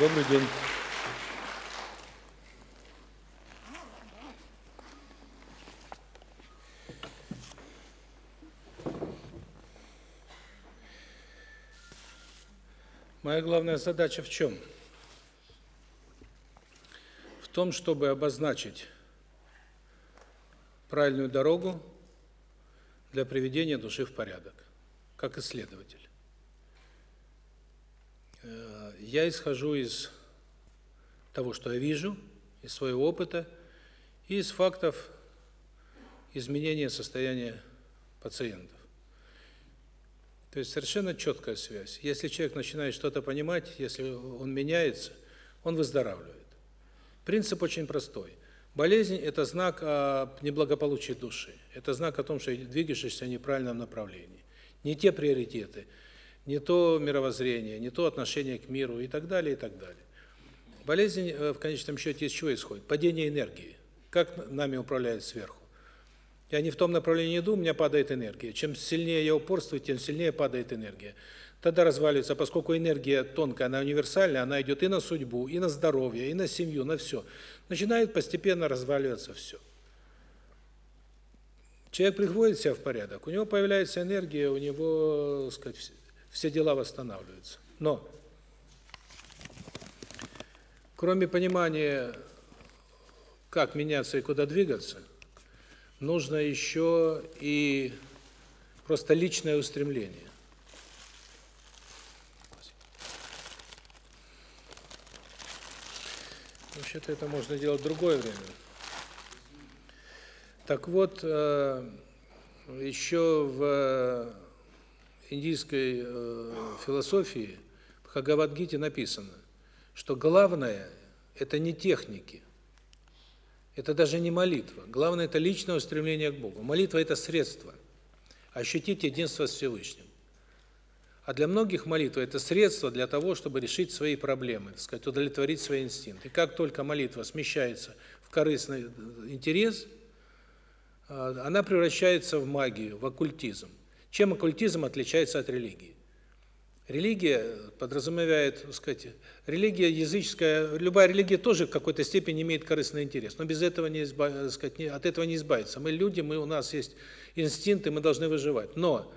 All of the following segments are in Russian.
Добрый день. Моя главная задача в чем? В том, чтобы обозначить правильную дорогу для приведения души в порядок, как исследователь. Я исхожу из того, что я вижу, из своего опыта и из фактов изменения состояния пациентов. То есть совершенно четкая связь. Если человек начинает что-то понимать, если он меняется, он выздоравливает. Принцип очень простой. Болезнь – это знак о неблагополучии души. Это знак о том, что двигаешься в неправильном направлении. Не те приоритеты, не то мировоззрение, не то отношение к миру и так далее, и так далее. Болезнь, э, в конечном счете, из чего исходит? Падение энергии. Как нами управляет сверху? Я не в том направлении иду, у меня падает энергия. Чем сильнее я упорствую, тем сильнее падает энергия. Тогда разваливается, поскольку энергия тонкая, она универсальная, она идет и на судьбу, и на здоровье, и на семью, на все. Начинает постепенно разваливаться все. Человек приходит себя в порядок, у него появляется энергия, у него, так сказать, все дела восстанавливаются. Но кроме понимания, как меняться и куда двигаться, нужно еще и просто личное устремление. Вообще-то это можно делать в другое время. Так вот, э, еще в индийской э, философии, в Бхагавадгите написано, что главное – это не техники, это даже не молитва. Главное – это личное устремление к Богу. Молитва – это средство ощутить единство с Всевышним. А для многих молитва – это средство для того, чтобы решить свои проблемы, так сказать, удовлетворить свои инстинкты. И как только молитва смещается в корыстный интерес, а, она превращается в магию, в оккультизм. Чем оккультизм отличается от религии? Религия подразумевает, так сказать, религия языческая, любая религия тоже в какой-то степени имеет корыстный интерес, но без этого не избавиться, сказать, от этого не избавиться. Мы люди, мы у нас есть инстинкты, мы должны выживать. Но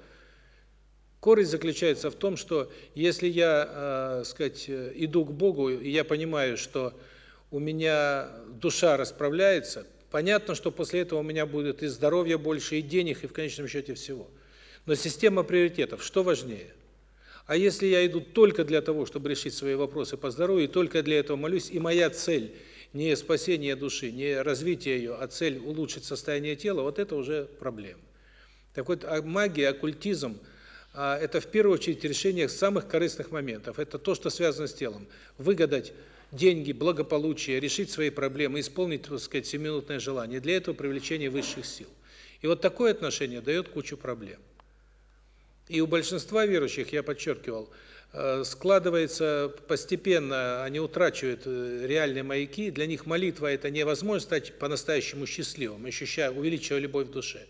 корость заключается в том, что если я, э, сказать, иду к Богу, и я понимаю, что у меня душа расправляется, понятно, что после этого у меня будет и здоровья больше, и денег, и в конечном счете всего. Но система приоритетов, что важнее? А если я иду только для того, чтобы решить свои вопросы по здоровью, и только для этого молюсь, и моя цель не спасение души, не развитие ее, а цель улучшить состояние тела, вот это уже проблема. Так вот, а магия, оккультизм а, это в первую очередь решение самых корыстных моментов. Это то, что связано с телом. Выгадать деньги, благополучие, решить свои проблемы, исполнить, так сказать, семиминутное желание. Для этого привлечение высших сил. И вот такое отношение дает кучу проблем. И у большинства верующих, я подчеркивал, э, складывается постепенно, они утрачивают э, реальные маяки, для них молитва – это не возможность стать по-настоящему счастливым, ощущая, увеличивая любовь в душе.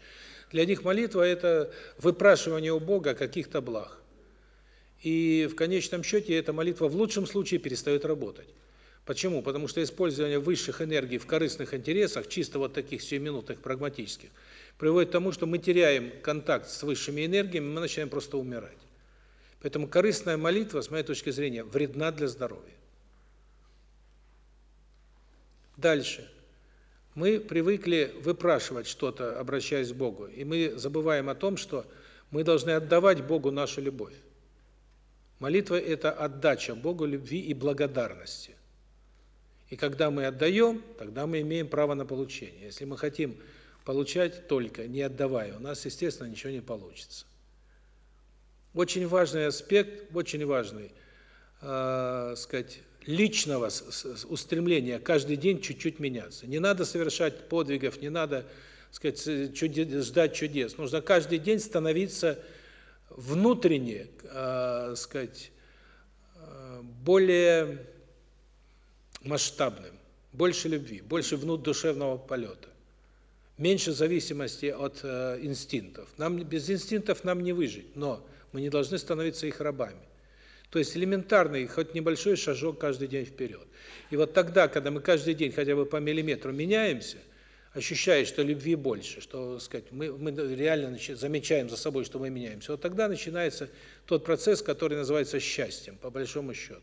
Для них молитва – это выпрашивание у Бога каких-то благ. И в конечном счете эта молитва в лучшем случае перестает работать. Почему? Потому что использование высших энергий в корыстных интересах, чисто вот таких сиюминутных, прагматических – приводит к тому, что мы теряем контакт с высшими энергиями, мы начинаем просто умирать. Поэтому корыстная молитва, с моей точки зрения, вредна для здоровья. Дальше. Мы привыкли выпрашивать что-то, обращаясь к Богу, и мы забываем о том, что мы должны отдавать Богу нашу любовь. Молитва – это отдача Богу любви и благодарности. И когда мы отдаем, тогда мы имеем право на получение. Если мы хотим получать только, не отдавая, у нас, естественно, ничего не получится. Очень важный аспект, очень важный, э, сказать, личного устремления каждый день чуть-чуть меняться. Не надо совершать подвигов, не надо, сказать, чудес, ждать чудес. Нужно каждый день становиться внутренне, э, сказать, э, более масштабным, больше любви, больше внутреннего полета меньше зависимости от э, инстинктов. Нам без инстинктов нам не выжить, но мы не должны становиться их рабами. То есть элементарный, хоть небольшой шажок каждый день вперед. И вот тогда, когда мы каждый день хотя бы по миллиметру меняемся, ощущая, что любви больше, что, сказать, мы мы реально замечаем за собой, что мы меняемся. Вот тогда начинается тот процесс, который называется счастьем, по большому счету.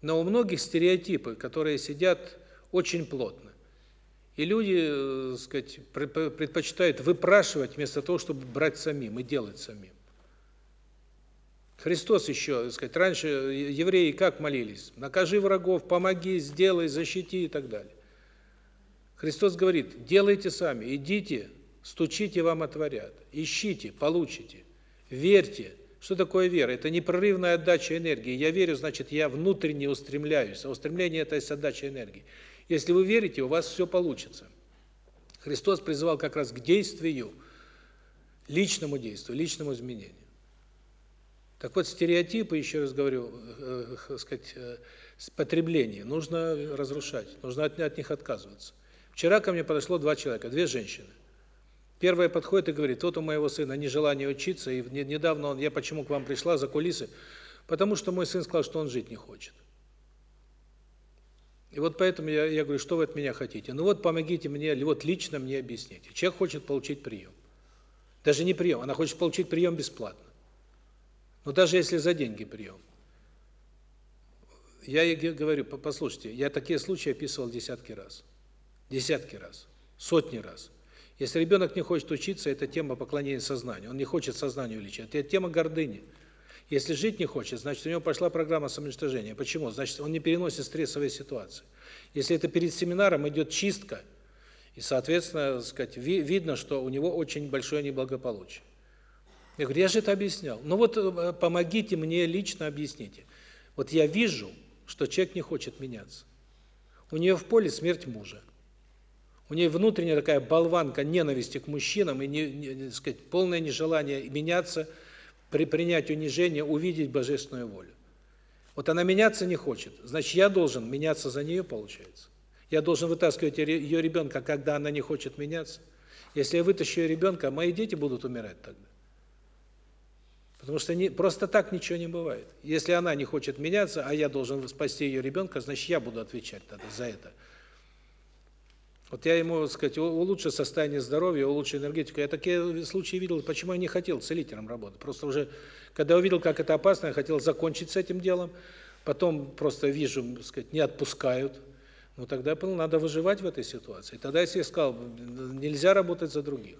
Но у многих стереотипы, которые сидят очень плотно. И люди, э, сказать, предпочитают выпрашивать вместо того, чтобы брать самим и делать самим. Христос еще, так сказать, раньше евреи как молились? Накажи врагов, помоги, сделай, защити и так далее. Христос говорит: "Делайте сами, идите, стучите, вам отворят. Ищите, получите. Верьте". Что такое вера? Это непрерывная отдача энергии. Я верю, значит, я внутренне устремляюсь. А устремление это есть отдача энергии. Если вы верите, у вас все получится. Христос призывал как раз к действию, личному действию, личному изменению. Так вот, стереотипы, еще раз говорю, э, э, сказать, э, потребление нужно разрушать, нужно от, от них отказываться. Вчера ко мне подошло два человека, две женщины. Первая подходит и говорит: "Вот у моего сына нежелание учиться, и недавно он я почему к вам пришла за кулисы? Потому что мой сын сказал, что он жить не хочет". И вот поэтому я я говорю: "Что вы от меня хотите?" Ну вот помогите мне, вот лично мне объясните. Человек хочет получить прием. Даже не прием, она хочет получить прием бесплатно. Но даже если за деньги прием. Я ей говорю: "Послушайте, я такие случаи описывал десятки раз. Десятки раз, сотни раз. Если ребенок не хочет учиться, это тема поклонения сознанию. Он не хочет сознанию увеличить. Это тема гордыни. Если жить не хочет, значит, у него пошла программа самоуничтожения. Почему? Значит, он не переносит стрессовые ситуации. Если это перед семинаром идет чистка, и, соответственно, сказать, видно, что у него очень большое неблагополучие. Я говорю, я же это объяснял. Ну вот э, помогите мне лично объясните. Вот я вижу, что человек не хочет меняться. У нее в поле смерть мужа. У нее внутренняя такая болванка ненависти к мужчинам и не, не сказать, полное нежелание меняться, при принять унижение, увидеть божественную волю. Вот она меняться не хочет. Значит, я должен меняться за нее, получается. Я должен вытаскивать ее ребенка, когда она не хочет меняться. Если я вытащу ее ребенка, мои дети будут умирать тогда. Потому что не, просто так ничего не бывает. Если она не хочет меняться, а я должен спасти ее ребенка, значит, я буду отвечать тогда за это. Вот я ему, сказать, улучшить состояние здоровья, улучшить энергетику. Я такие случаи видел, почему я не хотел целителем работать. Просто уже, когда увидел, как это опасно, я хотел закончить с этим делом. Потом просто вижу, сказать, не отпускают. Ну тогда понял, надо выживать в этой ситуации. Тогда я себе сказал, нельзя работать за других.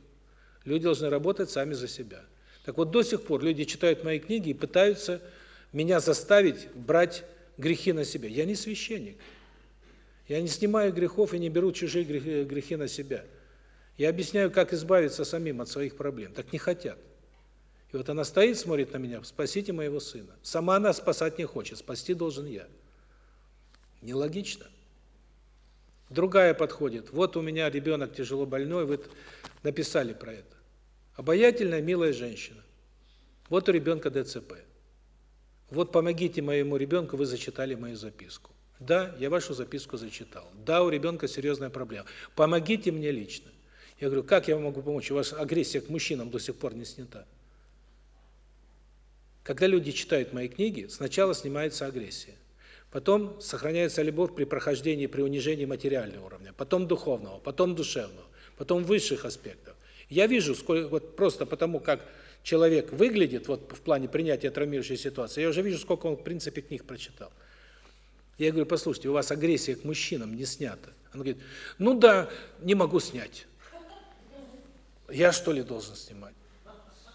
Люди должны работать сами за себя. Так вот, до сих пор люди читают мои книги и пытаются меня заставить брать грехи на себя. Я не священник. Я не снимаю грехов и не беру чужие грехи, грехи на себя. Я объясняю, как избавиться самим от своих проблем. Так не хотят. И вот она стоит, смотрит на меня, спасите моего сына. Сама она спасать не хочет, спасти должен я. Нелогично. Другая подходит. Вот у меня ребенок тяжело больной, вы написали про это. Обаятельная, милая женщина. Вот у ребенка ДЦП. Вот помогите моему ребенку, вы зачитали мою записку. Да, я вашу записку зачитал. Да, у ребенка серьезная проблема. Помогите мне лично. Я говорю, как я могу помочь? У вас агрессия к мужчинам до сих пор не снята. Когда люди читают мои книги, сначала снимается агрессия. Потом сохраняется любовь при прохождении, при унижении материального уровня, потом духовного, потом душевного, потом высших аспектов. Я вижу, сколько вот просто потому, как человек выглядит вот в плане принятия травмирующей ситуации, я уже вижу, сколько он в принципе книг прочитал. Я говорю: "Послушайте, у вас агрессия к мужчинам не снята". Она говорит: "Ну да, не могу снять". Я что ли должен снимать?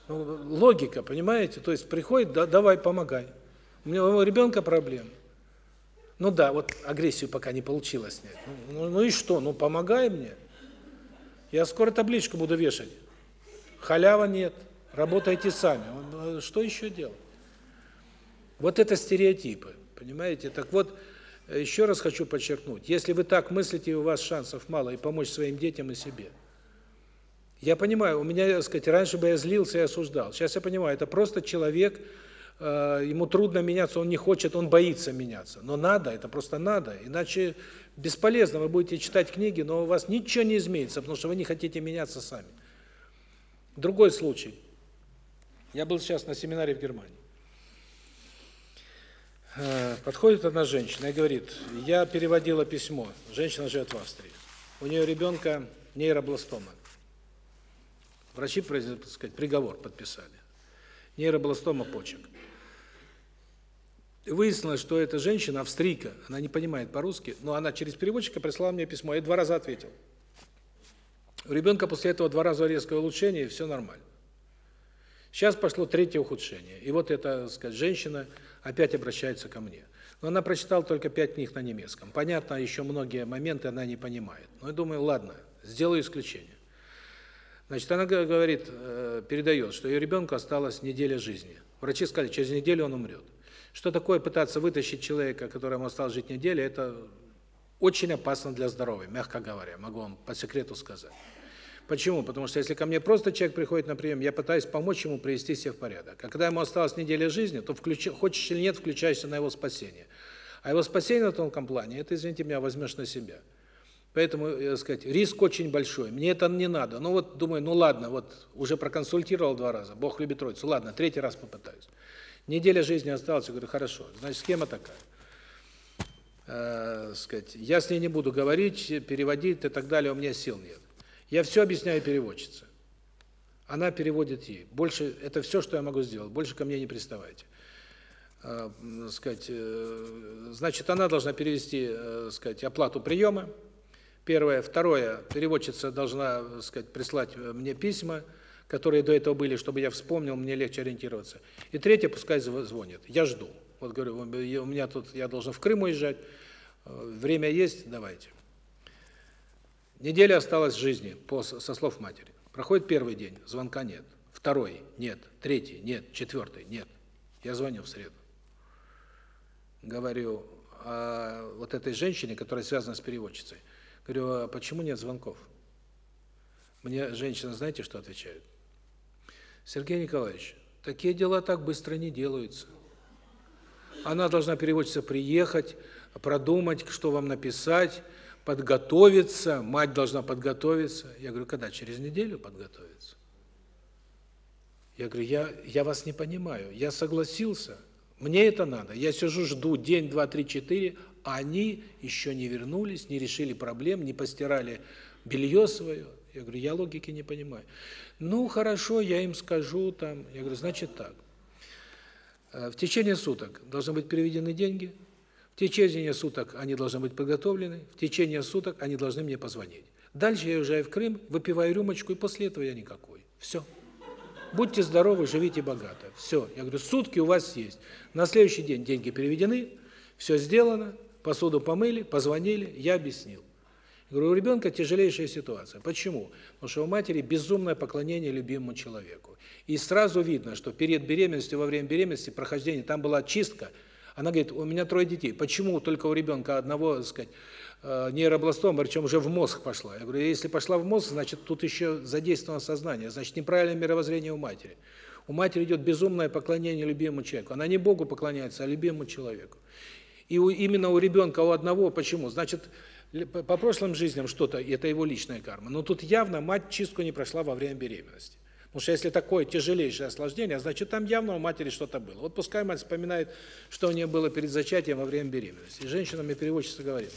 Ну, логика, понимаете? То есть приходит, да, давай, помогай. У меня у ребенка проблемы. Ну да, вот агрессию пока не получилось снять. Ну, ну, ну и что? Ну помогай мне. Я скоро табличку буду вешать. Халява нет. Работайте сами. Что еще делать? Вот это стереотипы, понимаете? Так вот, э, еще раз хочу подчеркнуть, если вы так мыслите, у вас шансов мало и помочь своим детям и себе. Я понимаю, у меня, так сказать, раньше бы я злился и осуждал. Сейчас я понимаю, это просто человек, э, ему трудно меняться, он не хочет, он боится меняться. Но надо, это просто надо, иначе Бесполезно, вы будете читать книги, но у вас ничего не изменится, потому что вы не хотите меняться сами. Другой случай. Я был сейчас на семинаре в Германии. Э, подходит одна женщина и говорит, я переводила письмо, женщина живет в Австрии, у нее ребенка нейробластома. Врачи, так сказать, приговор подписали. Нейробластома почек. Выяснилось, что эта женщина австрийка, она не понимает по-русски, но она через переводчика прислала мне письмо, я два раза ответил. У ребенка после этого два раза резкое улучшение, и все нормально. Сейчас пошло третье ухудшение. И вот эта, так сказать, женщина опять обращается ко мне. Но она прочитала только пять книг на немецком. Понятно, еще многие моменты она не понимает. Но я думаю, ладно, сделаю исключение. Значит, она говорит, э, передает, что ее ребенку осталась неделя жизни. Врачи сказали, через неделю он умрет. Что такое пытаться вытащить человека, которому осталось жить неделя, это очень опасно для здоровья, мягко говоря, могу вам по секрету сказать. Почему? Потому что если ко мне просто человек приходит на прием, я пытаюсь помочь ему привести себя в порядок. А когда ему осталась неделя жизни, то включ... хочешь или нет, включаешься на его спасение. А его спасение на тонком плане, это, извините меня, возьмешь на себя. Поэтому, я сказать, риск очень большой. Мне это не надо. Ну вот думаю, ну ладно, вот уже проконсультировал два раза. Бог любит Троицу. Ладно, третий раз попытаюсь. Неделя жизни осталась, я говорю, хорошо. Значит, схема такая. Э, сказать, я с ней не буду говорить, переводить и так далее, у меня сил нет. Я все объясняю переводчице. Она переводит ей. Больше это все, что я могу сделать. Больше ко мне не приставайте. Э, сказать, э, значит, она должна перевести, э, сказать, оплату приема. Первое, второе, переводчица должна, сказать, прислать мне письма, которые до этого были, чтобы я вспомнил, мне легче ориентироваться. И третье, пускай звонит. Я жду. Вот говорю, у меня тут я должен в Крым уезжать. Время есть, давайте. Неделя осталась жизни, по, со слов матери. Проходит первый день, звонка нет. Второй – нет. Третий – нет. Четвертый – нет. Я звоню в среду. Говорю, а вот этой женщине, которая связана с переводчицей, говорю, а почему нет звонков? Мне женщина, знаете, что отвечает? Сергей Николаевич, такие дела так быстро не делаются. Она должна переводчица приехать, продумать, что вам написать, подготовиться, мать должна подготовиться. Я говорю, когда? Через неделю подготовиться. Я говорю, я, я вас не понимаю, я согласился, мне это надо. Я сижу, жду день, два, три, четыре, а они еще не вернулись, не решили проблем, не постирали белье свое. Я говорю, я логики не понимаю. Ну, хорошо, я им скажу там. Я говорю, значит так. Э, в течение суток должны быть переведены деньги, в течение суток они должны быть подготовлены, в течение суток они должны мне позвонить. Дальше я уезжаю в Крым, выпиваю рюмочку, и после этого я никакой. Все. Будьте здоровы, живите богато. Все. Я говорю, сутки у вас есть. На следующий день деньги переведены, все сделано, посуду помыли, позвонили, я объяснил. Я говорю, у ребенка тяжелейшая ситуация. Почему? Потому что у матери безумное поклонение любимому человеку. И сразу видно, что перед беременностью, во время беременности, прохождения, там была чистка – она говорит, у меня трое детей. Почему только у ребенка одного, так сказать, э, нейробластома, причем уже в мозг пошла? Я говорю, если пошла в мозг, значит, тут еще задействовано сознание, значит, неправильное мировоззрение у матери. У матери идет безумное поклонение любимому человеку. Она не Богу поклоняется, а любимому человеку. И у, именно у ребенка, у одного, почему? Значит, по прошлым жизням что-то, это его личная карма. Но тут явно мать чистку не прошла во время беременности. Потому что если такое тяжелейшее осложнение, значит, там явно у матери что-то было. Вот пускай мать вспоминает, что у нее было перед зачатием во время беременности. И женщина мне переводчица говорит,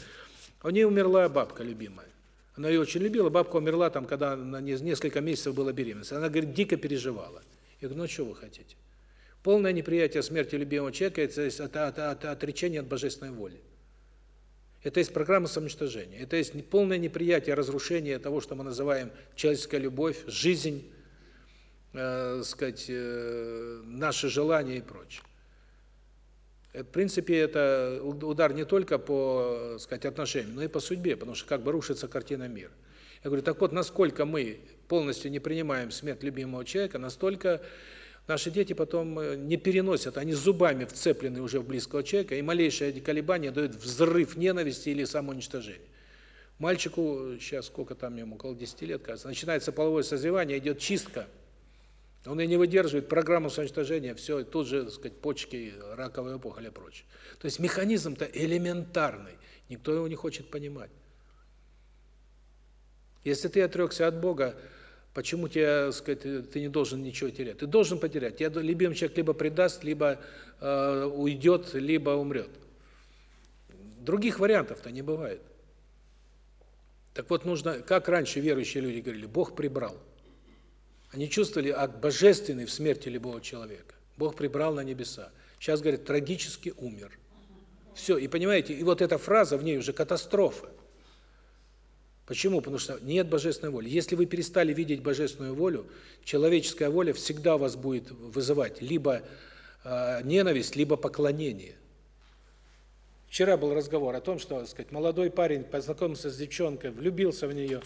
у нее умерла бабка любимая. Она ее очень любила, бабка умерла там, когда на несколько месяцев была беременность. Она, говорит, дико переживала. Я говорю, ну что вы хотите? Полное неприятие смерти любимого человека – это, это, это, это отречение от божественной воли. Это есть программа самоуничтожения. Это есть полное неприятие, разрушение того, что мы называем человеческая любовь, жизнь, э, сказать, э, наши желания и прочее. В принципе, это удар не только по, сказать, отношениям, но и по судьбе, потому что как бы рушится картина мира. Я говорю, так вот, насколько мы полностью не принимаем смерть любимого человека, настолько наши дети потом э, не переносят, они зубами вцеплены уже в близкого человека, и малейшее колебание дает взрыв ненависти или самоуничтожения. Мальчику, сейчас сколько там ему, около 10 лет, кажется, начинается половое созревание, идет чистка – он и не выдерживает программу самоуничтожения, все, тут же, так сказать, почки, раковая опухоль и прочее. То есть механизм-то элементарный, никто его не хочет понимать. Если ты отрекся от Бога, Почему тебе, сказать, ты не должен ничего терять? Ты должен потерять. Тебя любимый человек либо предаст, либо э, уйдет, либо умрет. Других вариантов-то не бывает. Так вот нужно, как раньше верующие люди говорили, Бог прибрал. Они чувствовали акт божественный в смерти любого человека. Бог прибрал на небеса. Сейчас говорят, трагически умер. Все, и понимаете, и вот эта фраза, в ней уже катастрофа. Почему? Потому что нет божественной воли. Если вы перестали видеть божественную волю, человеческая воля всегда вас будет вызывать либо э, ненависть, либо поклонение. Вчера был разговор о том, что, так сказать, молодой парень познакомился с девчонкой, влюбился в нее.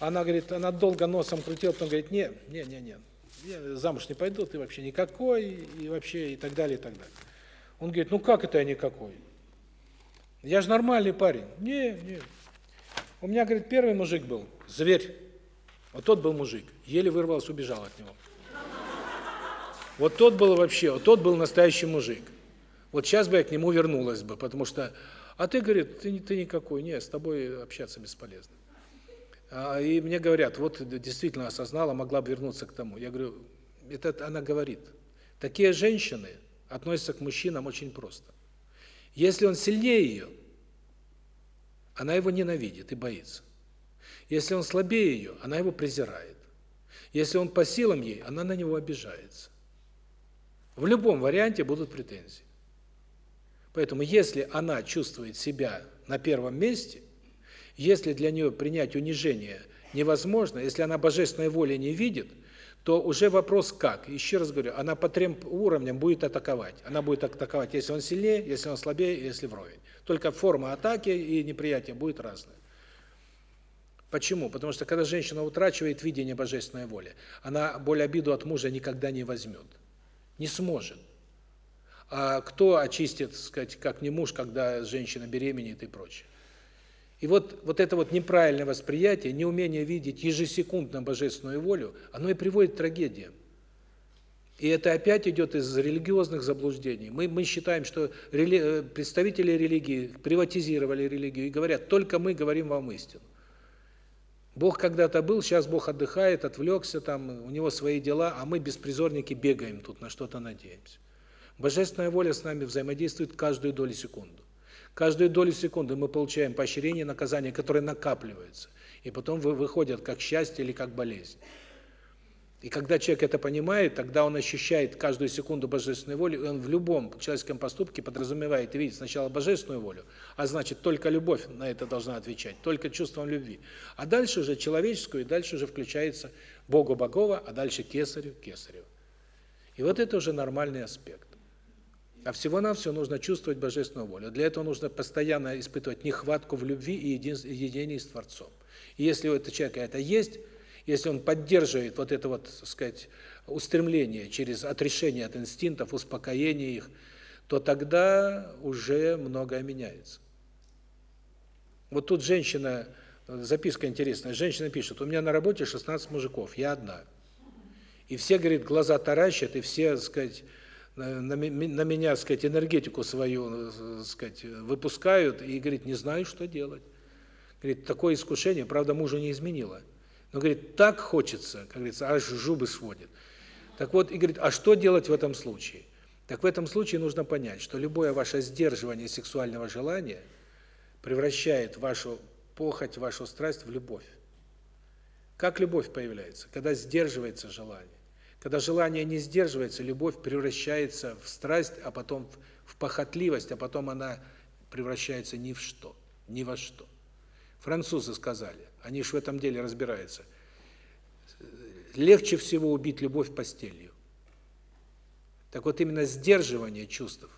Она говорит, она долго носом крутила, потом говорит: "Не, не, не, не. Я замуж не пойду, ты вообще никакой" и вообще и так далее, и так далее. Он говорит: "Ну как это я никакой? Я же нормальный парень". Не, не. У меня, говорит, первый мужик был, зверь. Вот тот был мужик, еле вырвался, убежал от него. Вот тот был вообще, вот тот был настоящий мужик. Вот сейчас бы я к нему вернулась бы, потому что а ты, говорит, ты ты никакой, не, с тобой общаться бесполезно. А, и мне говорят, вот действительно осознала, могла бы вернуться к тому. Я говорю, это она говорит. Такие женщины относятся к мужчинам очень просто. Если он сильнее ее, она его ненавидит и боится. Если он слабее ее, она его презирает. Если он по силам ей, она на него обижается. В любом варианте будут претензии. Поэтому если она чувствует себя на первом месте, если для нее принять унижение невозможно, если она божественной воли не видит, то уже вопрос как. Еще раз говорю, она по трем уровням будет атаковать. Она будет атаковать, если он сильнее, если он слабее, если вровень. Только форма атаки и неприятия будет разная. Почему? Потому что когда женщина утрачивает видение божественной воли, она боль обиду от мужа никогда не возьмет. Не сможет. А кто очистит, сказать, как не муж, когда женщина беременеет и прочее. И вот вот это вот неправильное восприятие, неумение видеть ежесекундно божественную волю, оно и приводит к трагедиям. И это опять идет из религиозных заблуждений. Мы мы считаем, что рели... Э, представители религии приватизировали религию и говорят: "Только мы говорим вам истину". Бог когда-то был, сейчас Бог отдыхает, отвлекся там, у него свои дела, а мы беспризорники бегаем тут, на что-то надеемся. Божественная воля с нами взаимодействует каждую долю секунды. Каждую долю секунды мы получаем поощрение, наказание, которые накапливаются, и потом выходят как счастье или как болезнь. И когда человек это понимает, тогда он ощущает каждую секунду божественной воли, и он в любом человеческом поступке подразумевает и видит сначала божественную волю, а значит, только любовь на это должна отвечать, только чувством любви. А дальше уже человеческую, и дальше уже включается Богу Богова, а дальше Кесарю Кесарю. И вот это уже нормальный аспект. А всего-навсего нужно чувствовать божественную волю. Для этого нужно постоянно испытывать нехватку в любви и единении с Творцом. И если у этого человека это есть, если он поддерживает вот это вот, так сказать, устремление через отрешение от инстинктов, успокоение их, то тогда уже многое меняется. Вот тут женщина, записка интересная, женщина пишет, у меня на работе 16 мужиков, я одна. И все, говорит, глаза таращат, и все, так сказать, на, на, на меня, сказать, энергетику свою, так сказать, выпускают, и, говорит, не знаю, что делать. Говорит, такое искушение, правда, мужу не изменило. Но говорит, так хочется, как говорится, аж зубы сводит. Так вот, и говорит, а что делать в этом случае? Так в этом случае нужно понять, что любое ваше сдерживание сексуального желания превращает вашу похоть, вашу страсть в любовь. Как любовь появляется? Когда сдерживается желание. Когда желание не сдерживается, любовь превращается в страсть, а потом в похотливость, а потом она превращается ни в что, ни во что. Французы сказали, они ж в этом деле разбираются. Легче всего убить любовь постелью. Так вот именно сдерживание чувств.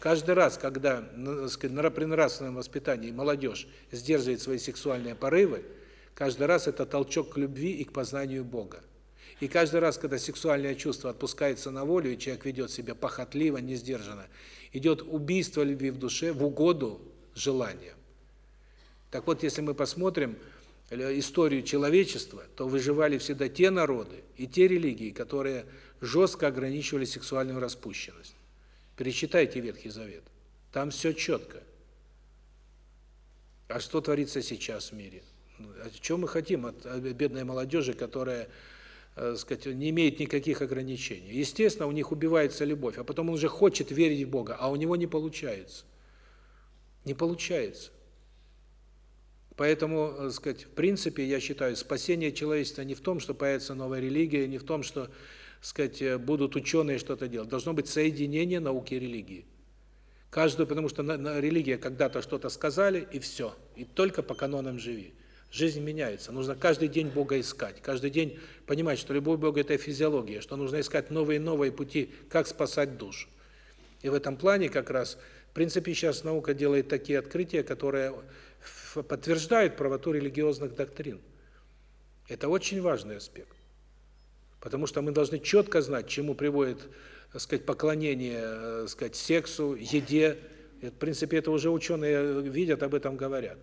Каждый раз, когда, ну, сказать, при нравственном воспитании молодежь сдерживает свои сексуальные порывы, каждый раз это толчок к любви и к познанию Бога. И каждый раз, когда сексуальное чувство отпускается на волю, и человек ведет себя похотливо, несдержанно, идет убийство любви в душе в угоду желаниям. Так вот, если мы посмотрим историю человечества, то выживали всегда те народы и те религии, которые жестко ограничивали сексуальную распущенность. Перечитайте Ветхий Завет. Там все четко. А что творится сейчас в мире? О чем мы хотим от бедной молодежи, которая э, сказать, не имеет никаких ограничений. Естественно, у них убивается любовь, а потом он уже хочет верить в Бога, а у него не получается. Не получается. Поэтому, так сказать, в принципе, я считаю, спасение человечества не в том, что появится новая религия, не в том, что, сказать, будут ученые что-то делать. Должно быть соединение науки и религии. Каждую, потому что на, на религия когда-то что-то сказали, и все. И только по канонам живи. Жизнь меняется. Нужно каждый день Бога искать. Каждый день понимать, что любовь Бога – это физиология, что нужно искать новые и новые пути, как спасать душу. И в этом плане как раз, в принципе, сейчас наука делает такие открытия, которые подтверждают правоту религиозных доктрин. Это очень важный аспект. Потому что мы должны четко знать, чему приводит так сказать, поклонение, так э, сказать, сексу, еде. В принципе, это уже ученые видят, об этом говорят.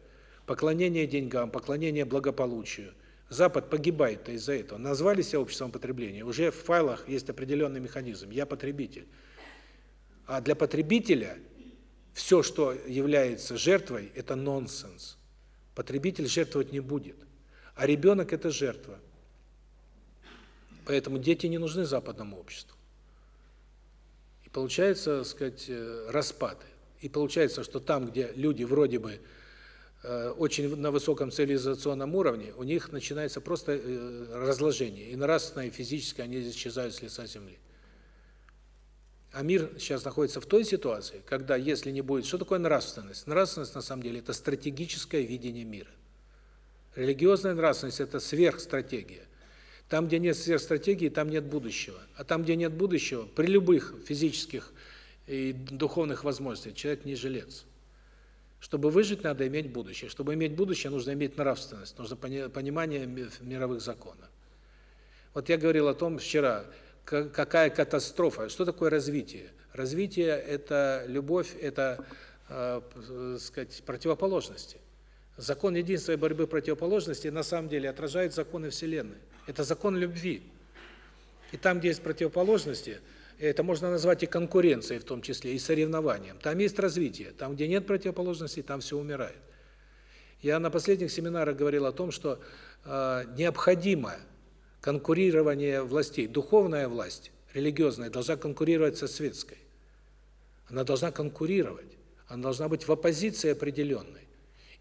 Поклонение деньгам, поклонение благополучию. Запад погибает из-за этого. Назвали себя обществом потребления. Уже в файлах есть определенный механизм. Я потребитель. А для потребителя все, что является жертвой, это нонсенс. Потребитель жертвовать не будет. А ребенок – это жертва. Поэтому дети не нужны западному обществу получается, так сказать, э, распад. И получается, что там, где люди вроде бы очень на высоком цивилизационном уровне, у них начинается просто э, разложение. И нравственное, и физическое они исчезают с лица земли. А мир сейчас находится в той ситуации, когда если не будет... Что такое нравственность? Нравственность, на самом деле, это стратегическое видение мира. Религиозная нравственность – это сверхстратегия. Там, где нет сверхстратегии, там нет будущего. А там, где нет будущего, при любых физических и духовных возможностях, человек не жилец. Чтобы выжить, надо иметь будущее. Чтобы иметь будущее, нужно иметь нравственность, нужно понимание мировых законов. Вот я говорил о том вчера, какая катастрофа, что такое развитие. Развитие – это любовь, это, э, сказать, противоположности. Закон единства и борьбы противоположностей на самом деле отражает законы Вселенной. Это закон любви. И там, где есть противоположности, это можно назвать и конкуренцией в том числе, и соревнованием. Там есть развитие. Там, где нет противоположностей, там все умирает. Я на последних семинарах говорил о том, что э, необходимо конкурирование властей. Духовная власть, религиозная, должна конкурировать со светской. Она должна конкурировать. Она должна быть в оппозиции определенной.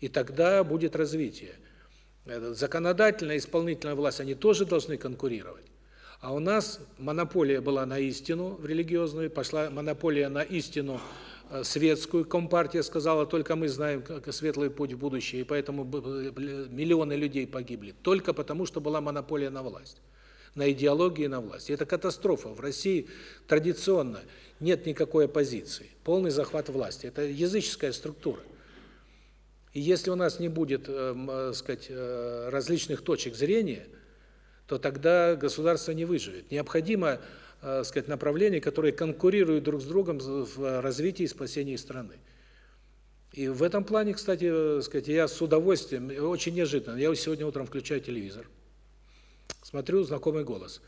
И тогда будет развитие. Законодательная и исполнительная власть, они тоже должны конкурировать. А у нас монополия была на истину в религиозную, пошла монополия на истину э, светскую. Компартия сказала, только мы знаем как светлый путь в будущее, и поэтому миллионы людей погибли. Только потому, что была монополия на власть, на идеологию и на власть. И это катастрофа. В России традиционно нет никакой оппозиции. Полный захват власти. Это языческая структура. И если у нас не будет, э, э, сказать, э, различных точек зрения, то тогда государство не выживет. Необходимо, э, сказать, направления, которые конкурируют друг с другом в развитии и спасении страны. И в этом плане, кстати, э, сказать, я с удовольствием, очень неожиданно, я сегодня утром включаю телевизор, смотрю знакомый голос.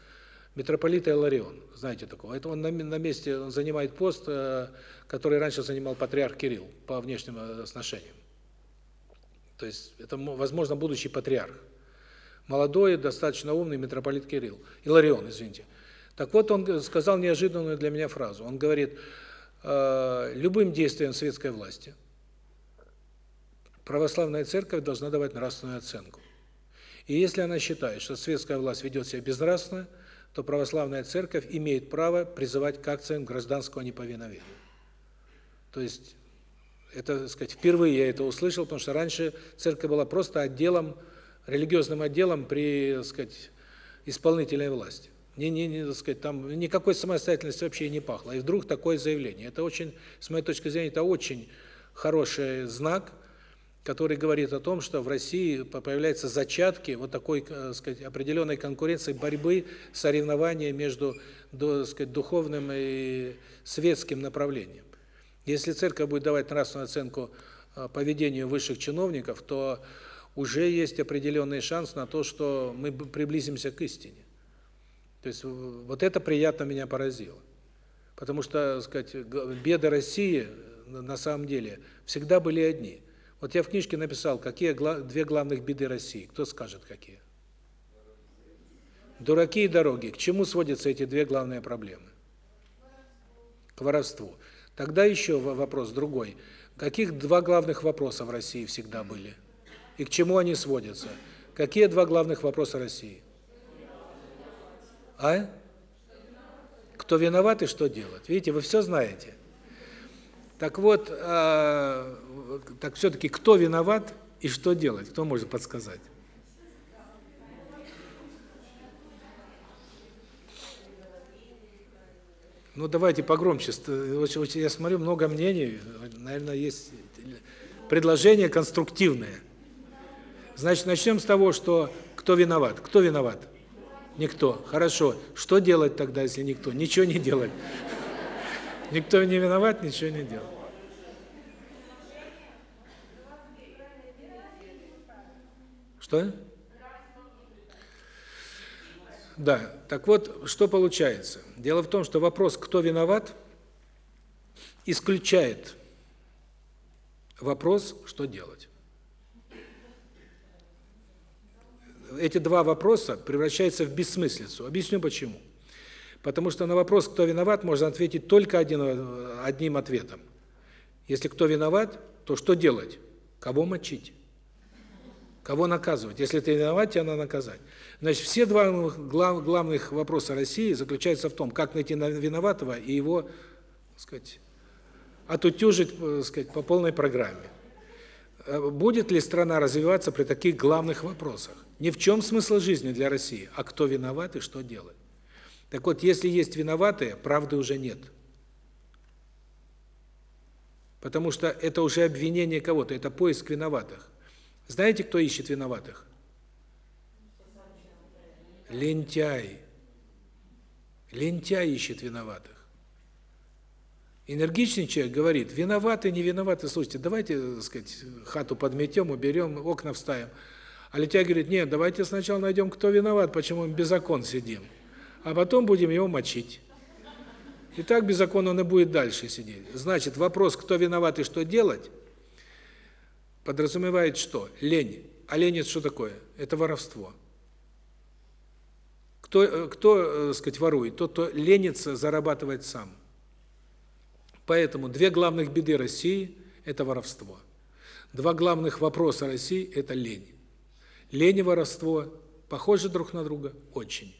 Митрополит Иларион, знаете такого. Это он на, на месте, он занимает пост, э, который раньше занимал патриарх Кирилл по внешним отношениям. То есть это, возможно, будущий патриарх. Молодой, достаточно умный митрополит Кирилл. Иларион, извините. Так вот, он сказал неожиданную для меня фразу. Он говорит, э, любым действием светской власти православная церковь должна давать нравственную оценку. И если она считает, что светская власть ведет себя безнравственно, то православная церковь имеет право призывать к акциям гражданского неповиновения. То есть это, так сказать, впервые я это услышал, потому что раньше церковь была просто отделом, религиозным отделом при, так сказать, исполнительной власти. Не, не, не, так сказать, там никакой самостоятельности вообще не пахло. И вдруг такое заявление. Это очень, с моей точки зрения, это очень хороший знак, который говорит о том, что в России появляются зачатки вот такой, так сказать, определенной конкуренции, борьбы, соревнования между, так сказать, духовным и светским направлением. Если церковь будет давать нравственную оценку э, поведению высших чиновников, то уже есть определенный шанс на то, что мы приблизимся к истине. То есть вот это приятно меня поразило. Потому что, сказать, беды России на самом деле всегда были одни. Вот я в книжке написал, какие две главных беды России. Кто скажет, какие? Дураки и дороги. К чему сводятся эти две главные проблемы? К воровству. Тогда еще вопрос другой. Каких два главных вопроса в России всегда были? И к чему они сводятся? Какие два главных вопроса России? А? Кто виноват и что делать? Видите, вы все знаете. Так вот, э, так все-таки кто виноват и что делать? Кто может подсказать? Ну, давайте погромче. Я смотрю, много мнений. Наверное, есть предложения конструктивные. Значит, начнем с того, что кто виноват? Кто виноват? Никто. Хорошо. Что делать тогда, если никто? Ничего не делать. Никто не виноват, ничего не делать. Что? Да, так вот, что получается? Дело в том, что вопрос, кто виноват, исключает вопрос, что делать. Эти два вопроса превращаются в бессмыслицу. Объясню почему. Потому что на вопрос, кто виноват, можно ответить только один, одним ответом. Если кто виноват, то что делать? Кого мочить? Кого наказывать? Если ты виноват, тебя надо наказать. Значит, все два глав, главных вопроса России заключаются в том, как найти виноватого и его, так сказать, отутюжить, так э, сказать, по полной программе. Э, будет ли страна развиваться при таких главных вопросах? Ни в чем смысл жизни для России, а кто виноват и что делать. Так вот, если есть виноватые, правды уже нет. Потому что это уже обвинение кого-то, это поиск виноватых. Знаете, кто ищет виноватых? Лентяй. Лентяй ищет виноватых. Энергичный человек говорит, виноваты, не виноваты, слушайте, давайте, так сказать, хату подметем, уберем, окна вставим. А лентяй говорит, нет, давайте сначала найдем, кто виноват, почему мы без окон сидим, а потом будем его мочить. И так без окон он и будет дальше сидеть. Значит, вопрос, кто виноват и что делать, подразумевает что? Лень. А лень это что такое? Это воровство. Кто, э, кто, э, сказать, ворует? Тот, кто ленится зарабатывать сам. Поэтому две главных беды России – это воровство. Два главных вопроса России – это лень. Лень и воровство похожи друг на друга? Очень.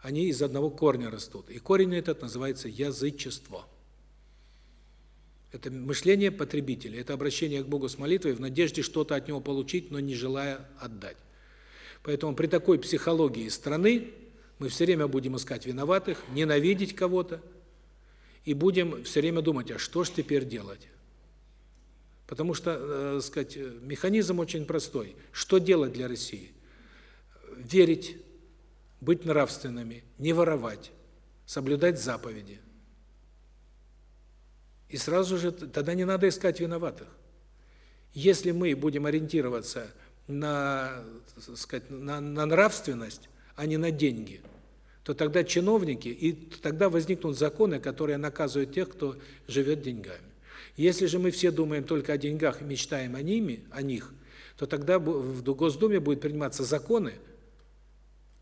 Они из одного корня растут. И корень этот называется язычество. Это мышление потребителя, это обращение к Богу с молитвой в надежде что-то от Него получить, но не желая отдать. Поэтому при такой психологии страны мы все время будем искать виноватых, ненавидеть кого-то, и будем все время думать, а что ж теперь делать? Потому что, э, сказать, механизм очень простой. Что делать для России? Верить, быть нравственными, не воровать, соблюдать заповеди. И сразу же тогда не надо искать виноватых. Если мы будем ориентироваться на, сказать, на, на нравственность, а не на деньги, то тогда чиновники, и тогда возникнут законы, которые наказывают тех, кто живет деньгами. Если же мы все думаем только о деньгах и мечтаем о ними, о них, то тогда в Госдуме будут приниматься законы,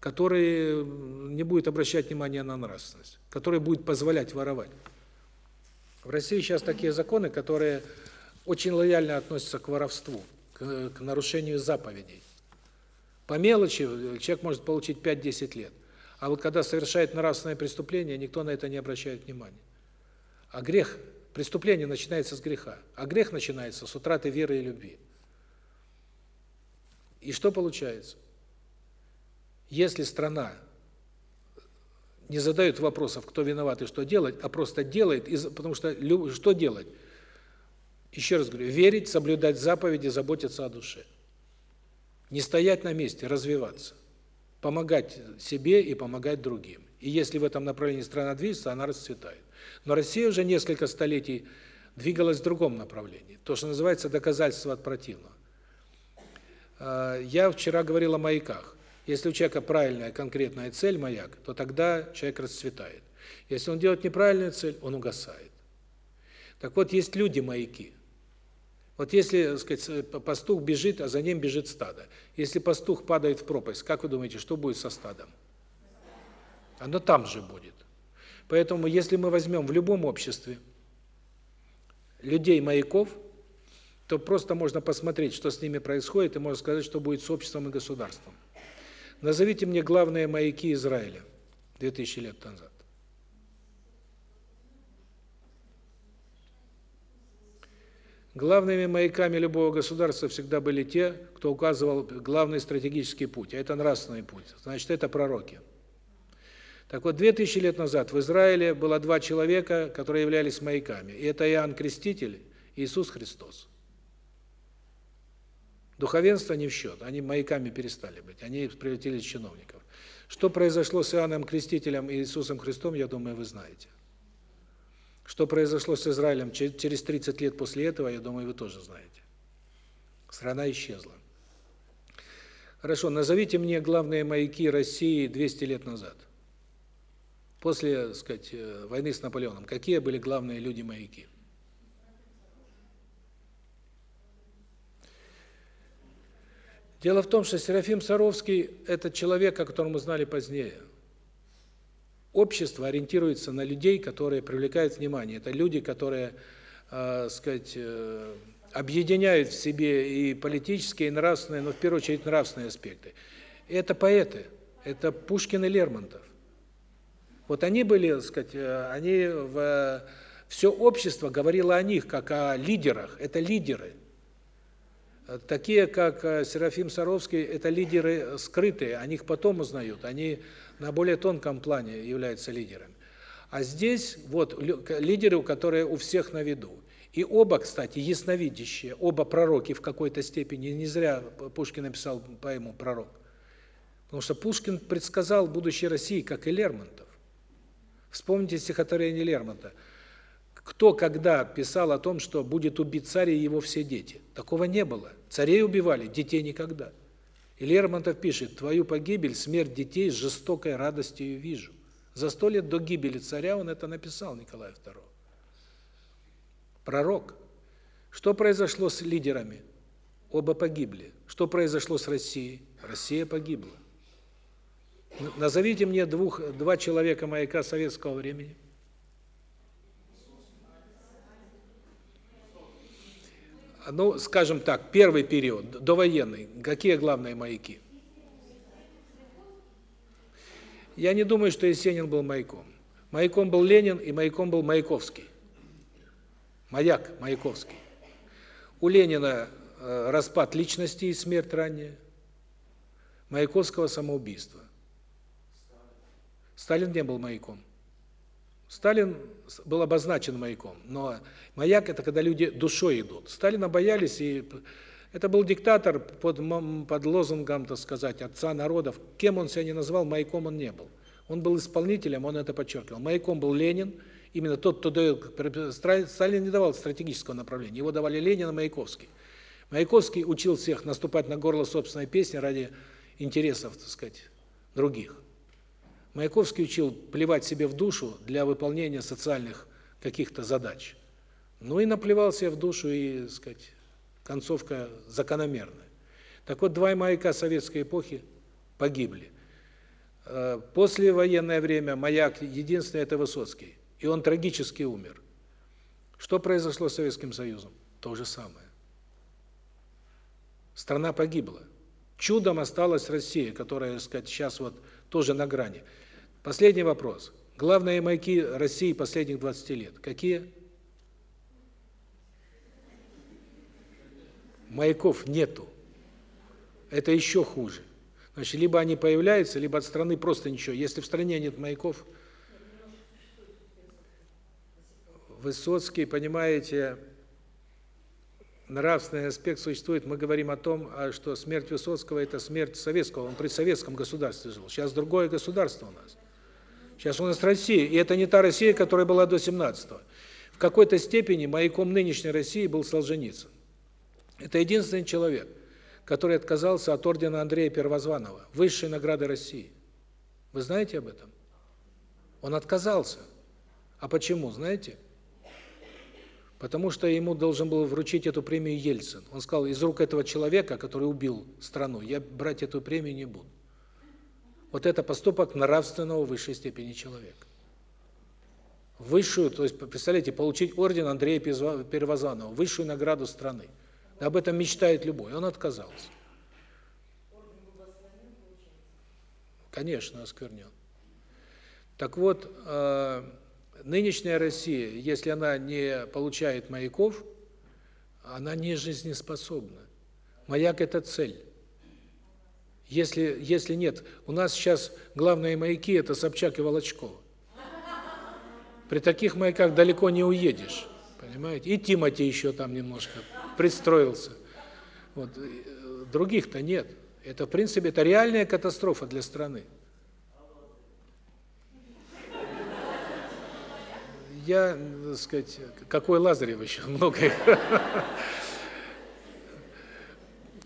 которые не будут обращать внимания на нравственность, которые будут позволять воровать. В России сейчас такие законы, которые очень лояльно относятся к воровству, к, к нарушению заповедей. По мелочи человек может получить 5-10 лет. А вот когда совершает нравственное преступление, никто на это не обращает внимания. А грех, преступление начинается с греха. А грех начинается с утраты веры и любви. И что получается? Если страна не задают вопросов, кто виноват и что делать, а просто делает, потому что что делать? Еще раз говорю, верить, соблюдать заповеди, заботиться о душе. Не стоять на месте, развиваться. Помогать себе и помогать другим. И если в этом направлении страна движется, она расцветает. Но Россия уже несколько столетий двигалась в другом направлении. То, что называется доказательство от противного. А, я вчера говорил о маяках. Если у человека правильная конкретная цель, маяк, то тогда человек расцветает. Если он делает неправильную цель, он угасает. Так вот, есть люди-маяки. Вот если, так сказать, пастух бежит, а за ним бежит стадо. Если пастух падает в пропасть, как вы думаете, что будет со стадом? Оно там же будет. Поэтому, если мы возьмем в любом обществе людей-маяков, то просто можно посмотреть, что с ними происходит, и можно сказать, что будет с обществом и государством. Назовите мне главные маяки Израиля 2000 лет назад. Главными маяками любого государства всегда были те, кто указывал главный стратегический путь, а это нравственный путь. Значит, это пророки. Так вот, 2000 лет назад в Израиле было два человека, которые являлись маяками. И это Иоанн Креститель и Иисус Христос. Духовенство не в счет, они маяками перестали быть, они превратились в чиновников. Что произошло с Иоанном Крестителем и Иисусом Христом, я думаю, вы знаете. Что произошло с Израилем через 30 лет после этого, я думаю, вы тоже знаете. Страна исчезла. Хорошо, назовите мне главные маяки России 200 лет назад. После, так сказать, э, войны с Наполеоном. Какие были главные люди-маяки? Дело в том, что Серафим Саровский – это человек, о котором мы знали позднее – общество ориентируется на людей, которые привлекают внимание. Это люди, которые, э, сказать, э, объединяют в себе и политические, и нравственные, но в первую очередь нравственные аспекты. И это поэты, это Пушкин и Лермонтов. Вот они были, так сказать, э, они в все общество говорило о них как о лидерах. Это лидеры. Такие, как э, Серафим Саровский, это лидеры скрытые, о них потом узнают. Они на более тонком плане являются лидерами. А здесь вот лидеры, которые у всех на виду. И оба, кстати, ясновидящие, оба пророки в какой-то степени. Не зря Пушкин написал поэму «Пророк». Потому что Пушкин предсказал будущее России, как и Лермонтов. Вспомните стихотворение Лермонтова. Кто когда писал о том, что будет убит царь и его все дети? Такого не было. Царей убивали, детей никогда. И Лермонтов пишет, твою погибель, смерть детей с жестокой радостью вижу. За сто лет до гибели царя он это написал, Николай II. Пророк. Что произошло с лидерами? Оба погибли. Что произошло с Россией? Россия погибла. Назовите мне двух, два человека маяка советского времени. ну, скажем так, первый период, довоенный, какие главные маяки? Я не думаю, что Есенин был маяком. Маяком был Ленин, и маяком был Маяковский. Маяк Маяковский. У Ленина э, распад личности и смерть ранняя. Маяковского самоубийство. Сталин не был маяком. Сталин был обозначен маяком, но маяк – это когда люди душой идут. Сталина боялись, и это был диктатор под, под лозунгом, так сказать, отца народов. Кем он себя не назвал, маяком он не был. Он был исполнителем, он это подчеркивал. Маяком был Ленин, именно тот, кто дает... Сталин не давал стратегического направления, его давали Ленин и Маяковский. Маяковский учил всех наступать на горло собственной песни ради интересов, так сказать, других. Маяковский учил плевать себе в душу для выполнения социальных каких-то задач. Ну и наплевал себе в душу, и, сказать, концовка закономерная. Так вот, два маяка советской эпохи погибли. Э, после военное время маяк единственный – это Высоцкий. И он трагически умер. Что произошло с Советским Союзом? То же самое. Страна погибла. Чудом осталась Россия, которая, так сказать, сейчас вот тоже на грани. Последний вопрос. Главные маяки России последних 20 лет. Какие? Маяков нету. Это еще хуже. Значит, либо они появляются, либо от страны просто ничего. Если в стране нет маяков, Высоцкий, понимаете, нравственный аспект существует. Мы говорим о том, а что смерть Высоцкого – это смерть советского. Он при советском государстве жил. Сейчас другое государство у нас. Сейчас у нас Россия, и это не та Россия, которая была до 17-го. В какой-то степени маяком нынешней России был Солженицын. Это единственный человек, который отказался от ордена Андрея Первозванного, высшей награды России. Вы знаете об этом? Он отказался. А почему, знаете? Потому что ему должен был вручить эту премию Ельцин. Он сказал, из рук этого человека, который убил страну, я брать эту премию не буду. Вот это поступок нравственного высшей степени человека. Высшую, то есть, представляете, получить орден Андрея Первозванного, высшую награду страны. Об этом мечтает любой. Он отказался. Конечно, осквернен. Так вот, э, нынешняя Россия, если она не получает маяков, она не жизнеспособна. Маяк – это цель. Если, если нет, у нас сейчас главные маяки – это Собчак и Волочкова. При таких маяках далеко не уедешь, понимаете? И Тимати еще там немножко пристроился. Вот. Э, других-то нет. Это, в принципе, это реальная катастрофа для страны. Я, так сказать, какой Лазарев еще, много их.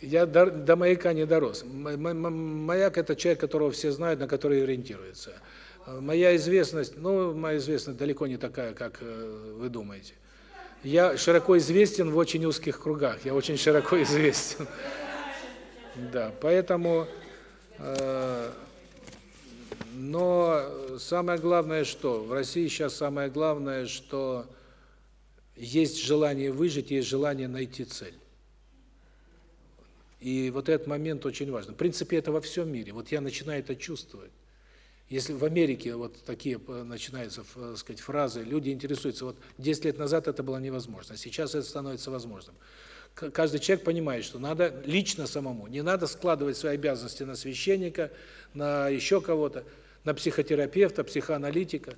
Я до, до маяка не дорос. Маяк – это человек, которого все знают, на который ориентируется. Моя известность, ну, моя известность далеко не такая, как э, вы думаете. Я широко известен в очень узких кругах, я очень широко известен. Да, поэтому, э, но самое главное что? В России сейчас самое главное, что есть желание выжить, есть желание найти цель. И вот этот момент очень важен. В принципе, это во всем мире. Вот я начинаю это чувствовать. Если в Америке вот такие э, начинаются, так сказать, фразы, люди интересуются, вот 10 лет назад это было невозможно, сейчас это становится возможным каждый человек понимает, что надо лично самому, не надо складывать свои обязанности на священника, на еще кого-то, на психотерапевта, психоаналитика.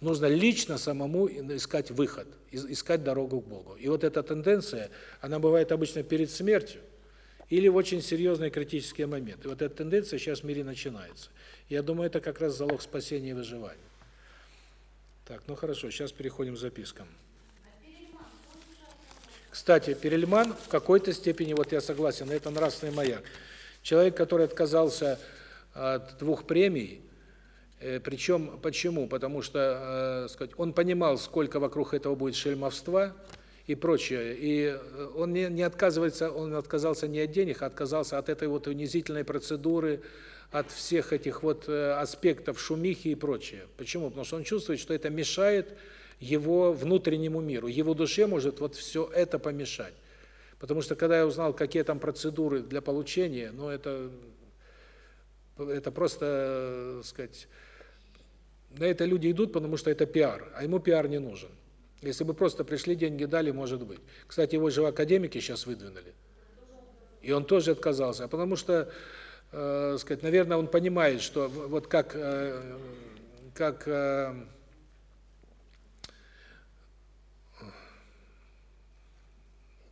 Нужно лично самому искать выход, искать дорогу к Богу. И вот эта тенденция, она бывает обычно перед смертью или в очень серьезные критические моменты. И вот эта тенденция сейчас в мире начинается. Я думаю, это как раз залог спасения и выживания. Так, ну хорошо, сейчас переходим к запискам. Кстати, Перельман в какой-то степени, вот я согласен, это нравственный маяк. Человек, который отказался от двух премий, причем почему? Потому что, э, сказать, он понимал, сколько вокруг этого будет шельмовства и прочее. И э, он не не отказывается, он отказался не от денег, а отказался от этой вот унизительной процедуры, от всех этих вот аспектов шумихи и прочее. Почему? Потому что он чувствует, что это мешает его внутреннему миру, его душе может вот все это помешать. Потому что когда я узнал, какие там процедуры для получения, ну это это просто, сказать, на это люди идут, потому что это пиар, а ему пиар не нужен. Если бы просто пришли, деньги дали, может быть. Кстати, его же академики сейчас выдвинули. И он тоже отказался, потому что, э, сказать, наверное, он понимает, что вот как э, как э,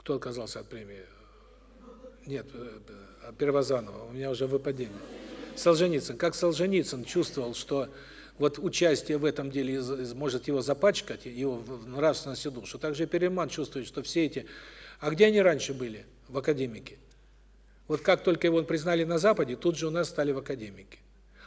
Кто отказался от премии? Нет, э, э, Первозанова, у меня уже выпадение. Солженицын. Как Солженицын чувствовал, что вот участие в этом деле может его запачкать, его в нравственности душу, также Перельман чувствует, что все эти... А где они раньше были? В академике. Вот как только его признали на Западе, тут же у нас стали в академике.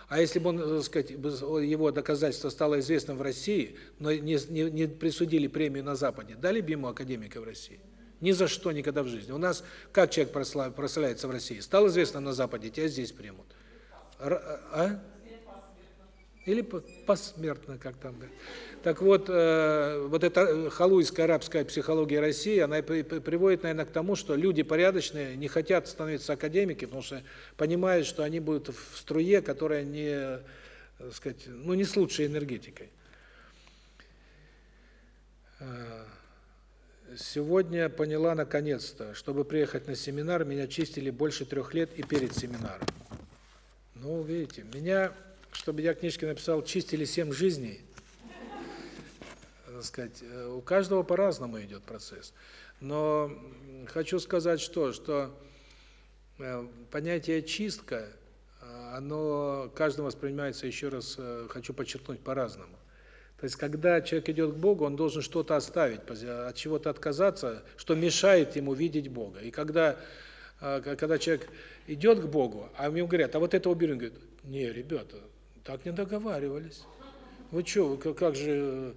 А если бы он, так сказать, его доказательство стало известным в России, но не, не, не присудили премию на Западе, дали бы ему академика в России? Ни за что никогда в жизни. У нас как человек прославляется в России? Стал известным на Западе, тебя здесь примут. А? Или посмертно, как там говорят. Так вот, э, вот эта халуйская арабская психология России, она приводит, наверное, к тому, что люди порядочные не хотят становиться академиками, потому что понимают, что они будут в струе, которая не, так сказать, ну, не с лучшей энергетикой. Э, Сегодня поняла наконец-то, чтобы приехать на семинар, меня чистили больше трех лет и перед семинаром. Ну, видите, меня, чтобы я книжки написал, чистили семь жизней. Так сказать, э, у каждого по-разному идет процесс. Но хочу сказать что, что э, понятие чистка, э, оно каждым воспринимается еще раз, хочу подчеркнуть, по-разному. То есть, когда человек идет к Богу, он должен что-то оставить, от чего-то отказаться, что мешает ему видеть Бога. И когда когда человек идет к Богу, а ему говорят, а вот это убери, он говорит, не, ребята, так не договаривались. Вы что, как же...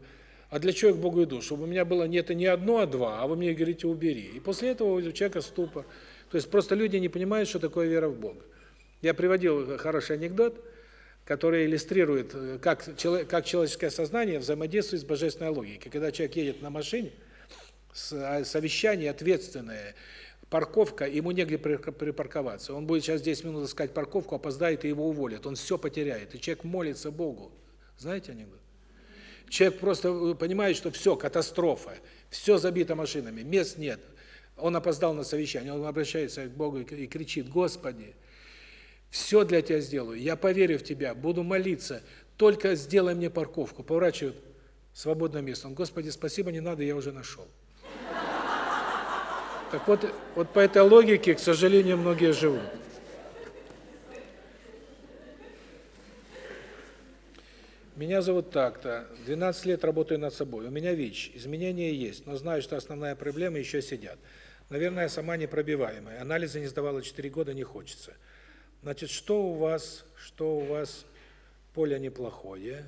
А для чего я к Богу иду? Чтобы у меня было не это не одно, а два, а вы мне говорите, убери. И после этого у человека ступор. То есть просто люди не понимают, что такое вера в Бога. Я приводил хороший анекдот. который иллюстрирует, э, как, как человеческое сознание взаимодействует с божественной логикой. Когда человек едет на машине, а, совещание ответственное, парковка, ему негде припарковаться. Он будет сейчас 10 минут искать парковку, опоздает и его уволят. Он все потеряет. И человек молится Богу. Знаете анекдот? Человек просто э, понимает, что все, катастрофа, все забито машинами, мест нет. Он опоздал на совещание, он обращается к Богу и кричит, Господи, все для Тебя сделаю, я поверю в Тебя, буду молиться, только сделай мне парковку. Поворачивают свободное место. Он, Господи, спасибо, не надо, я уже нашел. Так вот, вот по этой логике, к сожалению, многие живут. Меня зовут так-то, 12 лет работаю над собой, у меня ВИЧ, изменения есть, но знаю, что основная проблема еще сидят. Наверное, сама непробиваемая, анализы не сдавала 4 года, не хочется. Значит, что у вас, что у вас поле неплохое.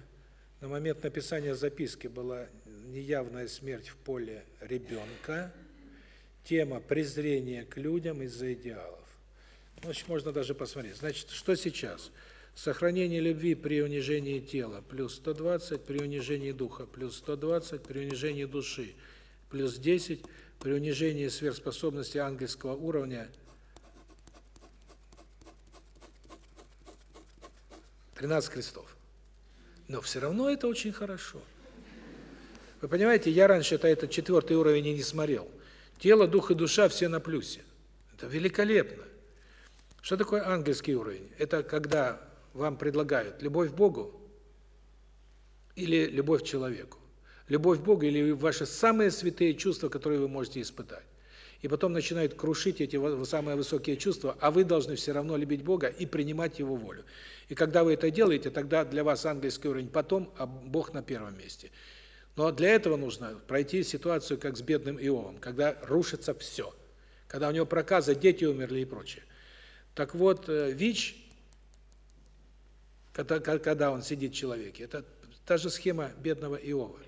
На момент написания записки была неявная смерть в поле ребенка. Тема презрения к людям из-за идеалов. Ну, можно даже посмотреть. Значит, что сейчас? Сохранение любви при унижении тела плюс 120, при унижении духа плюс 120, при унижении души плюс 10, при унижении сверхспособности ангельского уровня 13 крестов. Но все равно это очень хорошо. Вы понимаете, я раньше это этот четвертый уровень и не смотрел. Тело, дух и душа все на плюсе. Это великолепно. Что такое ангельский уровень? Это когда вам предлагают любовь к Богу или любовь к человеку. Любовь к Богу или ваши самые святые чувства, которые вы можете испытать. И потом начинают крушить эти самые высокие чувства, а вы должны все равно любить Бога и принимать Его волю. И когда вы это делаете, тогда для вас ангельский уровень потом, а Бог на первом месте. Но для этого нужно пройти ситуацию, как с бедным Иовом, когда рушится все. Когда у него проказа, дети умерли и прочее. Так вот, э, ВИЧ когда, он сидит в человеке. Это та же схема бедного Иова.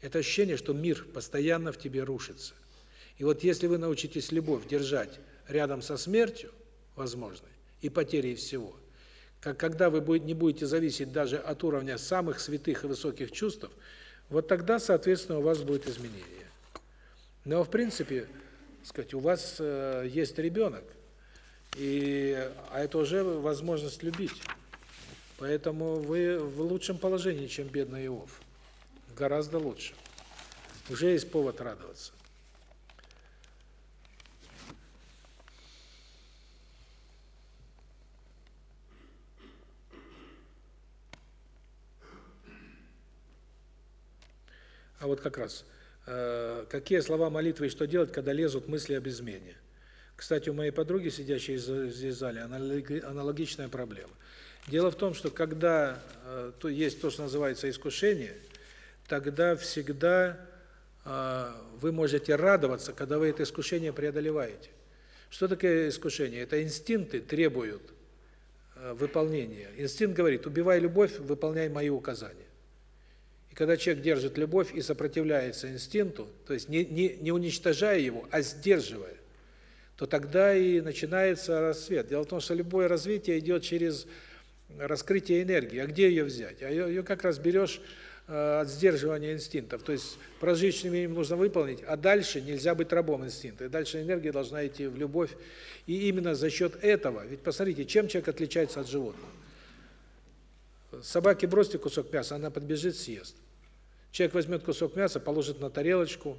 Это ощущение, что мир постоянно в тебе рушится. И вот если вы научитесь любовь держать рядом со смертью, возможной, и потерей всего, как когда вы не будете зависеть даже от уровня самых святых и высоких чувств, вот тогда, соответственно, у вас будет изменение. Но, в принципе, сказать, у вас э, есть ребенок, и, а это уже возможность любить. Поэтому вы в лучшем положении, чем бедный Иов. Гораздо лучше. Уже есть повод радоваться. А вот как раз, э, какие слова молитвы и что делать, когда лезут мысли об измене? Кстати, у моей подруги, сидящей здесь в зале, аналогичная проблема. Дело в том, что когда э, то есть то, что называется искушение, тогда всегда э, вы можете радоваться, когда вы это искушение преодолеваете. Что такое искушение? Это инстинкты требуют э, выполнения. Инстинкт говорит: "Убивай любовь, выполняй мои указания". И когда человек держит любовь и сопротивляется инстинкту, то есть не не не уничтожая его, а сдерживая, то тогда и начинается рассвет. Дело в том, что любое развитие идет через раскрытие энергии. А где ее взять? А ее, как раз берешь э, от сдерживания инстинктов. То есть прожиточными им нужно выполнить, а дальше нельзя быть рабом инстинкта. И дальше энергия должна идти в любовь. И именно за счет этого, ведь посмотрите, чем человек отличается от животного. Собаке бросьте кусок мяса, она подбежит, съест. Человек возьмет кусок мяса, положит на тарелочку,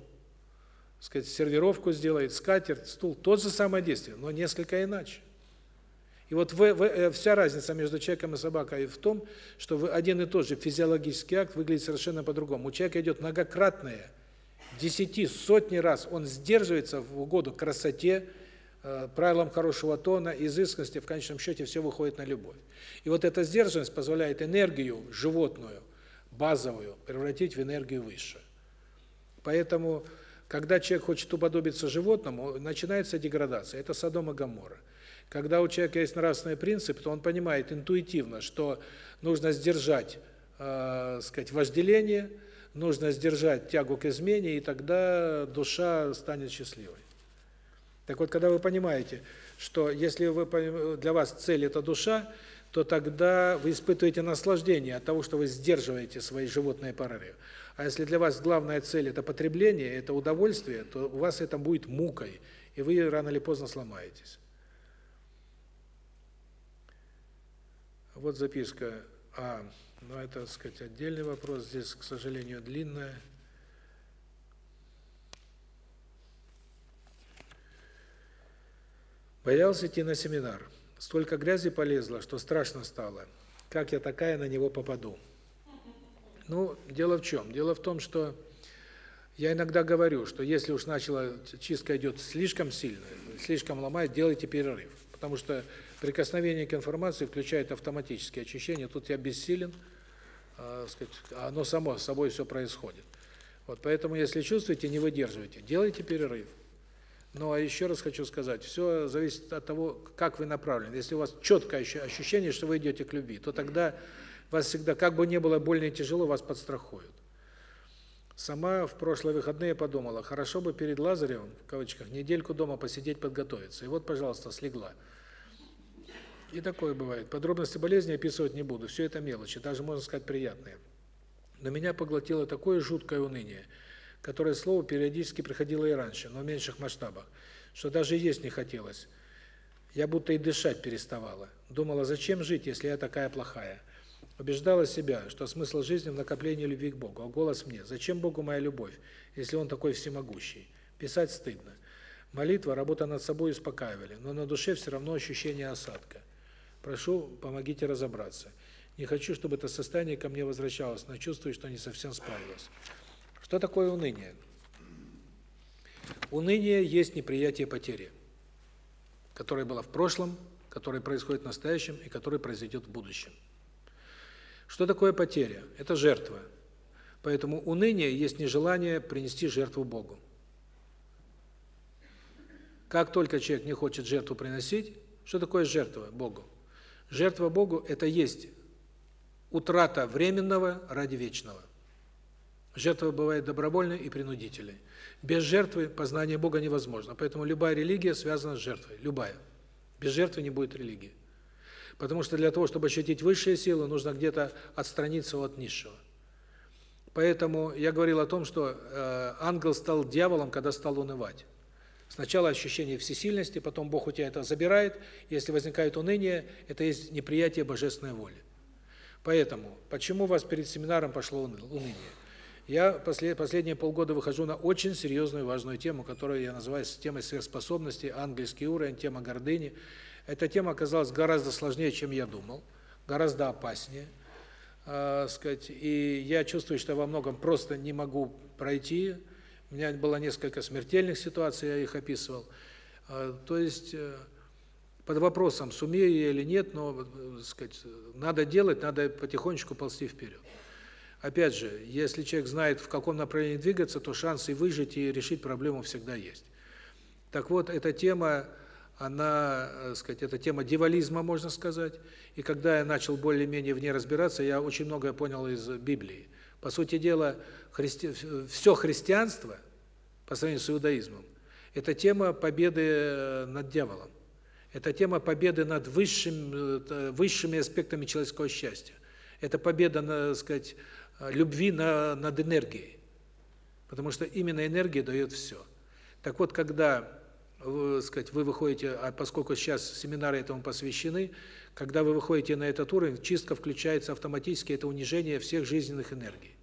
сказать, сервировку сделает, скатерть, стул. Тот же самое действие, но несколько иначе. И вот в, в, э, вся разница между человеком и собакой в том, что один и тот же физиологический акт выглядит совершенно по-другому. У человека идет многократное, десяти, сотни раз он сдерживается в угоду красоте, э, правилам хорошего тона, изысканности, в конечном счете все выходит на любовь. И вот эта сдержанность позволяет энергию животную, базовую, превратить в энергию выше. Поэтому, когда человек хочет уподобиться животному, начинается деградация. Это Содом и Гоморра. Когда у человека есть нравственный принцип, то он понимает интуитивно, что нужно сдержать, э, сказать, вожделение, нужно сдержать тягу к измене, и тогда душа станет счастливой. Так вот, когда вы понимаете, что если вы для вас цель это душа, то тогда вы испытываете наслаждение от того, что вы сдерживаете свои животные порывы. А если для вас главная цель – это потребление, это удовольствие, то у вас это будет мукой, и вы рано или поздно сломаетесь. Вот записка. А, ну это, так сказать, отдельный вопрос. Здесь, к сожалению, длинная. Боялся идти на семинар. Столько грязи полезло, что страшно стало. Как я такая на него попаду? Ну, дело в чем? Дело в том, что я иногда говорю, что если уж начала чистка идет слишком сильно, слишком ломает, делайте перерыв. Потому что прикосновение к информации включает автоматические очищения. Тут я бессилен, э, сказать, оно само собой все происходит. Вот поэтому, если чувствуете, не выдерживайте, делайте перерыв. Но а еще раз хочу сказать, все зависит от того, как вы направлены. Если у вас четкое ощущение, что вы идете к любви, то тогда вас всегда, как бы ни было больно и тяжело, вас подстрахуют. Сама в прошлые выходные подумала, хорошо бы перед Лазаревым, в кавычках, недельку дома посидеть, подготовиться. И вот, пожалуйста, слегла. И такое бывает. Подробности болезни описывать не буду. Все это мелочи, даже, можно сказать, приятные. Но меня поглотило такое жуткое уныние – которое слово периодически приходило и раньше, но в меньших масштабах, что даже есть не хотелось. Я будто и дышать переставала. Думала, зачем жить, если я такая плохая? Убеждала себя, что смысл жизни в накоплении любви к Богу. А голос мне: "Зачем Богу моя любовь, если он такой всемогущий?" Писать стыдно. Молитва, работа над собой успокаивали, но на душе все равно ощущение осадка. Прошу, помогите разобраться. Не хочу, чтобы это состояние ко мне возвращалось, но чувствую, что не совсем справилась. Что такое уныние? Уныние есть неприятие потери, которая была в прошлом, которая происходит в настоящем и которая произойдет в будущем. Что такое потеря? Это жертва. Поэтому уныние есть нежелание принести жертву Богу. Как только человек не хочет жертву приносить, что такое жертва Богу? Жертва Богу – это есть утрата временного ради вечного. Жертва бывает добровольной и принудительной. Без жертвы познание Бога невозможно. Поэтому любая религия связана с жертвой. Любая. Без жертвы не будет религии. Потому что для того, чтобы ощутить высшие силы, нужно где-то отстраниться от низшего. Поэтому я говорил о том, что э, ангел стал дьяволом, когда стал унывать. Сначала ощущение всесильности, потом Бог у тебя это забирает. Если возникает уныние, это есть неприятие божественной воли. Поэтому, почему у вас перед семинаром пошло уныние? Я после, последние полгода выхожу на очень серьезную важную тему, которую я называю темой сверхспособностей, английский уровень, тема гордыни. Эта тема оказалась гораздо сложнее, чем я думал, гораздо опаснее. Э, сказать, и я чувствую, что во многом просто не могу пройти. У меня было несколько смертельных ситуаций, я их описывал. Э, то есть э, под вопросом, сумею я или нет, но, сказать, надо делать, надо потихонечку ползти вперед. Опять же, если человек знает, в каком направлении двигаться, то шансы выжить и решить проблему всегда есть. Так вот, эта тема, она, так э, сказать, это тема дивализма, можно сказать. И когда я начал более-менее в ней разбираться, я очень многое понял из Библии. По сути дела, христи... все христианство, по сравнению с иудаизмом, это тема победы э, над дьяволом. Это тема победы над высшим, э, высшими аспектами человеческого счастья. Это победа, так сказать, любви на, над энергией. Потому что именно энергия дает все. Так вот, когда вы, сказать, вы выходите, а поскольку сейчас семинары этому посвящены, когда вы выходите на этот уровень, чистка включается автоматически, это унижение всех жизненных энергий.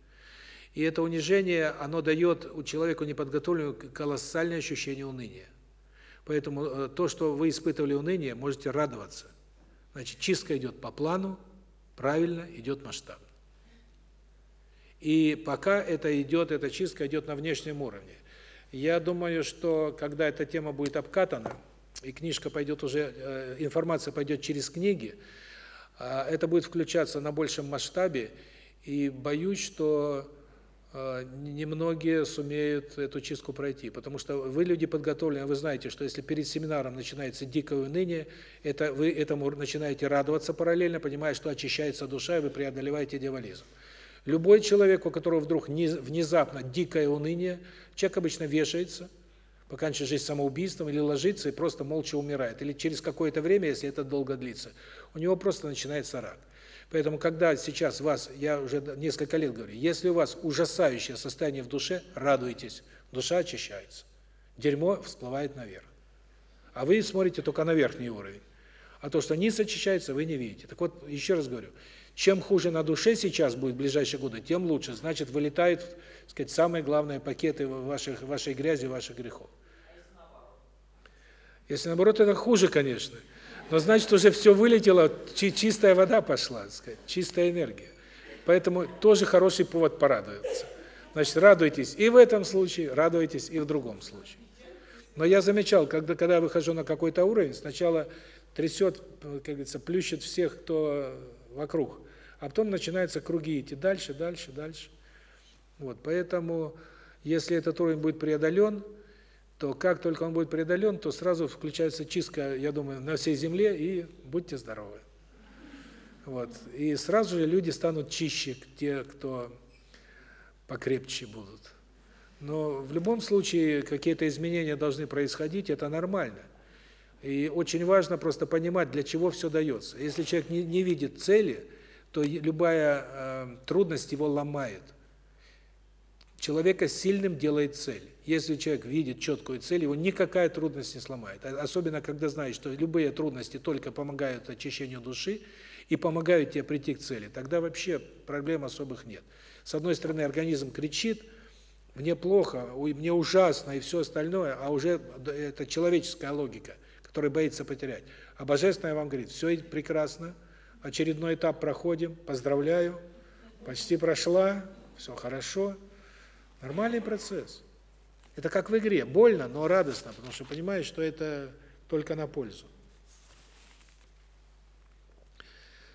И это унижение, оно дает у человека неподготовленному колоссальное ощущение уныния. Поэтому э, то, что вы испытывали уныние, можете радоваться. Значит, чистка идет по плану, правильно, идет масштабно. И пока это идет, эта чистка идет на внешнем уровне. Я думаю, что когда эта тема будет обкатана, и книжка пойдет уже, э, информация пойдет через книги, а, это будет включаться на большем масштабе, и боюсь, что э, немногие сумеют эту чистку пройти, потому что вы люди подготовленные, вы знаете, что если перед семинаром начинается дикое уныние, это вы этому начинаете радоваться параллельно, понимая, что очищается душа, и вы преодолеваете дьяволизм. Любой человек, у которого вдруг внезапно дикое уныние, человек обычно вешается, поканчивает жизнь самоубийством, или ложится и просто молча умирает. Или через какое-то время, если это долго длится, у него просто начинается рак. Поэтому, когда сейчас вас, я уже несколько лет говорю, если у вас ужасающее состояние в душе, радуйтесь, душа очищается. Дерьмо всплывает наверх. А вы смотрите только на верхний уровень. А то, что низ очищается, вы не видите. Так вот, еще раз говорю, чем хуже на душе сейчас будет в ближайшие годы, тем лучше. Значит, вылетают, так сказать, самые главные пакеты ваших вашей грязи, ваших грехов. Если наоборот, это хуже, конечно. Но значит, уже все вылетело, чистая вода пошла, так сказать, чистая энергия. Поэтому тоже хороший повод порадоваться. Значит, радуйтесь и в этом случае, радуйтесь и в другом случае. Но я замечал, когда когда я выхожу на какой-то уровень, сначала трясет, как говорится, плющит всех, кто вокруг. А потом начинаются круги идти дальше, дальше, дальше. Вот, поэтому если этот уровень будет преодолен, то как только он будет преодолен, то сразу включается чистка, я думаю, на всей земле, и будьте здоровы. Вот. И сразу же люди станут чище, те, кто покрепче будут. Но в любом случае какие-то изменения должны происходить, это нормально. И очень важно просто понимать, для чего все дается. Если человек не, не видит цели, то любая э, трудность его ломает. Человека сильным делает цель. Если человек видит четкую цель, его никакая трудность не сломает. Особенно, когда знаешь, что любые трудности только помогают очищению души и помогают тебе прийти к цели. Тогда вообще проблем особых нет. С одной стороны, организм кричит, мне плохо, мне ужасно и все остальное, а уже это человеческая логика, которая боится потерять. А Божественное вам говорит, все прекрасно, очередной этап проходим, поздравляю, почти прошла, все хорошо. Нормальный процесс. Это как в игре, больно, но радостно, потому что понимаешь, что это только на пользу.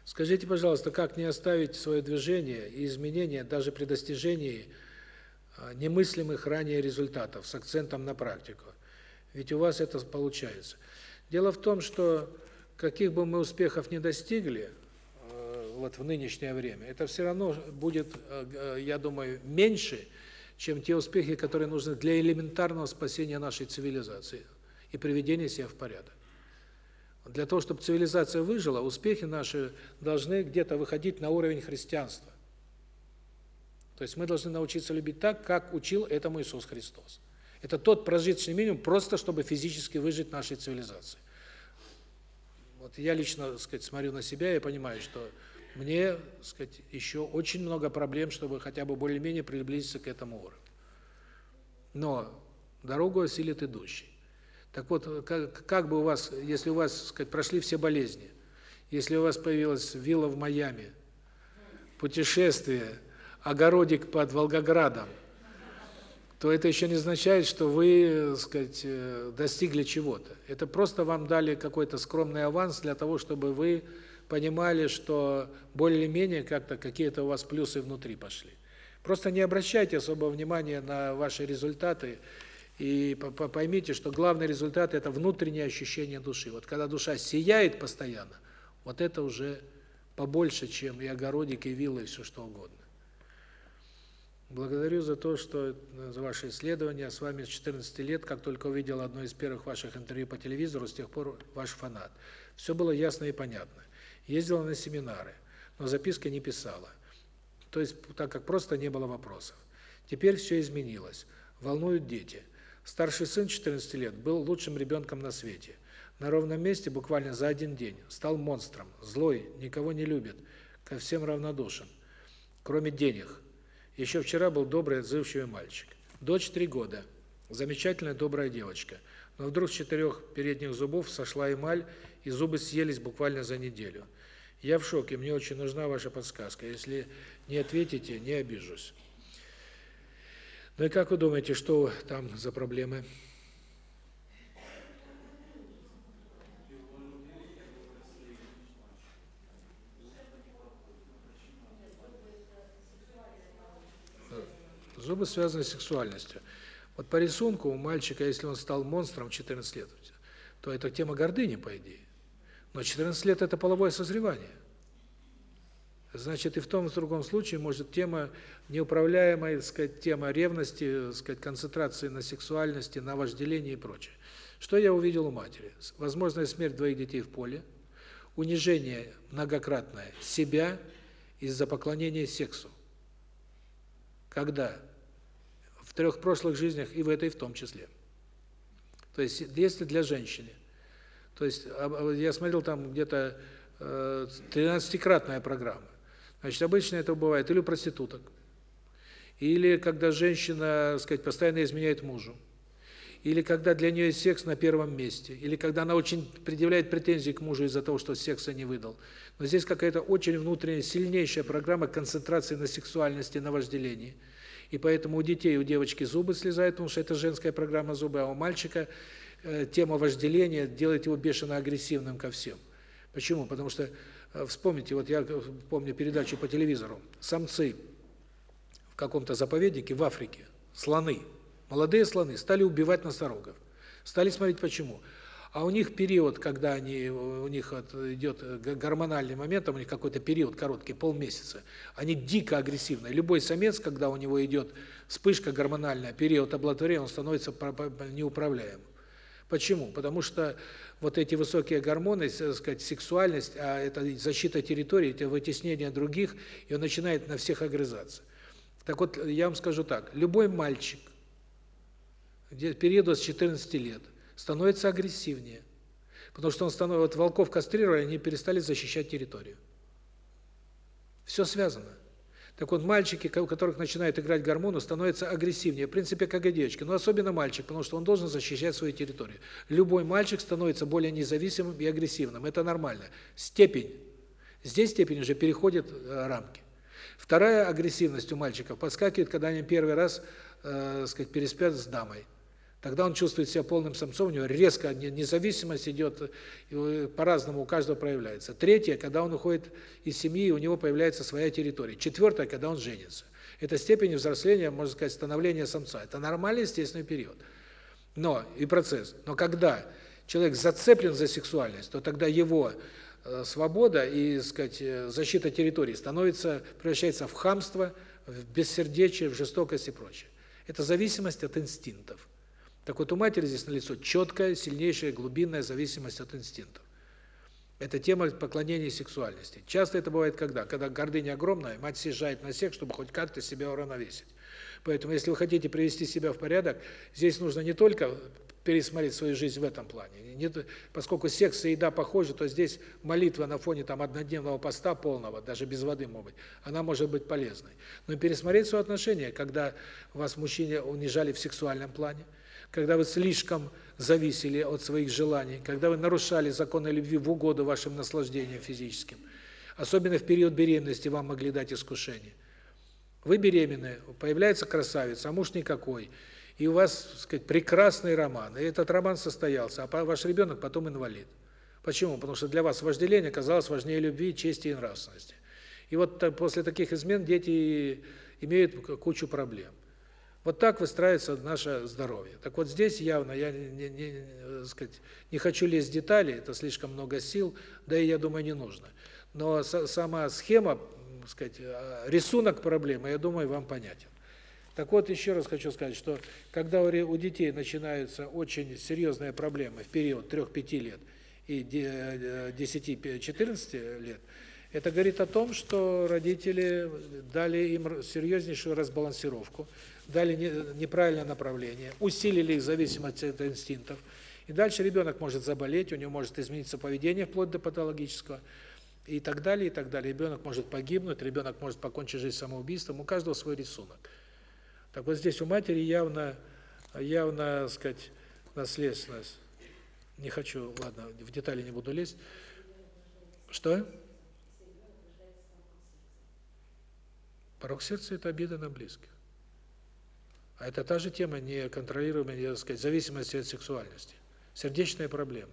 Скажите, пожалуйста, как не оставить свое движение и изменения даже при достижении а, немыслимых ранее результатов с акцентом на практику? Ведь у вас это получается. Дело в том, что каких бы мы успехов не достигли а, вот в нынешнее время, это все равно будет, а, я думаю, меньше, чем те успехи, которые нужны для элементарного спасения нашей цивилизации и приведения себя в порядок. Для того, чтобы цивилизация выжила, успехи наши должны где-то выходить на уровень христианства. То есть мы должны научиться любить так, как учил этому Иисус Христос. Это тот прожиточный минимум, просто чтобы физически выжить нашей цивилизации. Вот я лично, так сказать, смотрю на себя и понимаю, что мне, так сказать, еще очень много проблем, чтобы хотя бы более-менее приблизиться к этому уровню. Но дорогу осилит идущий. Так вот, как, как бы у вас, если у вас, так сказать, прошли все болезни, если у вас появилась вилла в Майами, путешествие, огородик под Волгоградом, то это еще не означает, что вы, так сказать, э, достигли чего-то. Это просто вам дали какой-то скромный аванс для того, чтобы вы понимали, что более-менее как-то какие-то у вас плюсы внутри пошли. Просто не обращайте особого внимания на ваши результаты и поймите, что главный результат это внутреннее ощущение души. Вот когда душа сияет постоянно, вот это уже побольше, чем и огородик, и вилла, и все что угодно. Благодарю за то, что за ваше исследование. С вами с 14 лет, как только увидел одно из первых ваших интервью по телевизору, с тех пор ваш фанат. Все было ясно и понятно ездила на семинары, но записки не писала. То есть, так как просто не было вопросов. Теперь все изменилось. Волнуют дети. Старший сын 14 лет был лучшим ребенком на свете. На ровном месте буквально за один день стал монстром, злой, никого не любит, ко всем равнодушен, кроме денег. Еще вчера был добрый, отзывчивый мальчик. Дочь три года, замечательная, добрая девочка. Но вдруг с четырех передних зубов сошла эмаль, и зубы съелись буквально за неделю. Я в шоке, мне очень нужна ваша подсказка. Если не ответите, не обижусь. Ну и как вы думаете, что там за проблемы? Зубы связаны с сексуальностью. Вот по рисунку у мальчика, если он стал монстром в 14 лет, то это тема гордыни, по идее. Но 14 лет – это половое созревание. значит, и в том и в другом случае может тема неуправляемая, так сказать, тема ревности, сказать, концентрации на сексуальности, на вожделении и прочее. Что я увидел у матери? Возможная смерть двоих детей в поле, унижение многократное себя из-за поклонения сексу. Когда? Трех прошлых жизнях и в этой в том числе. То есть если для женщины. То есть а, а, я смотрел там где-то 13-кратная э, программа. Значит, обычно это бывает или у проституток, или когда женщина, так сказать, постоянно изменяет мужу, или когда для нее секс на первом месте, или когда она очень предъявляет претензии к мужу из-за того, что секса не выдал. Но здесь какая-то очень внутренняя, сильнейшая программа концентрации на сексуальности, на вожделении. И поэтому у детей, у девочки зубы слезают, потому что это женская программа зубы, а у мальчика э, тема вожделения делает его бешено агрессивным ко всем. Почему? Потому что, э, вспомните, вот я помню передачу по телевизору, самцы в каком-то заповеднике в Африке, слоны, молодые слоны, стали убивать носорогов. Стали смотреть почему. А у них период, когда они у них вот идет гормональный момент, там у них какой-то период короткий, полмесяца. Они дико агрессивные. Любой самец, когда у него идет вспышка гормональная, период оплодотворения, он становится неуправляемым. Почему? Потому что вот эти высокие гормоны, так сказать, сексуальность, а это защита территории, это вытеснение других, и он начинает на всех огрызаться. Так вот, я вам скажу так, любой мальчик, периоду с 14 лет, становится агрессивнее. Потому что он становится, вот волков кастрировали, они перестали защищать территорию. Все связано. Так вот, мальчики, у которых начинают играть гормоны, становятся агрессивнее. В принципе, как и девочки. Но особенно мальчик, потому что он должен защищать свою территорию. Любой мальчик становится более независимым и агрессивным. Это нормально. Степень. Здесь степень уже переходит э, рамки. Вторая агрессивность у мальчиков подскакивает, когда они первый раз, э, сказать, переспят с дамой. Тогда он чувствует себя полным самцом, у него резко независимость идет, по-разному у каждого проявляется. Третье, когда он уходит из семьи, у него появляется своя территория. Четвертое, когда он женится. Это степень взросления, можно сказать, становления самца. Это нормальный естественный период. Но и процесс. Но когда человек зацеплен за сексуальность, то тогда его э, свобода и, сказать, э, защита территории становится превращается в хамство, в бессердечие, в жестокость и прочее. Это зависимость от инстинктов. Так вот, у матери здесь налицо четкая, сильнейшая, глубинная зависимость от инстинктов. Это тема поклонения сексуальности. Часто это бывает когда? Когда гордыня огромная, мать съезжает на всех, чтобы хоть как-то себя уравновесить. Поэтому, если вы хотите привести себя в порядок, здесь нужно не только пересмотреть свою жизнь в этом плане. Не, поскольку секс и еда похожи, то здесь молитва на фоне там однодневного поста полного, даже без воды может быть, она может быть полезной. Но пересмотреть свое отношение, когда вас мужчине унижали в сексуальном плане, когда вы слишком зависели от своих желаний, когда вы нарушали законы любви в угоду вашим наслаждениям физическим. Особенно в период беременности вам могли дать искушение. Вы беременны, появляется красавица, а муж никакой. И у вас, так сказать, прекрасный роман. И этот роман состоялся, а ваш ребенок потом инвалид. Почему? Потому что для вас вожделение оказалось важнее любви, чести и нравственности. И вот после таких измен дети имеют кучу проблем. Вот так выстраивается наше здоровье. Так вот здесь явно, я не, не, э, сказать, не хочу лезть в детали, это слишком много сил, да и я думаю, не нужно. Но сама схема, сказать, э, рисунок проблемы, я думаю, вам понятен. Так вот, еще раз хочу сказать, что когда у детей начинаются очень серьезные проблемы в период 3-5 лет и 10-14 э, лет, это говорит о том, что родители дали им серьезнейшую разбалансировку, дали неправильное направление, усилили их зависимость от инстинктов. И дальше ребенок может заболеть, у него может измениться поведение вплоть до патологического, и так далее, и так далее. Ребенок может погибнуть, ребенок может покончить жизнь самоубийством, у каждого свой рисунок. Так вот здесь у матери явно, явно, сказать, наследственность. Не хочу, ладно, в детали не буду лезть. Что? Порог сердца – это обида на близких. А это та же тема неконтролируемой, так сказать, зависимости от сексуальности. Сердечные проблемы,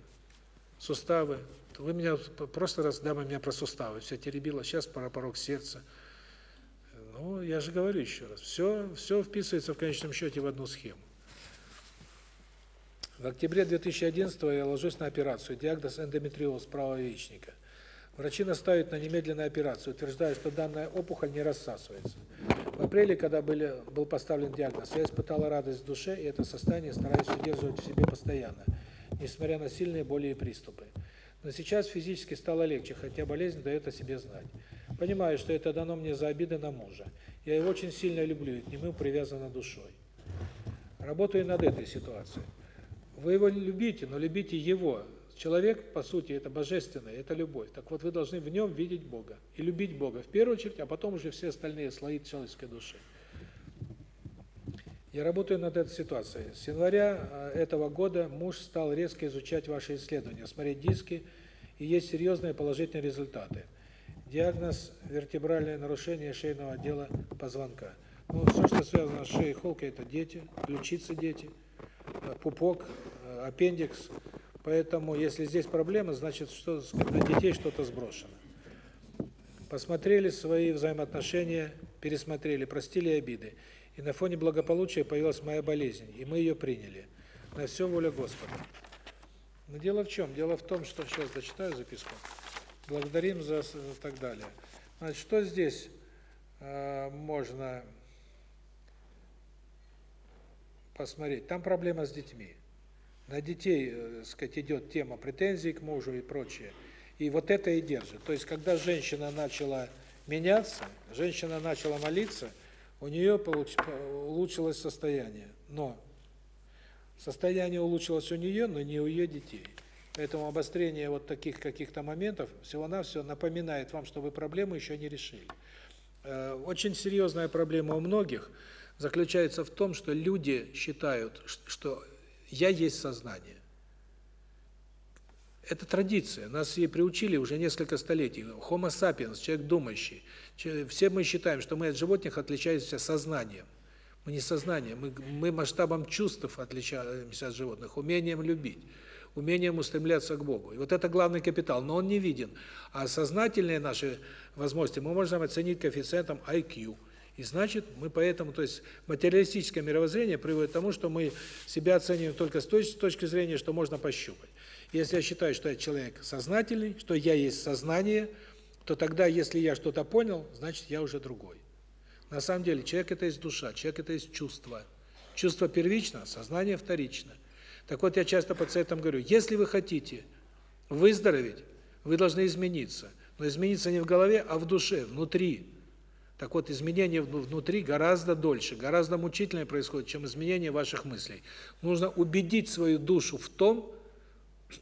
суставы. Вы меня просто раз дама меня про суставы все теребила, сейчас про порог сердца. Ну, я же говорю еще раз, все, все вписывается в конечном счете в одну схему. В октябре 2011 я ложусь на операцию, диагноз эндометриоз правого яичника. Врачи наставят на немедленную операцию, утверждая, что данная опухоль не рассасывается. В апреле, когда были, был поставлен диагноз, я испытала радость в душе, и это состояние стараюсь удерживать в себе постоянно, несмотря на сильные боли и приступы. Но сейчас физически стало легче, хотя болезнь дает о себе знать. Понимаю, что это дано мне за обиды на мужа. Я его очень сильно люблю, и к нему привязана душой. Работаю над этой ситуацией. Вы его любите, но любите его. Человек, по сути, это божественное, это любовь. Так вот, вы должны в нем видеть Бога. И любить Бога в первую очередь, а потом уже все остальные слои человеческой души. Я работаю над этой ситуацией. С января а, этого года муж стал резко изучать ваши исследования, смотреть диски, и есть серьезные положительные результаты. Диагноз – вертебральное нарушение шейного отдела позвонка. Ну, все, что связано с шеей холкой, это дети, ключицы дети, э, пупок, э, аппендикс. Поэтому, если здесь проблема, значит, что на детей что-то сброшено. Посмотрели свои взаимоотношения, пересмотрели, простили обиды. И на фоне благополучия появилась моя болезнь, и мы ее приняли. На все воля Господа. Но дело в чем? Дело в том, что... Сейчас дочитаю записку благодарим за так далее. Значит, что здесь э, можно посмотреть? Там проблема с детьми. На детей, э, сказать, идет тема претензий к мужу и прочее. И вот это и держит. То есть, когда женщина начала меняться, женщина начала молиться, у нее получ... улучшилось состояние. Но состояние улучшилось у нее, но не у ее детей. Поэтому обострение вот таких каких-то моментов всего-навсего напоминает вам, что вы проблему еще не решили. Э, очень серьезная проблема у многих заключается в том, что люди считают, что я есть сознание. Это традиция, нас ей приучили уже несколько столетий. Homo sapiens, человек думающий. Все мы считаем, что мы от животных отличаемся сознанием. Мы не сознанием, мы, мы масштабом чувств отличаемся от животных, умением любить умением устремляться к Богу. И вот это главный капитал, но он не виден. А сознательные наши возможности мы можем оценить коэффициентом IQ. И значит, мы поэтому, то есть материалистическое мировоззрение приводит к тому, что мы себя оцениваем только с точки зрения, что можно пощупать. Если я считаю, что я человек сознательный, что я есть сознание, то тогда, если я что-то понял, значит, я уже другой. На самом деле, человек – это есть душа, человек – это есть чувство. Чувство первично, сознание вторично. Так вот, я часто пациентам говорю, если вы хотите выздороветь, вы должны измениться. Но измениться не в голове, а в душе, внутри. Так вот, изменение внутри гораздо дольше, гораздо мучительнее происходит, чем изменение ваших мыслей. Нужно убедить свою душу в том,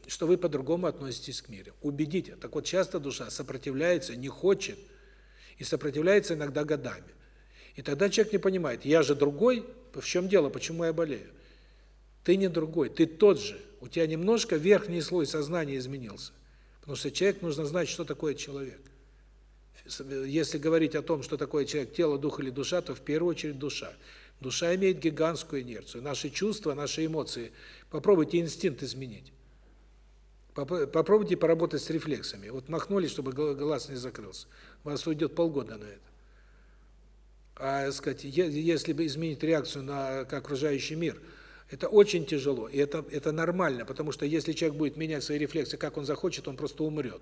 что вы по-другому относитесь к миру. Убедить. Так вот, часто душа сопротивляется, не хочет, и сопротивляется иногда годами. И тогда человек не понимает, я же другой, в чем дело, почему я болею? Ты не другой, ты тот же. У тебя немножко верхний слой сознания изменился. Потому что человек нужно знать, что такое человек. Если говорить о том, что такое человек, тело, дух или душа, то в первую очередь душа. Душа имеет гигантскую инерцию. Наши чувства, наши эмоции. Попробуйте инстинкт изменить. Попробуйте поработать с рефлексами. Вот махнули, чтобы глаз не закрылся. У вас уйдет полгода на это. А, сказать, если бы изменить реакцию на окружающий мир – это очень тяжело, и это это нормально, потому что если человек будет менять свои рефлексы, как он захочет, он просто умрет.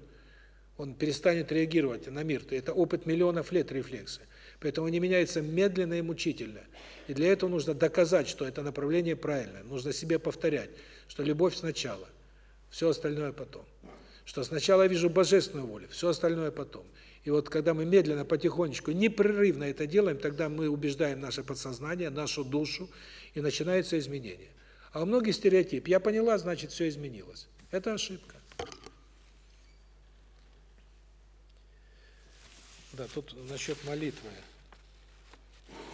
Он перестанет реагировать на мир. Это опыт миллионов лет рефлексы. Поэтому они меняются медленно и мучительно. И для этого нужно доказать, что это направление правильное. Нужно себе повторять, что любовь сначала, все остальное потом. Что сначала я вижу божественную волю, все остальное потом. И вот когда мы медленно, потихонечку, непрерывно это делаем, тогда мы убеждаем наше подсознание, нашу душу, и начинается изменение. А у многих стереотип. Я поняла, значит, все изменилось. Это ошибка. Да, тут насчет молитвы.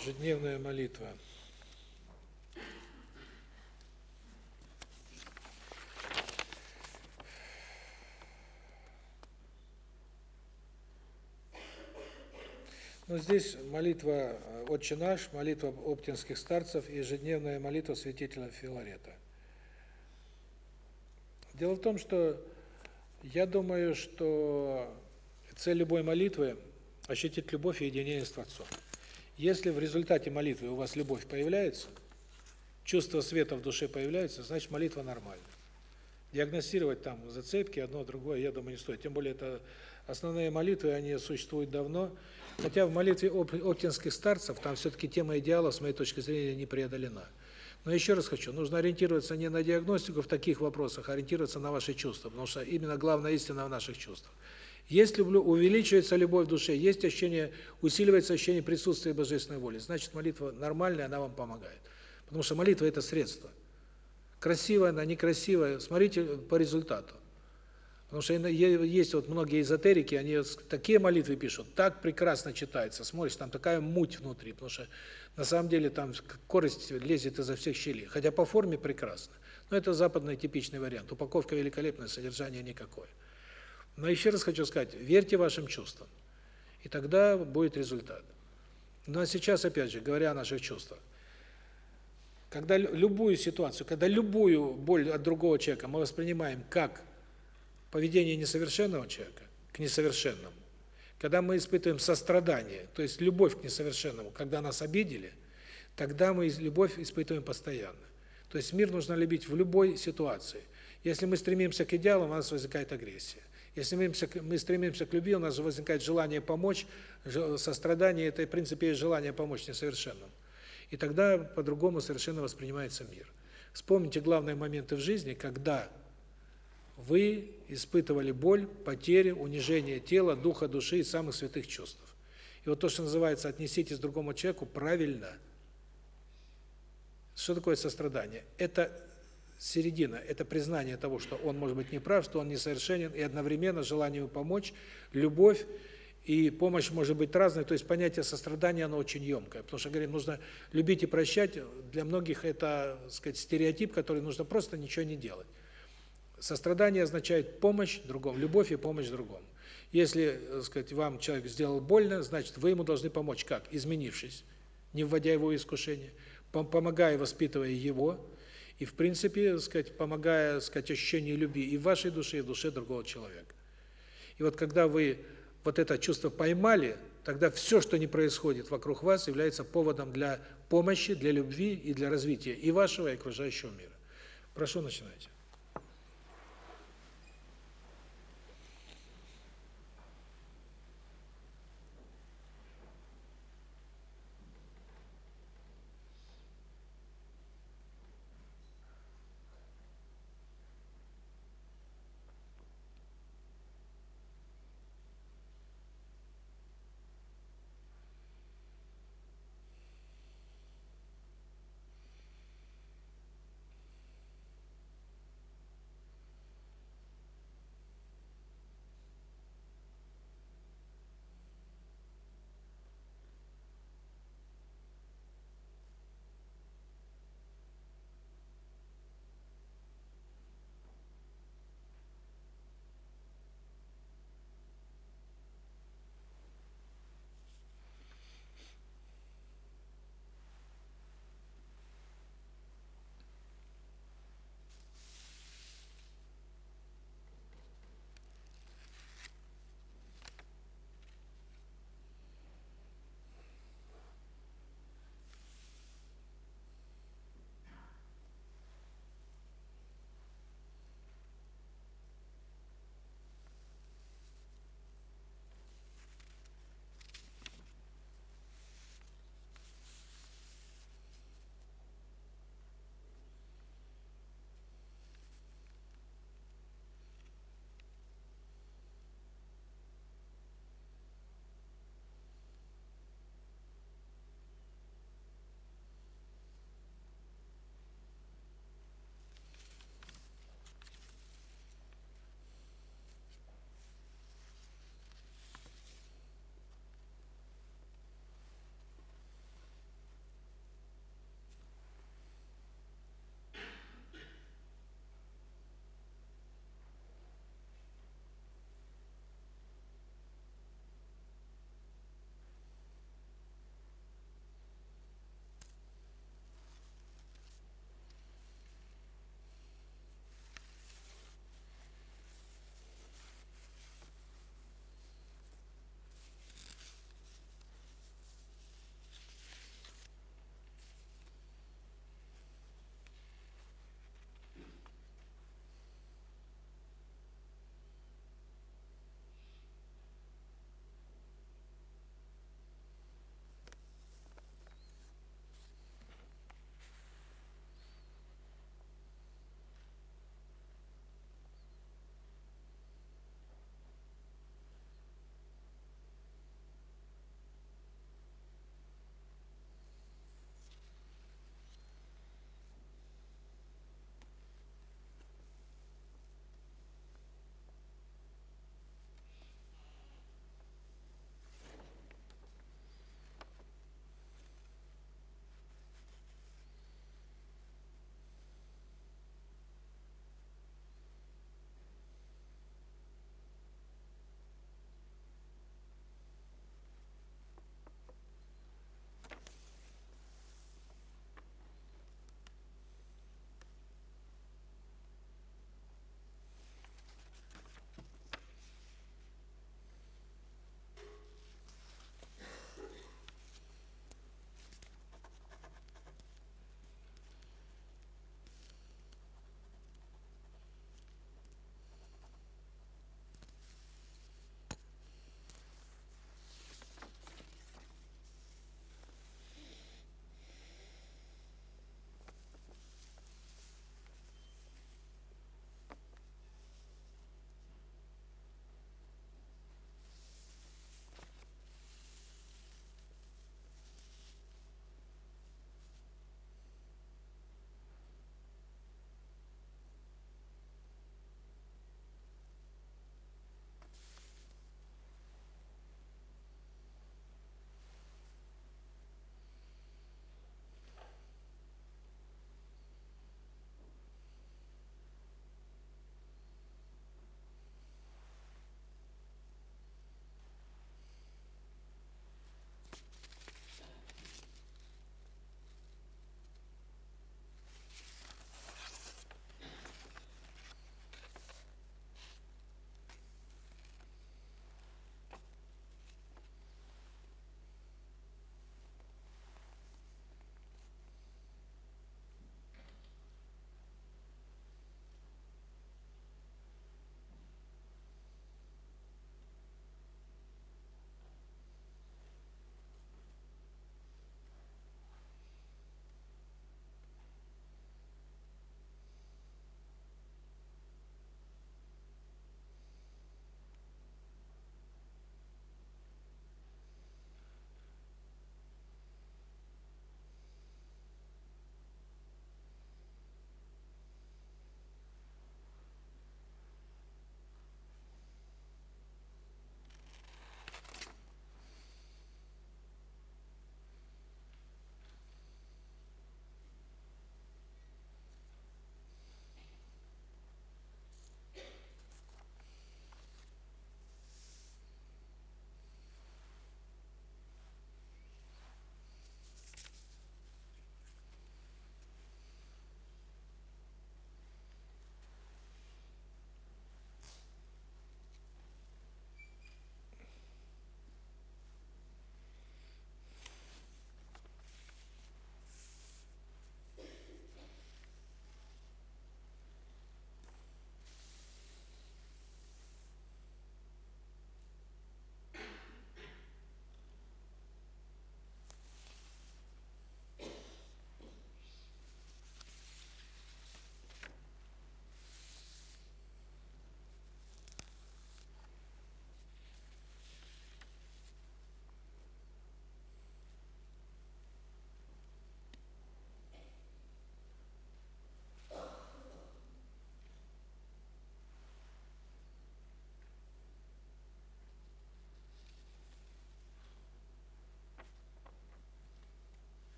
Ежедневная молитва. Но здесь молитва э, «Отче наш», молитва оптинских старцев и ежедневная молитва святителя Филарета. Дело в том, что я думаю, что цель любой молитвы – ощутить любовь и единение с Творцом. Если в результате молитвы у вас любовь появляется, чувство света в душе появляется, значит молитва нормальна. Диагностировать там зацепки, одно, другое, я думаю, не стоит. Тем более, это основные молитвы, они существуют давно. Хотя в молитве оптинских старцев, там все-таки тема идеала, с моей точки зрения, не преодолена. Но еще раз хочу, нужно ориентироваться не на диагностику в таких вопросах, а ориентироваться на ваши чувства, потому что именно главная истина в наших чувствах. Люблю, увеличивается любовь в душе, есть ощущение, усиливается ощущение присутствия божественной воли. Значит, молитва нормальная, она вам помогает. Потому что молитва это средство. Красивая она, некрасивая, смотрите по результату. Потому что есть вот многие эзотерики, они такие молитвы пишут, так прекрасно читается, смотришь, там такая муть внутри, потому что на самом деле там корость лезет изо всех щелей, хотя по форме прекрасно. Но это западный типичный вариант, упаковка великолепная, содержание никакое. Но еще раз хочу сказать, верьте вашим чувствам, и тогда будет результат. Ну а сейчас, опять же, говоря о наших чувствах, когда любую ситуацию, когда любую боль от другого человека мы воспринимаем как поведение несовершенного человека к несовершенному, когда мы испытываем сострадание, то есть любовь к несовершенному, когда нас обидели, тогда мы любовь испытываем постоянно. То есть мир нужно любить в любой ситуации. Если мы стремимся к идеалам, у нас возникает агрессия. Если мы, мы стремимся к любви, у нас возникает желание помочь, сострадание – это, в принципе, желание помочь несовершенным. И тогда по-другому совершенно воспринимается мир. Вспомните главные моменты в жизни, когда вы испытывали боль, потери, унижение тела, духа, души и самых святых чувств. И вот то, что называется «отнеситесь к другому человеку» правильно. Что такое сострадание? Это середина, это признание того, что он может быть неправ, что он несовершенен, и одновременно желание ему помочь, любовь, и помощь может быть разной, то есть понятие сострадания, оно очень емкое, потому что, говорим, нужно любить и прощать, для многих это, сказать, стереотип, который нужно просто ничего не делать. Сострадание означает помощь другому, любовь и помощь другому. Если, сказать, вам человек сделал больно, значит, вы ему должны помочь как? Изменившись, не вводя его в искушение, помогая, воспитывая его, и, в принципе, так сказать, помогая, так сказать, ощущению любви и в вашей душе, и в душе другого человека. И вот когда вы вот это чувство поймали, тогда все, что не происходит вокруг вас, является поводом для помощи, для любви и для развития и вашего, и окружающего мира. Прошу, начинайте.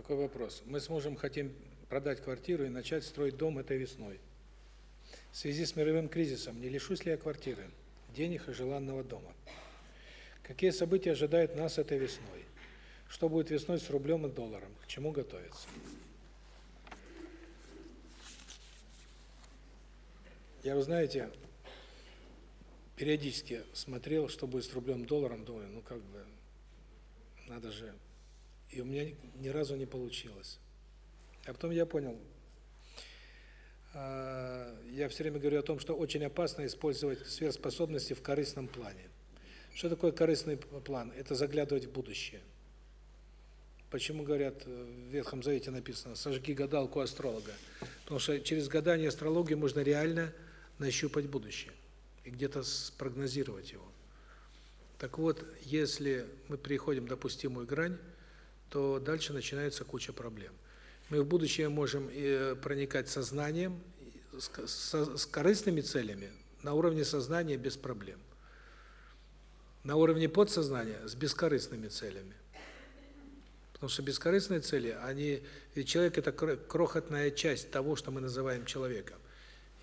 Такой вопрос. Мы с мужем хотим продать квартиру и начать строить дом этой весной. В связи с мировым кризисом не лишусь ли я квартиры, денег и желанного дома? Какие события ожидают нас этой весной? Что будет весной с рублем и долларом? К чему готовиться? Я, вы знаете, периодически смотрел, что будет с рублем долларом, думаю, ну как бы, надо же. И у меня ни разу не получилось. А потом я понял, а, я все время говорю о том, что очень опасно использовать сверхспособности в корыстном плане. Что такое корыстный план? Это заглядывать в будущее. Почему говорят, в Ветхом Завете написано «сожги гадалку астролога»? Потому что через гадание астрологии можно реально нащупать будущее и где-то спрогнозировать его. Так вот, если мы переходим допустимую грань, то дальше начинается куча проблем. Мы в будущее можем и проникать сознанием, с корыстными целями, на уровне сознания без проблем. На уровне подсознания с бескорыстными целями. Потому что бескорыстные цели, они ведь человек это крохотная часть того, что мы называем человеком.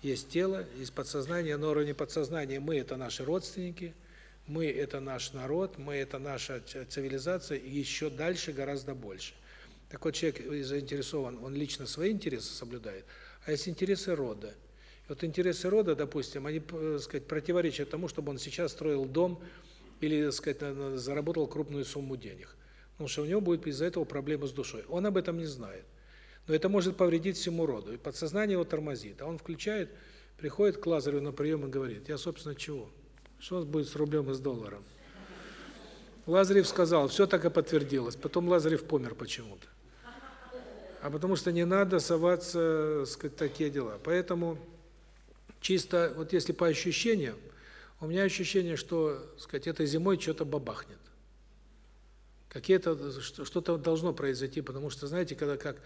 Есть тело, есть подсознание, на уровне подсознания мы это наши родственники, мы это наш народ, мы это наша цивилизация и еще дальше гораздо больше. Так вот человек заинтересован, он лично свои интересы соблюдает, а есть интересы рода. И вот интересы рода, допустим, они, так э, сказать, противоречат тому, чтобы он сейчас строил дом или, так сказать, заработал крупную сумму денег. Потому что у него будет из-за этого проблемы с душой. Он об этом не знает. Но это может повредить всему роду. И подсознание его тормозит. А он включает, приходит к Лазарю на прием и говорит, я, собственно, чего? Что будет с рублем и с долларом? Лазарев сказал, все так и подтвердилось. Потом Лазарев помер почему-то а потому что не надо соваться, сказать, такие дела. Поэтому чисто вот если по ощущениям, у меня ощущение, что, сказать, этой зимой что-то бабахнет. Какие-то что-то должно произойти, потому что знаете, когда как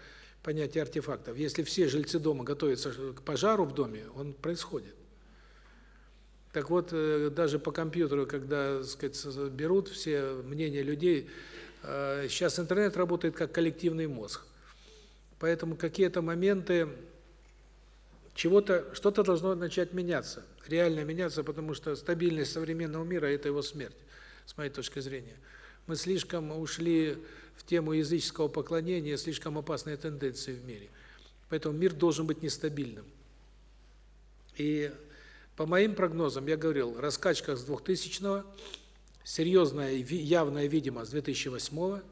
понятие артефактов, если все жильцы дома готовятся к пожару в доме, он происходит. Так вот, э, даже по компьютеру, когда, сказать, берут все мнения людей, э, сейчас интернет работает как коллективный мозг. Поэтому какие-то моменты чего-то, что-то должно начать меняться, реально меняться, потому что стабильность современного мира – это его смерть, с моей точки зрения. Мы слишком ушли в тему языческого поклонения, слишком опасные тенденции в мире. Поэтому мир должен быть нестабильным. И по моим прогнозам, я говорил, раскачка с 2000-го, серьезная, явная, видимо, с 2008 -го,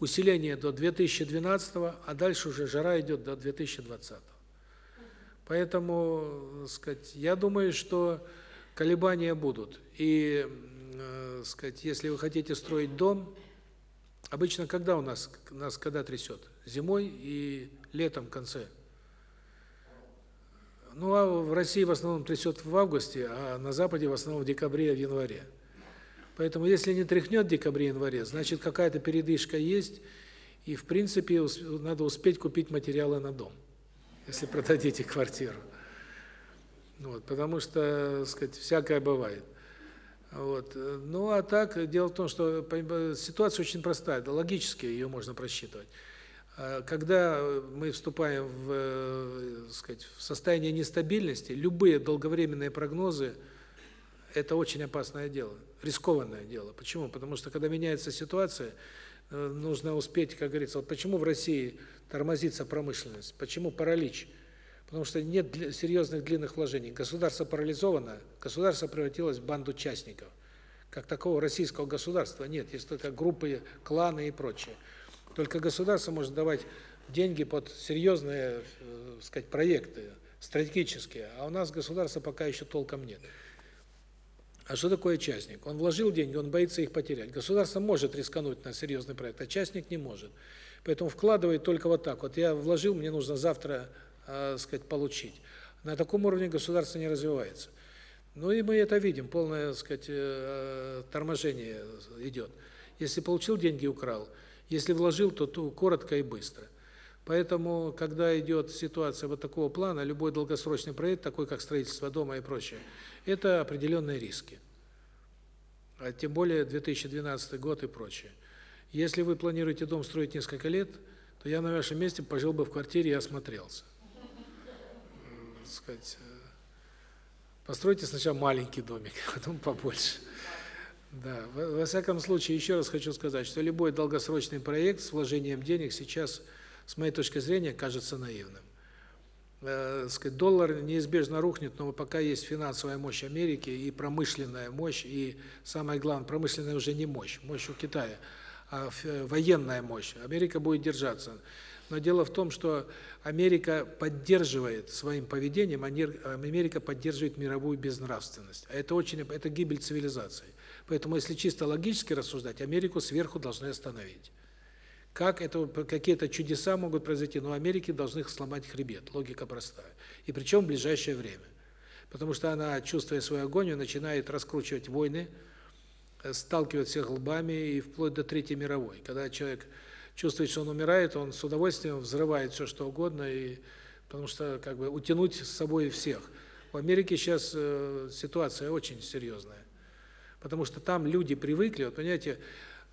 усиление до 2012, а дальше уже жара идет до 2020. Поэтому, сказать, я думаю, что колебания будут. И, э, сказать, если вы хотите строить дом, обычно когда у нас нас когда трясет? Зимой и летом в конце. Ну, а в России в основном трясет в августе, а на Западе в основном в декабре в январе. Поэтому если не тряхнет в декабре-январе, значит какая-то передышка есть, и в принципе надо успеть купить материалы на дом, если продадите квартиру. Вот, потому что, сказать, всякое бывает. Вот. Ну а так дело в том, что ситуация очень простая, логически ее можно просчитывать. А, когда мы вступаем в, э, сказать, в состояние нестабильности, любые долговременные прогнозы это очень опасное дело, рискованное дело. Почему? Потому что когда меняется ситуация, э, нужно успеть, как говорится, вот почему в России тормозится промышленность, почему паралич? Потому что нет серьезных длинных вложений. Государство парализовано, государство превратилось в банду частников. Как такого российского государства нет, есть только группы, кланы и прочее. Только государство может давать деньги под серьезные, э, сказать, проекты, стратегические, а у нас государства пока еще толком нет. А что такое частник? Он вложил деньги, он боится их потерять. Государство может рискануть на серьезный проект, а частник не может. Поэтому вкладывает только вот так. Вот я вложил, мне нужно завтра, э, сказать, получить. На таком уровне государство не развивается. Ну и мы это видим, полное, сказать, э, торможение идет. Если получил деньги, украл. Если вложил, то, то коротко и быстро. Поэтому, когда идет ситуация вот такого плана, любой долгосрочный проект, такой как строительство дома и прочее, это определенные риски. А тем более 2012 год и прочее. Если вы планируете дом строить несколько лет, то я на вашем месте пожил бы в квартире и осмотрелся. сказать, э, постройте сначала маленький домик, а потом побольше. Да, во всяком случае, еще раз хочу сказать, что любой долгосрочный проект с вложением денег сейчас, с моей точки зрения, кажется наивным. Э, сказать, доллар неизбежно рухнет, но пока есть финансовая мощь Америки и промышленная мощь, и самое главное, промышленная уже не мощь, мощь у Китая, а военная мощь. Америка будет держаться. Но дело в том, что Америка поддерживает своим поведением, Америка поддерживает мировую безнравственность. А это очень это гибель цивилизации. Поэтому, если чисто логически рассуждать, Америку сверху должны остановить. Как это какие-то чудеса могут произойти, но Америке должны сломать хребет. Логика простая. И причем в ближайшее время. Потому что она, чувствуя свою агонию, начинает раскручивать войны, э, сталкивать всех лбами и вплоть до Третьей мировой. Когда человек чувствует, что он умирает, он с удовольствием взрывает все что угодно и потому что как бы утянуть с собой всех. В Америке сейчас э, ситуация очень серьезная. Потому что там люди привыкли, вот понимаете,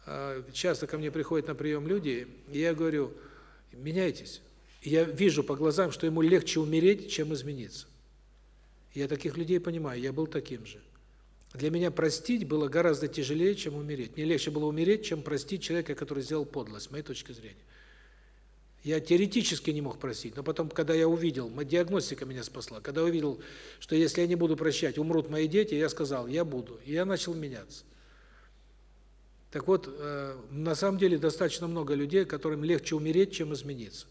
а, часто ко мне приходят на прием люди, и я говорю: "Меняйтесь". я вижу по глазам, что ему легче умереть, чем измениться. Я таких людей понимаю, я был таким же. Для меня простить было гораздо тяжелее, чем умереть. Мне легче было умереть, чем простить человека, который сделал подлость, с моей точки зрения. Я теоретически не мог простить, но потом, когда я увидел, диагностика меня спасла, когда увидел, что если я не буду прощать, умрут мои дети, я сказал, я буду. И я начал меняться. Так вот, э, на самом деле достаточно много людей, которым легче умереть, чем измениться.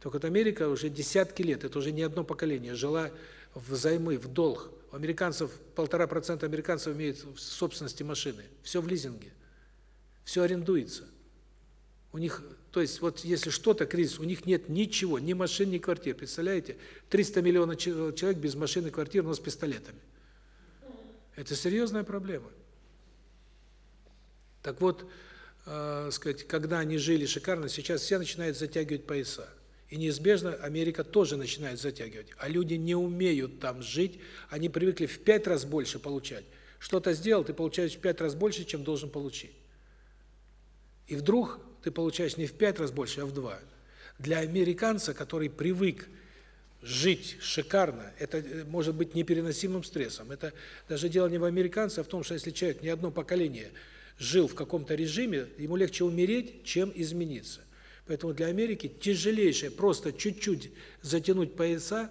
Только вот Америка уже десятки лет, это уже не одно поколение, жила в займы, в долг. У американцев полтора процента американцев имеют в собственности машины. Все в лизинге. Все арендуется. У них, то есть вот если что-то кризис, у них нет ничего, ни машин, ни квартир. Представляете? 300 миллионов человек без машины, квартир, но с пистолетами. Это серьезная проблема. Так вот, э, сказать, когда они жили шикарно, сейчас все начинают затягивать пояса. И неизбежно Америка тоже начинает затягивать. А люди не умеют там жить, они привыкли в пять раз больше получать. Что-то сделал, ты получаешь в пять раз больше, чем должен получить. И вдруг ты получаешь не в пять раз больше, а в два. Для американца, который привык жить шикарно, это э, может быть непереносимым стрессом. Это даже дело не в американце, а в том, что если человек не одно поколение жил в каком-то режиме, ему легче умереть, чем измениться. Поэтому для Америки тяжелейшее просто чуть-чуть затянуть пояса.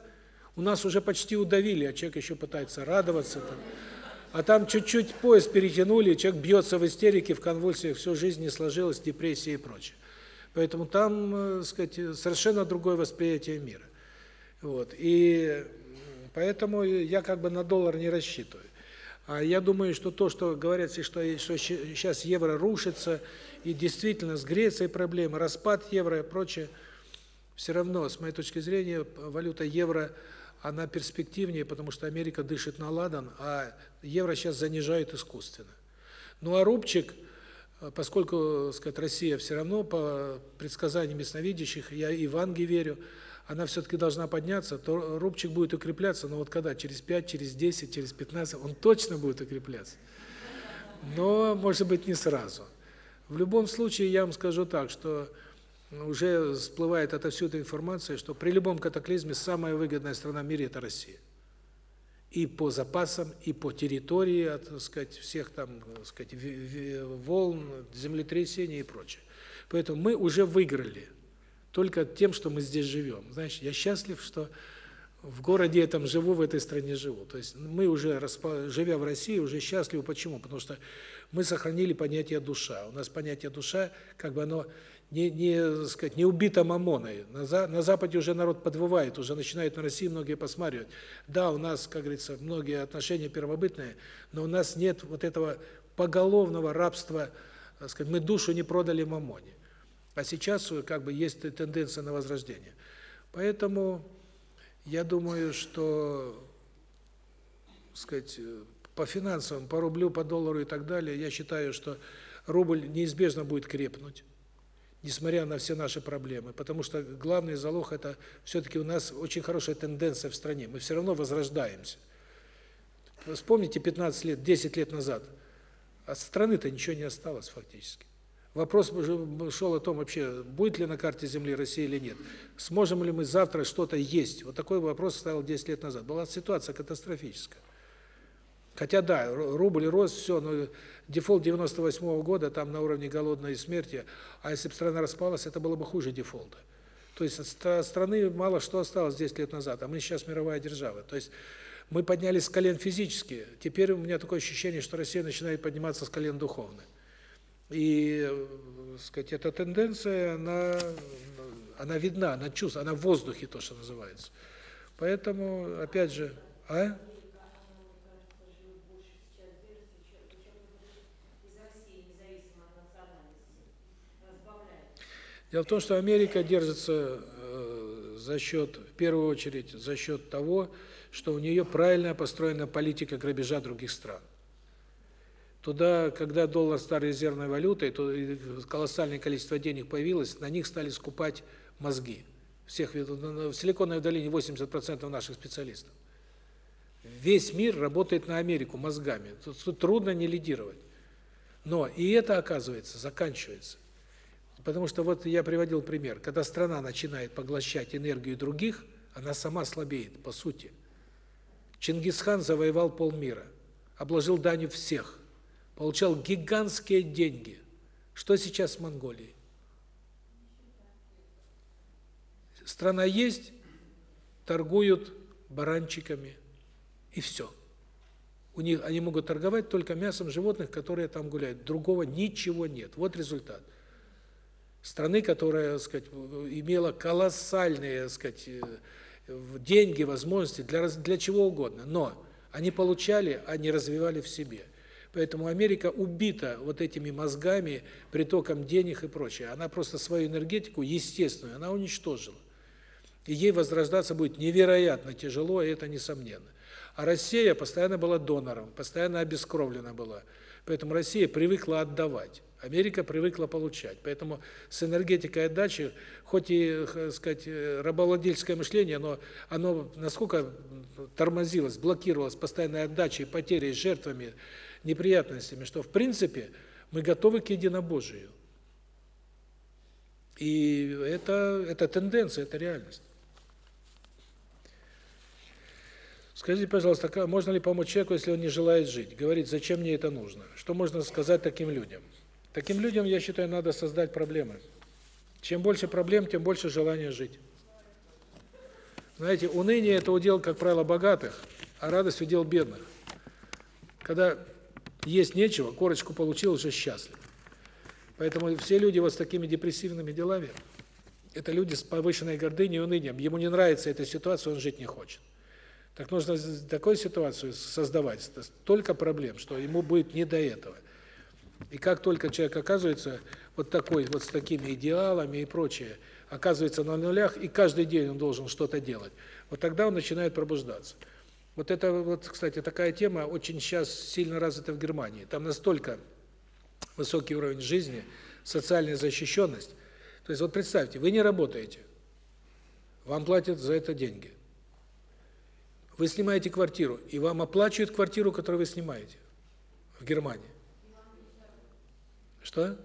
У нас уже почти удавили, а человек еще пытается радоваться там. А там чуть-чуть пояс перетянули, человек бьется в истерике, в конвульсиях, всю жизнь не сложилась, депрессия и прочее. Поэтому там, э, сказать, совершенно другое восприятие мира. Вот. И поэтому я как бы на доллар не рассчитываю. А я думаю, что то, что говорят что, что сейчас евро рушится, и действительно с Грецией проблемы, распад евро и прочее, все равно, с моей точки зрения, валюта евро – она перспективнее, потому что Америка дышит на ладан, а евро сейчас занижают искусственно. Ну а рубчик, э, поскольку, сказать, Россия все равно по предсказаниям ясновидящих, я и в верю, она все-таки должна подняться, то рубчик будет укрепляться, но вот когда, через 5, через 10, через 15, он точно будет укрепляться. Но, может быть, не сразу. В любом случае, я вам скажу так, что уже всплывает отовсюду информация, что при любом катаклизме самая выгодная страна в мире – это Россия. И по запасам, и по территории, от, так сказать, всех там, так сказать, волн, землетрясений и прочее. Поэтому мы уже выиграли только тем, что мы здесь живем. Знаешь, я счастлив, что в городе я там живу, в этой стране живу. То есть мы уже, живя в России, уже счастливы. Почему? Потому что мы сохранили понятие душа. У нас понятие душа, как бы оно не, не, сказать, не убита мамоной. На, за, на Западе уже народ подвывает, уже начинают на России многие посматривать. Да, у нас, как говорится, многие отношения первобытные, но у нас нет вот этого поголовного рабства, сказать, мы душу не продали мамоне. А сейчас как бы есть тенденция на возрождение. Поэтому я думаю, что сказать, по финансовым, по рублю, по доллару и так далее, я считаю, что рубль неизбежно будет крепнуть несмотря на все наши проблемы, потому что главный залог это все таки у нас очень хорошая тенденция в стране. Мы все равно возрождаемся. Вспомните 15 лет, 10 лет назад. От страны-то ничего не осталось фактически. Вопрос шел о том вообще, будет ли на карте Земли Россия или нет. Сможем ли мы завтра что-то есть? Вот такой вопрос стоял 10 лет назад. Была ситуация катастрофическая. Хотя да, рубль рос, все, но дефолт 98 -го года там на уровне голодной смерти, а если бы страна распалась, это было бы хуже дефолта. То есть от страны мало что осталось 10 лет назад, а мы сейчас мировая держава. То есть мы поднялись с колен физически, теперь у меня такое ощущение, что Россия начинает подниматься с колен духовно. И, э, сказать, эта тенденция, она она видна, она чувствуется, она в воздухе то, что называется. Поэтому опять же, а? Дело в том, что Америка держится э, за счет, в первую очередь, за счет того, что у нее правильно построена политика грабежа других стран. Туда, когда доллар стал резервной валютой, то колоссальное количество денег появилось, на них стали скупать мозги. Всех в Силиконовой долине 80% наших специалистов. Весь мир работает на Америку мозгами. Тут, трудно не лидировать. Но и это, оказывается, заканчивается. Потому что вот я приводил пример. Когда страна начинает поглощать энергию других, она сама слабеет, по сути. Чингисхан завоевал полмира, обложил данью всех получал гигантские деньги. Что сейчас с Монголией? Страна есть, торгуют баранчиками и все. У них они могут торговать только мясом животных, которые там гуляют. Другого ничего нет. Вот результат. Страны, которая, так сказать, имела колоссальные, так сказать, деньги, возможности для для чего угодно, но они получали, а не развивали в себе. Поэтому Америка убита вот этими мозгами, притоком денег и прочее. Она просто свою энергетику естественную, она уничтожила. И ей возрождаться будет невероятно тяжело, и это несомненно. А Россия постоянно была донором, постоянно обескровлена была. Поэтому Россия привыкла отдавать. Америка привыкла получать. Поэтому с энергетикой отдачи, хоть и, так сказать, рабовладельческое мышление, но оно насколько тормозилось, блокировалось постоянной отдачей, потерей, жертвами, неприятностями, что в принципе мы готовы к единобожию. И это это тенденция, это реальность. Скажите, пожалуйста, можно ли помочь человеку, если он не желает жить? Говорит, зачем мне это нужно? Что можно сказать таким людям? Таким людям, я считаю, надо создать проблемы. Чем больше проблем, тем больше желания жить. Знаете, уныние – это удел, как правило, богатых, а радость – удел бедных. Когда есть нечего, корочку получил, уже счастлив. Поэтому все люди вот с такими депрессивными делами это люди с повышенной гордыней и унынием. Ему не нравится эта ситуация, он жить не хочет. Так нужно такую ситуацию создавать, столько проблем, что ему будет не до этого. И как только человек оказывается вот такой, вот с такими идеалами и прочее, оказывается на нулях, и каждый день он должен что-то делать, вот тогда он начинает пробуждаться. Вот это вот, кстати, такая тема очень сейчас сильно развита в Германии. Там настолько высокий уровень жизни, социальная защищенность. То есть вот представьте, вы не работаете. Вам платят за это деньги. Вы снимаете квартиру, и вам оплачивают квартиру, которую вы снимаете в Германии. Что?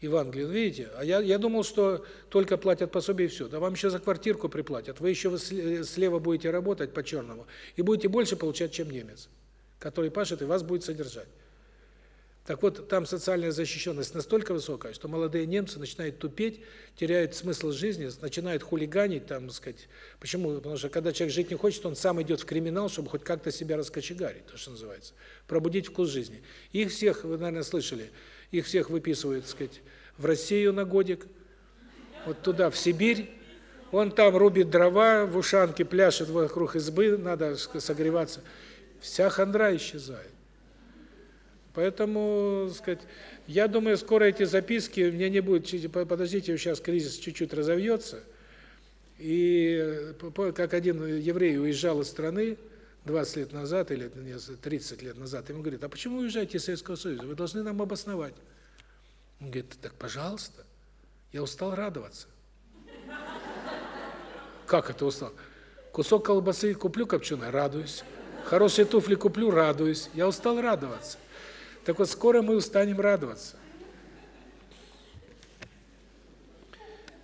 Евангелие, видите? А я я думал, что только платят пособие и все. Да вам еще за квартирку приплатят. Вы еще слева будете работать по черному и будете больше получать, чем немец, который пашет и вас будет содержать. Так вот, там социальная защищенность настолько высокая, что молодые немцы начинают тупеть, теряют смысл жизни, начинают хулиганить, там, сказать. Почему? Потому что когда человек жить не хочет, он сам идет в криминал, чтобы хоть как-то себя раскочегарить, то, что называется, пробудить вкус жизни. Их всех, вы, наверное, слышали, их всех выписывают, сказать, в Россию на годик, вот туда, в Сибирь. Он там рубит дрова, в ушанке пляшет вокруг избы, надо согреваться. Вся хандра исчезает. Поэтому, сказать, я думаю, скоро эти записки, мне не будет, подождите, сейчас кризис чуть-чуть разовьется. И как один еврей уезжал из страны 20 лет назад или 30 лет назад, ему говорит, а почему уезжаете из Советского Союза? Вы должны нам обосновать. Он говорит, так пожалуйста, я устал радоваться. Как это устал? Кусок колбасы куплю копченой, радуюсь. Хорошие туфли куплю, радуюсь. Я устал радоваться. Так вот, скоро мы устанем радоваться.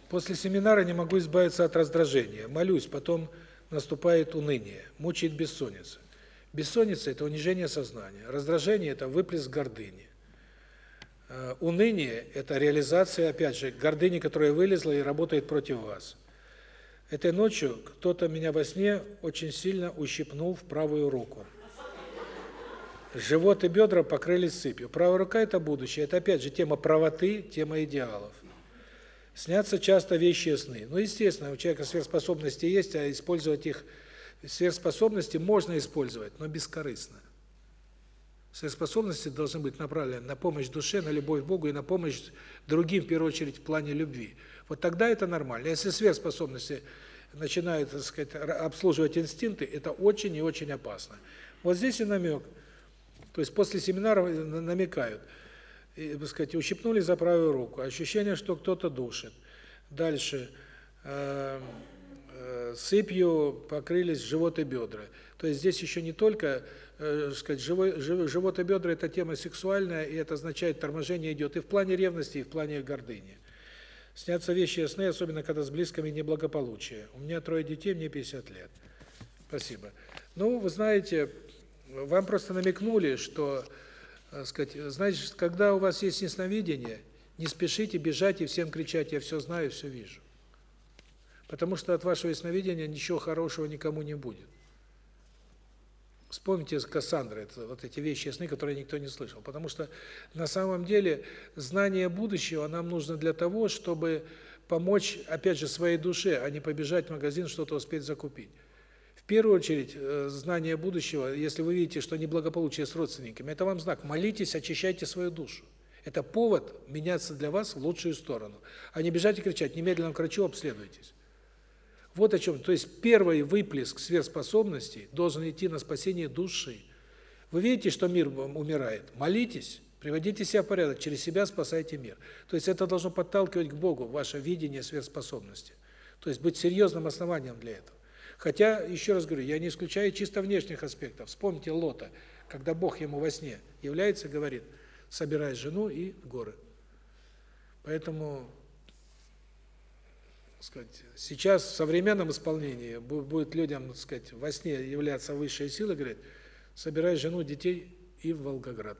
После семинара не могу избавиться от раздражения. Молюсь, потом наступает уныние, мучает бессонница. Бессонница – это унижение сознания, раздражение – это выплеск гордыни. Э, уныние – это реализация, опять же, гордыни, которая вылезла и работает против вас. Этой ночью кто-то меня во сне очень сильно ущипнул в правую руку. Живот и бедра покрылись сыпью. Правая рука – это будущее. Это опять же тема правоты, тема идеалов. Снятся часто вещи сны. Ну, естественно, у человека сверхспособности есть, а использовать их сверхспособности можно использовать, но бескорыстно. Сверхспособности должны быть направлены на помощь душе, на любовь к Богу и на помощь другим, в первую очередь, в плане любви. Вот тогда это нормально. Если сверхспособности начинают, так сказать, обслуживать инстинкты, это очень и очень опасно. Вот здесь и намек. То есть после семинара намекают – и, так сказать, ущипнули за правую руку, ощущение, что кто-то душит. Дальше э, э, сыпью покрылись живот и бедра. То есть здесь еще не только, э, сказать, живой, живот и бедра это тема сексуальная, и это означает торможение идет и в плане ревности, и в плане гордыни. Снятся вещи и сны, особенно когда с близкими неблагополучие. У меня трое детей, мне 50 лет. Спасибо. Ну, вы знаете, вам просто намекнули, что так сказать, значит, когда у вас есть ясновидение, не спешите бежать и всем кричать: "Я все знаю, все вижу". Потому что от вашего ясновидения ничего хорошего никому не будет. Вспомните Кассандры, это вот эти вещи сны, которые никто не слышал. Потому что на самом деле знание будущего нам нужно для того, чтобы помочь, опять же, своей душе, а не побежать в магазин что-то успеть закупить. Первую очередь, э, знание будущего, если вы видите, что неблагополучие с родственниками, это вам знак. Молитесь, очищайте свою душу. Это повод меняться для вас в лучшую сторону. А не бежать и кричать, немедленно к врачу обследуйтесь. Вот о чем. То есть первый выплеск сверхспособностей должен идти на спасение души. Вы видите, что мир умирает? Молитесь, приводите себя в порядок, через себя спасайте мир. То есть это должно подталкивать к Богу, ваше видение сверхспособности. То есть быть серьезным основанием для этого. Хотя, еще раз говорю, я не исключаю чисто внешних аспектов. Вспомните Лота, когда Бог ему во сне является, говорит, собирай жену и в горы. Поэтому, сказать, сейчас в современном исполнении будет людям, так сказать, во сне являться высшая сила, говорит, собирай жену, детей и в Волгоград,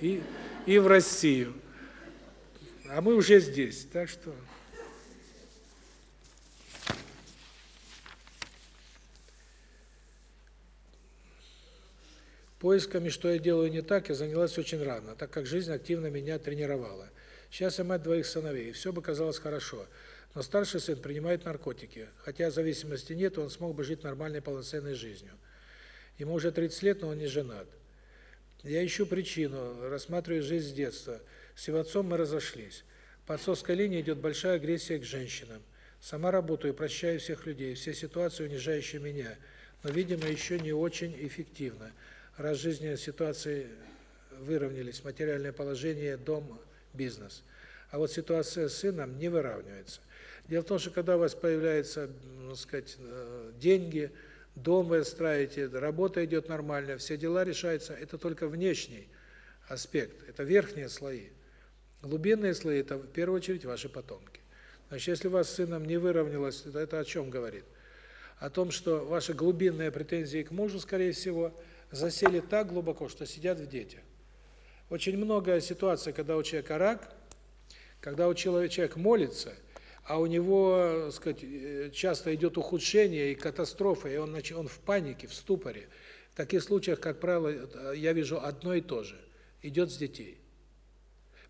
и, и в Россию. А мы уже здесь, так что... Поисками, что я делаю не так, я занялась очень рано, так как жизнь активно меня тренировала. Сейчас я мать двоих сыновей, и все бы казалось хорошо. Но старший сын принимает наркотики. Хотя зависимости нет, он смог бы жить нормальной полноценной жизнью. Ему уже 30 лет, но он не женат. Я ищу причину, рассматриваю жизнь с детства. С его отцом мы разошлись. По отцовской линии идет большая агрессия к женщинам. Сама работаю, прощаю всех людей, все ситуации, унижающие меня, но, видимо, еще не очень эффективно раз жизненные ситуации выровнялись, материальное положение, дом, бизнес. А вот ситуация с сыном не выравнивается. Дело в том, что когда у вас появляются, ну, сказать, э, деньги, дом вы строите, работа идет нормально, все дела решаются, это только внешний аспект, это верхние слои. Глубинные слои – это в первую очередь ваши потомки. Значит, если у вас с сыном не выровнялось, то это о чем говорит? О том, что ваши глубинные претензии к мужу, скорее всего, – засели так глубоко, что сидят в детях. Очень много ситуаций, когда у человека рак, когда у человека человек молится, а у него, так сказать, э, часто идет ухудшение и катастрофа, и он он в панике, в ступоре. В таких случаях, как правило, э, я вижу одно и то же. Идет с детей.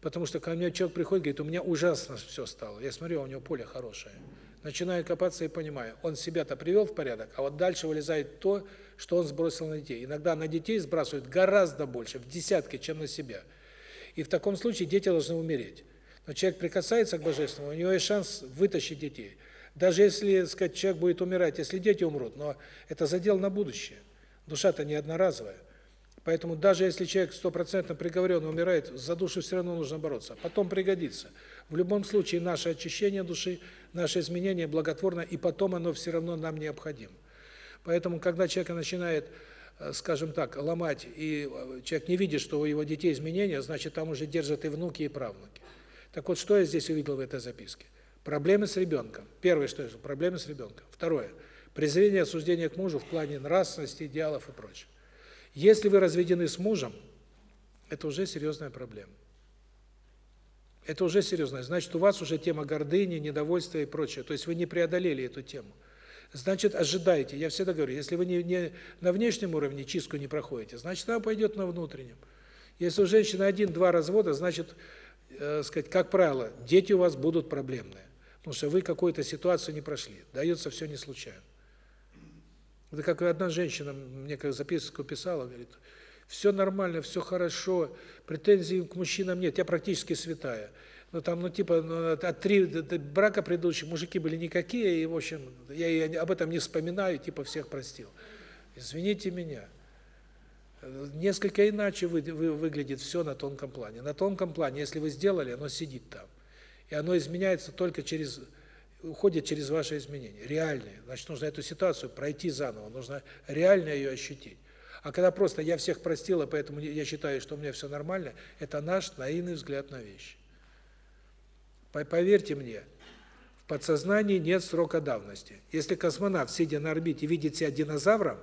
Потому что ко мне человек приходит, говорит: "У меня ужасно все стало". Я смотрю, а у него поле хорошее. Начинаю копаться и понимаю, он себя-то привел в порядок, а вот дальше вылезает то, что он сбросил на детей. Иногда на детей сбрасывают гораздо больше, в десятки, чем на себя. И в таком случае дети должны умереть. Но человек прикасается к Божественному, у него есть шанс вытащить детей. Даже если, сказать, человек будет умирать, если дети умрут, но это задел на будущее. Душа-то не одноразовая. Поэтому даже если человек стопроцентно приговорен и умирает, за душу все равно нужно бороться. Потом пригодится. В любом случае наше очищение души, наше изменение благотворно, и потом оно все равно нам необходимо. Поэтому, когда человек начинает, э, скажем так, ломать, и э, человек не видит, что у его детей изменения, значит, там уже держат и внуки, и правнуки. Так вот, что я здесь увидел в этой записке? Проблемы с ребенком. Первое, что я скажу, проблемы с ребенком. Второе. Презрение, осуждение к мужу в плане нравственности, идеалов и прочее. Если вы разведены с мужем, это уже серьезная проблема. Это уже серьезно. Значит, у вас уже тема гордыни, недовольства и прочее. То есть вы не преодолели эту тему. Значит, ожидайте. Я всегда говорю, если вы не, не на внешнем уровне чистку не проходите, значит, она пойдет на внутреннем. Если у женщины один-два развода, значит, э, сказать, как правило, дети у вас будут проблемные. Потому что вы какую-то ситуацию не прошли. Дается все не случайно. Это как одна женщина мне как записку писала, говорит, все нормально, все хорошо, претензий к мужчинам нет, я практически святая. Ну там, ну типа, ну, от три брака предыдущих мужики были никакие, и в общем, я, я об этом не вспоминаю, типа всех простил. Извините меня. Несколько иначе вы, вы, выглядит все на тонком плане. На тонком плане, если вы сделали, оно сидит там. И оно изменяется только через уходит через ваши изменения, реальные. Значит, нужно эту ситуацию пройти заново, нужно реально ее ощутить. А когда просто я всех простила, поэтому я считаю, что у меня все нормально, это наш наивный взгляд на вещи. Поверьте мне, в подсознании нет срока давности. Если космонавт, сидя на орбите, видит себя динозавром,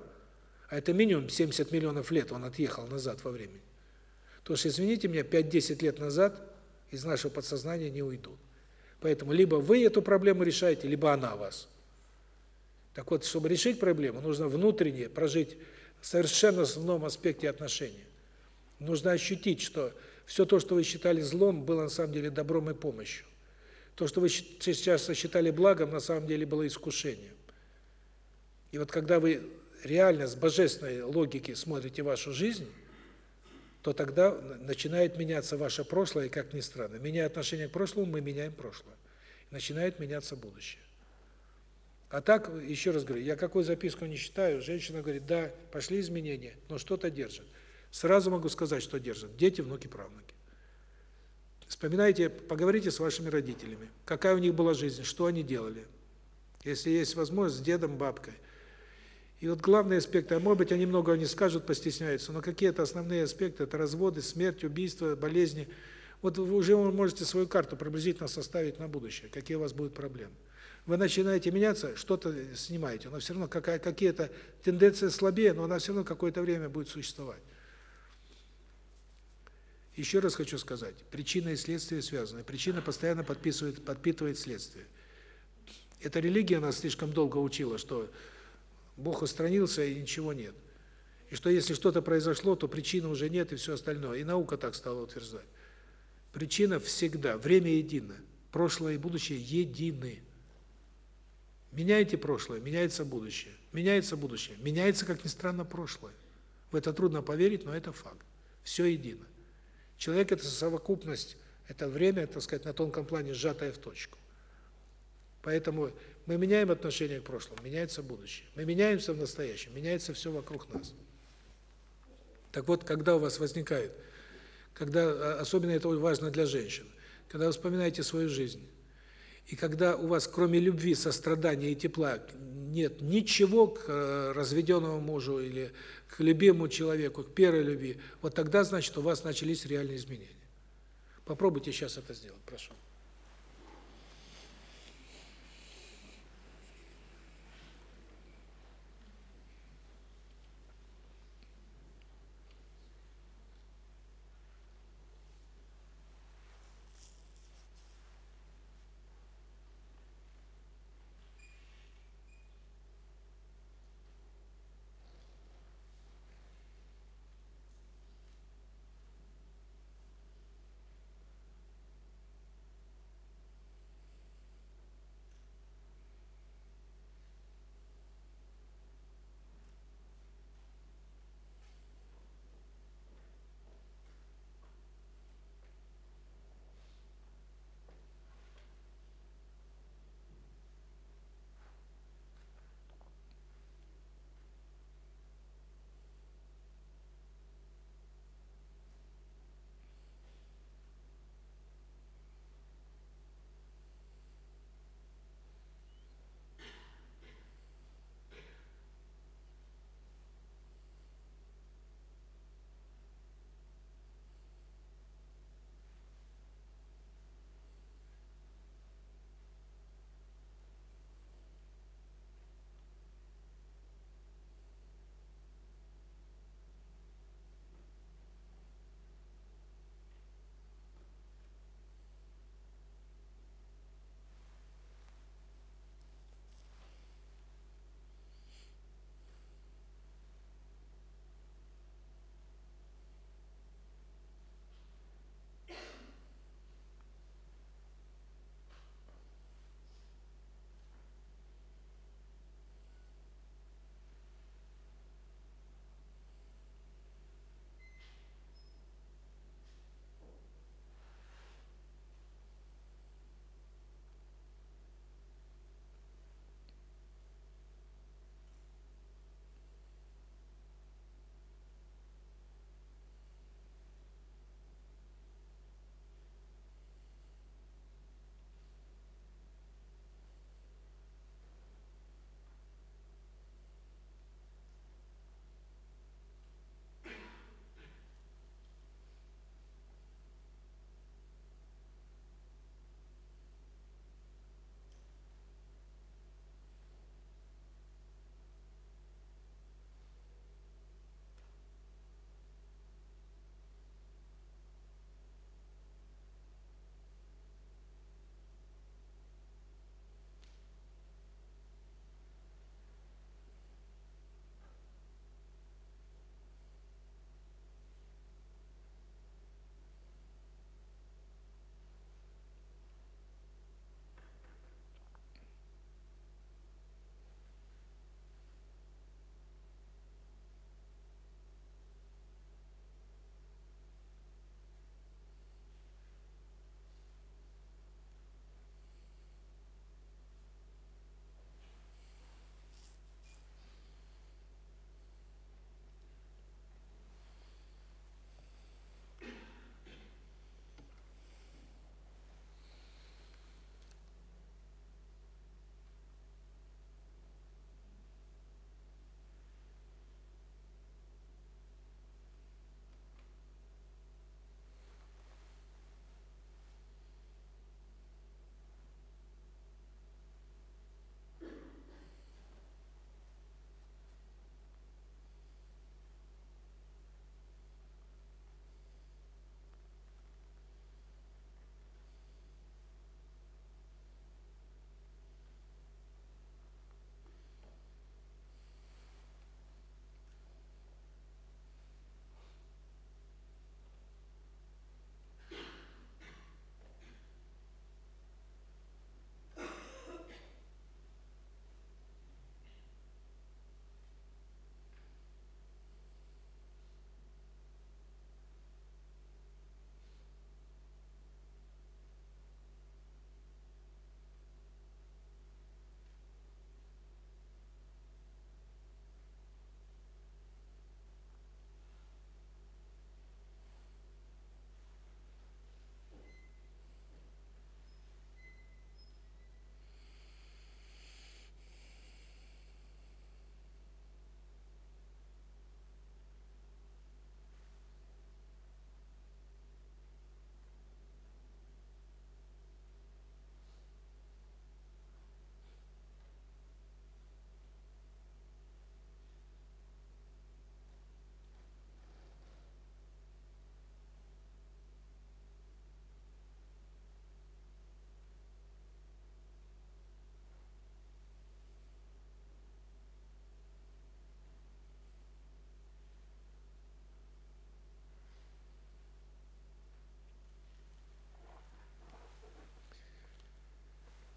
а это минимум 70 миллионов лет он отъехал назад во времени, то что, извините меня, 5-10 лет назад из нашего подсознания не уйдут. Поэтому либо вы эту проблему решаете, либо она вас. Так вот, чтобы решить проблему, нужно внутренне прожить совершенно в новом аспекте отношений. Нужно ощутить, что все то, что вы считали злом, было на самом деле добром и помощью. То, что вы сейчас считали благом, на самом деле было искушением. И вот когда вы реально с божественной логики смотрите вашу жизнь, то тогда начинает меняться ваше прошлое, и как ни странно. Меняя отношение к прошлому, мы меняем прошлое. Начинает меняться будущее. А так, еще раз говорю, я какую записку не читаю, женщина говорит, да, пошли изменения, но что-то держит. Сразу могу сказать, что держит. Дети, внуки, правнуки. Вспоминайте, поговорите с вашими родителями, какая у них была жизнь, что они делали. Если есть возможность, с дедом, бабкой. И вот главные аспекты, а может быть, они много не скажут, постесняются, но какие-то основные аспекты это разводы, смерть, убийство, болезни. Вот вы уже можете свою карту приблизительно составить на будущее, какие у вас будут проблемы. Вы начинаете меняться, что-то снимаете, но все равно какая какие-то тенденции слабее, но она все равно какое-то время будет существовать. Еще раз хочу сказать, причина и следствие связаны. Причина постоянно подписывает, подпитывает следствие. Эта религия нас слишком долго учила, что Бог устранился и ничего нет. И что если что-то произошло, то причины уже нет и все остальное. И наука так стала утверждать. Причина всегда, время едино. Прошлое и будущее едины. Меняете прошлое, меняется будущее. Меняется будущее, меняется, как ни странно, прошлое. В это трудно поверить, но это факт. Все едино. Человек – это совокупность, это время, так сказать, на тонком плане сжатое в точку. Поэтому мы меняем отношение к прошлому, меняется будущее. Мы меняемся в настоящем, меняется все вокруг нас. Так вот, когда у вас возникает, когда а, особенно это важно для женщин, когда вы вспоминаете свою жизнь, и когда у вас кроме любви, сострадания и тепла нет ничего к э, разведенному мужу или к любимому человеку, к первой любви, вот тогда, значит, у вас начались реальные изменения. Попробуйте сейчас это сделать, прошу.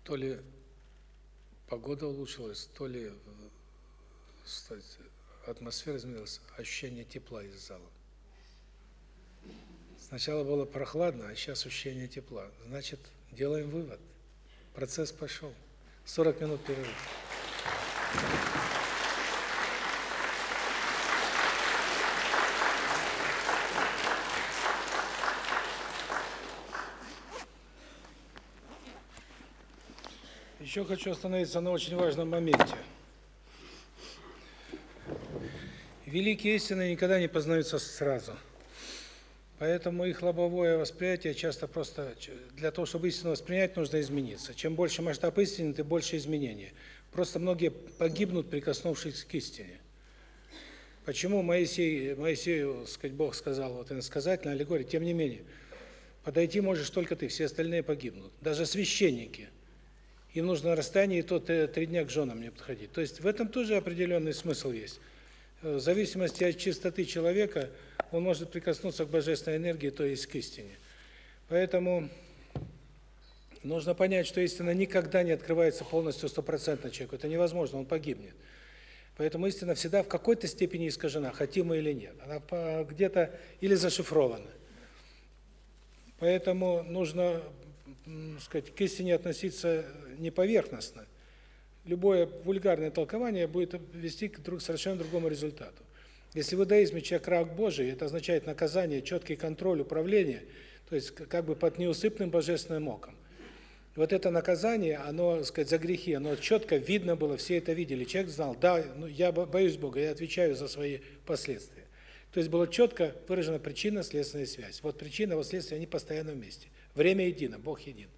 То ли погода улучшилась, то ли кстати, атмосфера изменилась, ощущение тепла из зала. Сначала было прохладно, а сейчас ощущение тепла. Значит, делаем вывод. Процесс пошел. 40 минут перерыва. Еще хочу остановиться на очень важном моменте. Великие истины никогда не познаются сразу. Поэтому их лобовое восприятие часто просто для того, чтобы истину воспринять, нужно измениться. Чем больше масштаб истины, тем больше изменения. Просто многие погибнут, прикоснувшись к истине. Почему Моисей, Моисею, сказать, Бог сказал, вот иносказательно, аллегория, тем не менее, подойти можешь только ты, все остальные погибнут. Даже священники. Им нужно расстояние, и то три дня к женам не подходить. То есть в этом тоже определенный смысл есть. Э, в зависимости от чистоты человека он может прикоснуться к божественной энергии, то есть к истине. Поэтому нужно понять, что истина никогда не открывается полностью стопроцентно человеку. Это невозможно, он погибнет. Поэтому истина всегда в какой-то степени искажена, хотим мы или нет. Она где-то или зашифрована. Поэтому нужно, сказать, к истине относиться не поверхностно – любое вульгарное толкование будет вести к друг, совершенно другому результату. Если в иудаизме человек раб Божий, это означает наказание, четкий контроль, управление, то есть как бы под неусыпным божественным оком. Вот это наказание, оно, сказать, за грехи, оно четко видно было, все это видели. Человек знал, да, ну, я боюсь Бога, я отвечаю за свои последствия. То есть было четко выражена причинно-следственная связь. Вот причина, вот следствие, они постоянно вместе. Время едино, Бог един.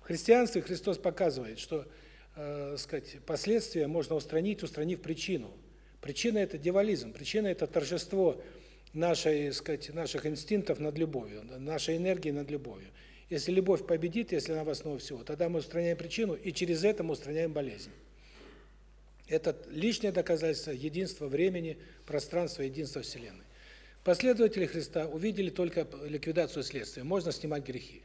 В христианстве Христос показывает, что э, сказать, последствия можно устранить, устранив причину. Причина это дьяволизм, причина это торжество нашей, сказать, наших инстинктов над любовью, нашей энергии над любовью. Если любовь победит, если она в основе всего, тогда мы устраняем причину и через это мы устраняем болезнь. Это лишнее доказательство единства времени, пространства, единства вселенной. Последователи Христа увидели только ликвидацию следствия. Можно снимать грехи.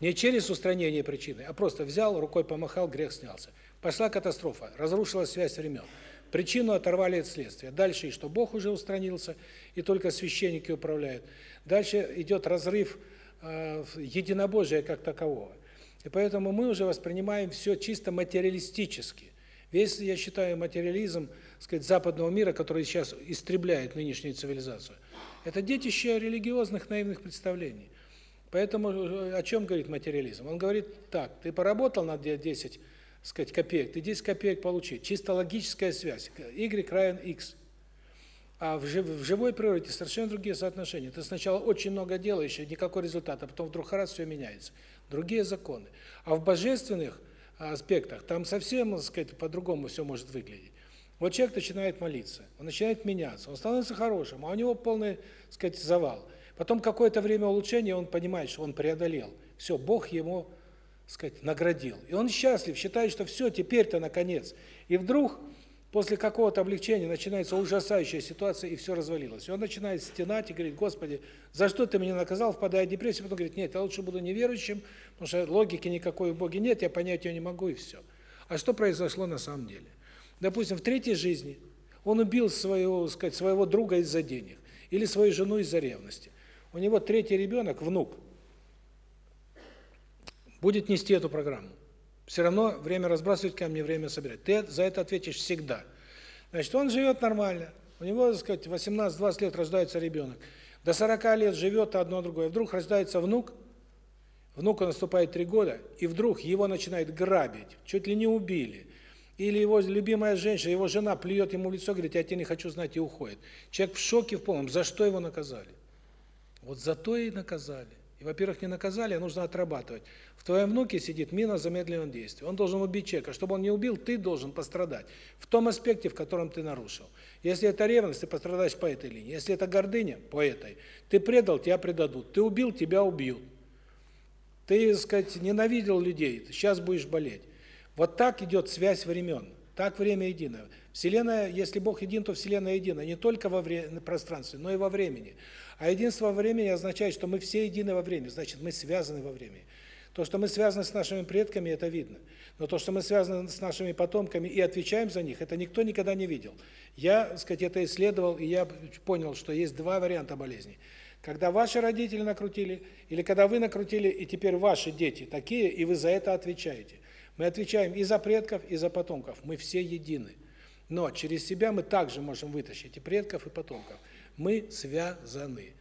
Не через устранение причины, а просто взял, рукой помахал, грех снялся. Пошла катастрофа, разрушилась связь времен. Причину оторвали от следствия. Дальше и что Бог уже устранился, и только священники управляют. Дальше идет разрыв э, единобожия как такового. И поэтому мы уже воспринимаем все чисто материалистически. Весь, я считаю, материализм, сказать, западного мира, который сейчас истребляет нынешнюю цивилизацию, это детище религиозных наивных представлений. Поэтому э, о чем говорит материализм? Он говорит так, ты поработал на 10 сказать, копеек, ты 10 копеек получи. Чисто логическая связь. Y равен X. А в, жив, в живой природе совершенно другие соотношения. Ты сначала очень много делаешь, и никакой результата, а потом вдруг раз все меняется. Другие законы. А в божественных аспектах там совсем, так сказать, по-другому все может выглядеть. Вот человек начинает молиться, он начинает меняться, он становится хорошим, а у него полный, так сказать, завал. Потом какое-то время улучшения, он понимает, что он преодолел. Все, Бог ему, сказать, наградил. И он счастлив, считает, что все, теперь-то наконец. И вдруг после какого-то облегчения начинается ужасающая ситуация, и все развалилось. И он начинает стенать и говорит: "Господи, за что ты меня наказал?" впадая в депрессию, потом говорит: "Нет, я лучше буду неверующим, потому что логики никакой в Боге нет, я понять ее не могу и все". А что произошло на самом деле? Допустим, в третьей жизни он убил своего, сказать, своего друга из-за денег или свою жену из-за ревности у него третий ребенок, внук, будет нести эту программу. Все равно время разбрасывать камни, время собирать. Ты за это ответишь всегда. Значит, он живет нормально. У него, так сказать, 18-20 лет рождается ребенок. До 40 лет живет одно другое. Вдруг рождается внук, внука наступает 3 года, и вдруг его начинает грабить, чуть ли не убили. Или его любимая женщина, его жена плюет ему в лицо, говорит, я тебя не хочу знать, и уходит. Человек в шоке в полном. За что его наказали? Вот за то и наказали. И, во-первых, не наказали, а нужно отрабатывать. В твоем внуке сидит мина замедленного действия. Он должен убить человека. Чтобы он не убил, ты должен пострадать. В том аспекте, в котором ты нарушил. Если это ревность, ты пострадаешь по этой линии. Если это гордыня, по этой. Ты предал, тебя предадут. Ты убил, тебя убьют. Ты, так сказать, ненавидел людей, сейчас будешь болеть. Вот так идет связь времен. Так время едино. Вселенная, если Бог един, то Вселенная едина не только во времени, пространстве, но и во времени. А единство во времени означает, что мы все едины во времени, значит, мы связаны во времени. То, что мы связаны с нашими предками, это видно. Но то, что мы связаны с нашими потомками и отвечаем за них, это никто никогда не видел. Я, так сказать, это исследовал, и я понял, что есть два варианта болезни. Когда ваши родители накрутили, или когда вы накрутили, и теперь ваши дети такие, и вы за это отвечаете. Мы отвечаем и за предков, и за потомков. Мы все едины. Но через себя мы также можем вытащить и предков, и потомков. Мы связаны.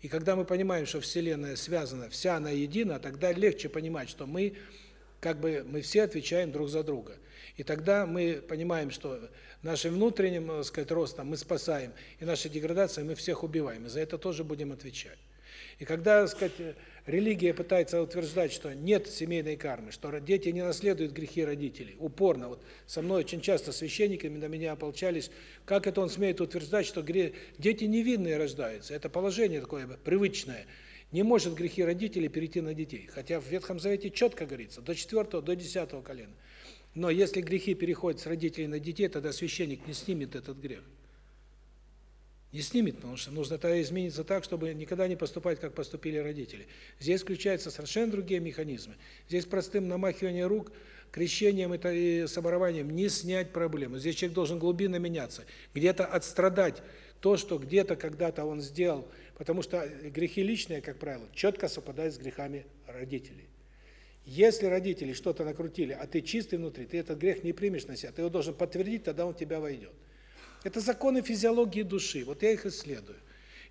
И когда мы понимаем, что Вселенная связана, вся она едина, тогда легче понимать, что мы как бы мы все отвечаем друг за друга. И тогда мы понимаем, что нашим внутренним, так сказать, ростом мы спасаем, и нашей деградацией мы всех убиваем, и за это тоже будем отвечать. И когда, так сказать, религия пытается утверждать, что нет семейной кармы, что дети не наследуют грехи родителей, упорно, вот со мной очень часто священниками на меня ополчались, как это он смеет утверждать, что дети невинные рождаются, это положение такое привычное, не может грехи родителей перейти на детей, хотя в Ветхом Завете четко говорится, до четвертого, до десятого колена. Но если грехи переходят с родителей на детей, тогда священник не снимет этот грех не снимет, потому что нужно тогда измениться так, чтобы никогда не поступать, как поступили родители. Здесь включаются совершенно другие механизмы. Здесь простым намахиванием рук, крещением и соборованием не снять проблему. Здесь человек должен глубинно меняться, где-то отстрадать то, что где-то когда-то он сделал, потому что грехи личные, как правило, четко совпадают с грехами родителей. Если родители что-то накрутили, а ты чистый внутри, ты этот грех не примешь на себя, ты его должен подтвердить, тогда он в тебя войдет. Это законы физиологии души. Вот я их исследую.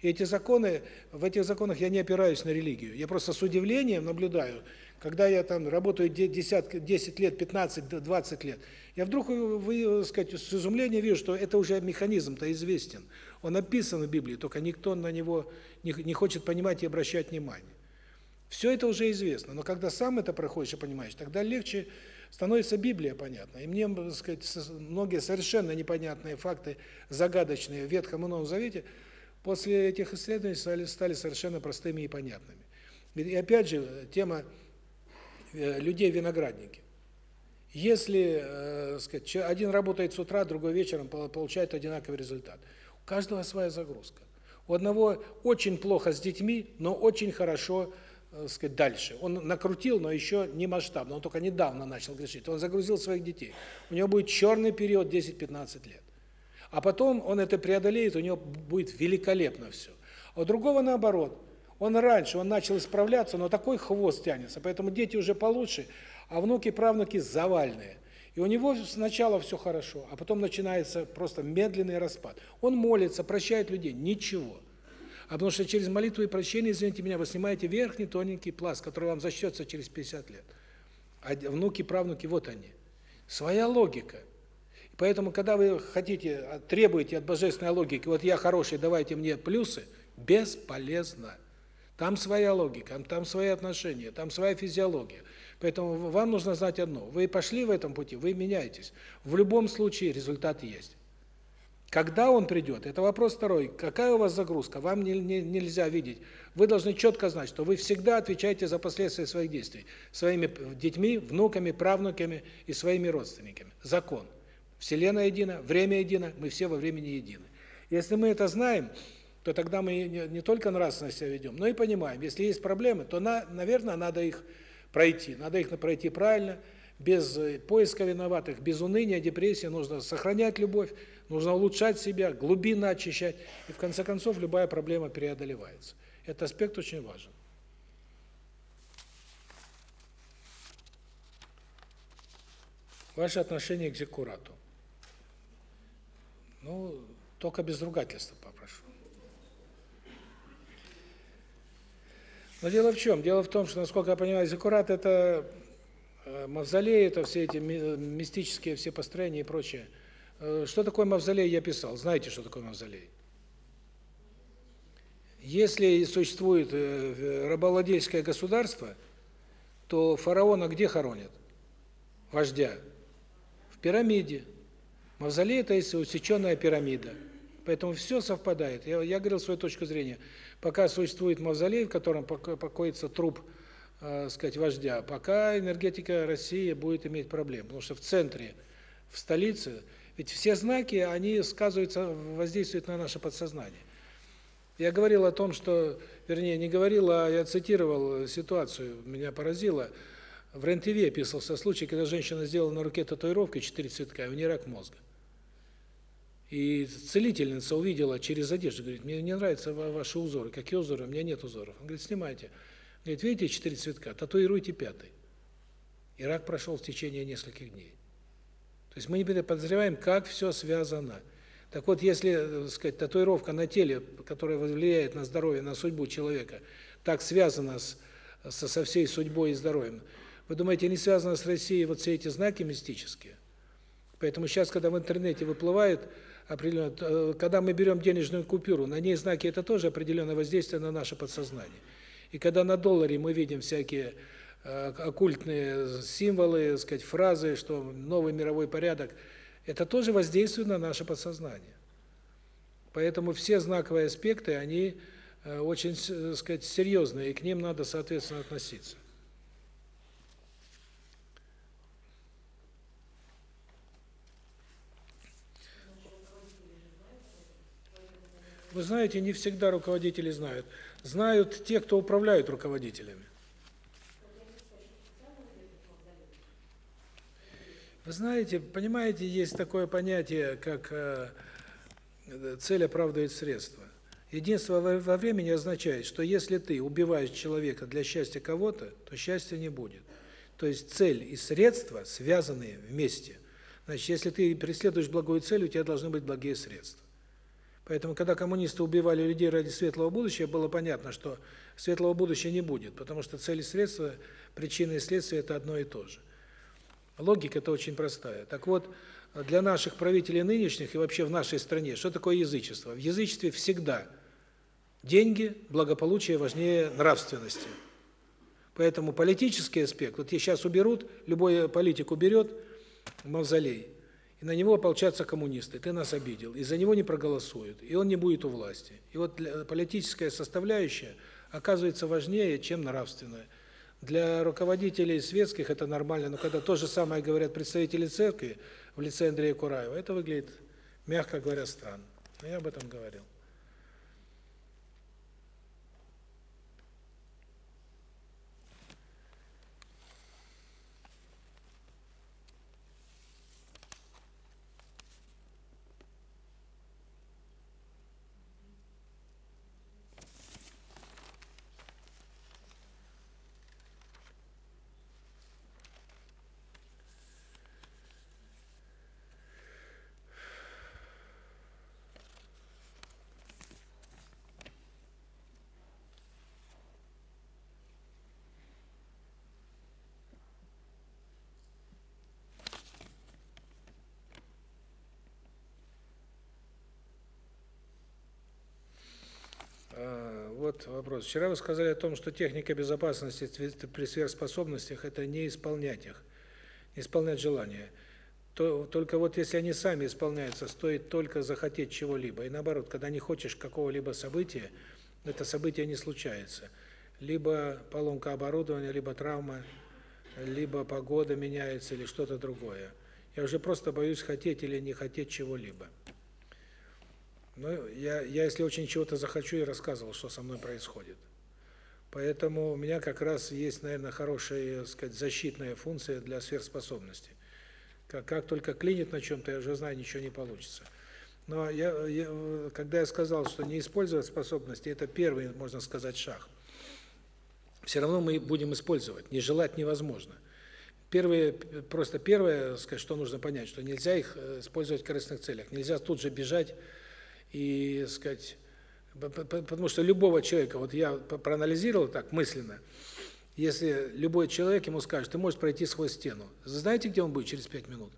И эти законы, в этих законах я не опираюсь на религию. Я просто с удивлением наблюдаю, когда я там работаю 10, 10 лет, 15, 20 лет, я вдруг, вы, сказать, с изумлением вижу, что это уже механизм-то известен. Он описан в Библии, только никто на него не, не хочет понимать и обращать внимание. Все это уже известно, но когда сам это проходишь и понимаешь, тогда легче становится Библия понятна. И мне, так сказать, многие совершенно непонятные факты, загадочные в Ветхом и Новом Завете, после этих исследований стали, стали совершенно простыми и понятными. И опять же, тема э, людей-виноградники. Если, э, сказать, один работает с утра, другой вечером, получает одинаковый результат. У каждого своя загрузка. У одного очень плохо с детьми, но очень хорошо э, сказать, дальше. Он накрутил, но еще не масштабно. Он только недавно начал грешить. Он загрузил своих детей. У него будет черный период 10-15 лет. А потом он это преодолеет, у него будет великолепно все. А у другого наоборот. Он раньше, он начал исправляться, но такой хвост тянется. Поэтому дети уже получше, а внуки, правнуки завальные. И у него сначала все хорошо, а потом начинается просто медленный распад. Он молится, прощает людей, ничего. А потому что через молитву и прощение, извините меня, вы снимаете верхний тоненький пласт, который вам зачтется через 50 лет. А внуки, правнуки, вот они. Своя логика. Поэтому, когда вы хотите, а, требуете от божественной логики, вот я хороший, давайте мне плюсы, бесполезно. Там своя логика, там свои отношения, там своя физиология. Поэтому вам нужно знать одно. Вы пошли в этом пути, вы меняетесь. В любом случае результат есть. Когда он придет, это вопрос второй. Какая у вас загрузка? Вам не, не, нельзя видеть. Вы должны четко знать, что вы всегда отвечаете за последствия своих действий. Своими детьми, внуками, правнуками и своими родственниками. Закон. Вселенная едина, время едино, мы все во времени едины. Если мы это знаем, то тогда мы не, не только нравственно себя ведем, но и понимаем, если есть проблемы, то, на, наверное, надо их пройти. Надо их пройти правильно, без э, поиска виноватых, без уныния, депрессии. Нужно сохранять любовь, Нужно улучшать себя, глубинно очищать, и в конце концов любая проблема преодолевается. Этот аспект очень важен. Ваше отношение к зиккурату. Ну, только без ругательства попрошу. Но дело в чем? Дело в том, что, насколько я понимаю, зиккурат – это э, мавзолей, это все эти мистические все построения и прочее – что такое мавзолей, я писал. Знаете, что такое мавзолей? Если существует э, рабовладельческое государство, то фараона где хоронят? Вождя. В пирамиде. Мавзолей – это усеченная пирамида. Поэтому все совпадает. Я, я говорил свою точку зрения. Пока существует мавзолей, в котором покоится труп, э, сказать, вождя, пока энергетика России будет иметь проблем. Потому что в центре, в столице – ведь все знаки, они сказываются, воздействуют на наше подсознание. Я говорил о том, что, вернее, не говорил, а я цитировал ситуацию, меня поразило. В РЕН-ТВ описывался случай, когда женщина сделала на руке татуировку четыре цветка, и у нее рак мозга. И целительница увидела через одежду, говорит, мне не нравятся ваши узоры. Какие узоры? У меня нет узоров. Он говорит, снимайте. Говорит, видите четыре цветка, татуируйте пятый. И рак прошел в течение нескольких дней. То есть мы не подозреваем, как все связано. Так вот, если, так сказать, татуировка на теле, которая влияет на здоровье, на судьбу человека, так связана с, со, со всей судьбой и здоровьем, вы думаете, не связано с Россией вот все эти знаки мистические? Поэтому сейчас, когда в интернете выплывают определенно, э, когда мы берем денежную купюру, на ней знаки это тоже определенное воздействие на наше подсознание. И когда на долларе мы видим всякие э, оккультные символы, так сказать, фразы, что новый мировой порядок, это тоже воздействует на наше подсознание. Поэтому все знаковые аспекты, они э, очень, так сказать, серьезные, и к ним надо соответственно относиться. Вы знаете, не всегда руководители знают. Знают те, кто управляют руководителями. Вы знаете, понимаете, есть такое понятие, как э, цель оправдывает средства. Единство во времени означает, что если ты убиваешь человека для счастья кого-то, то счастья не будет. То есть цель и средства связаны вместе. Значит, если ты преследуешь благую цель, у тебя должны быть благие средства. Поэтому, когда коммунисты убивали людей ради светлого будущего, было понятно, что светлого будущего не будет, потому что цели и средства, причины и следствия – это одно и то же. Логика это очень простая. Так вот, для наших правителей нынешних и вообще в нашей стране, что такое язычество? В язычестве всегда деньги, благополучие важнее нравственности. Поэтому политический аспект, вот сейчас уберут, любой политик уберет мавзолей, и на него ополчатся коммунисты. Ты нас обидел, и за него не проголосуют, и он не будет у власти. И вот политическая составляющая оказывается важнее, чем нравственная. Для руководителей светских это нормально, но когда то же самое говорят представители церкви в лице Андрея Кураева, это выглядит, мягко говоря, странно. Но я об этом говорил. Вопрос. Вчера вы сказали о том, что техника безопасности при сверхспособностях – это не исполнять их, не исполнять желания. То, только вот если они сами исполняются, стоит только захотеть чего-либо. И наоборот, когда не хочешь какого-либо события, это событие не случается. Либо поломка оборудования, либо травма, либо погода меняется, или что-то другое. Я уже просто боюсь хотеть или не хотеть чего-либо. Ну, я, я если очень чего-то захочу, я рассказывал, что со мной происходит. Поэтому у меня как раз есть, наверное, хорошая, так сказать, защитная функция для сверхспособности. Как, как только клинит на чем-то, я уже знаю, ничего не получится. Но я, я, когда я сказал, что не использовать способности, это первый, можно сказать, шаг. Все равно мы будем использовать, не желать невозможно. Первое, просто первое, сказать, что нужно понять, что нельзя их э, использовать в корыстных целях. Нельзя тут же бежать и, сказать, потому что любого человека, вот я проанализировал так мысленно, если любой человек ему скажет, ты можешь пройти сквозь стену, знаете, где он будет через пять минут?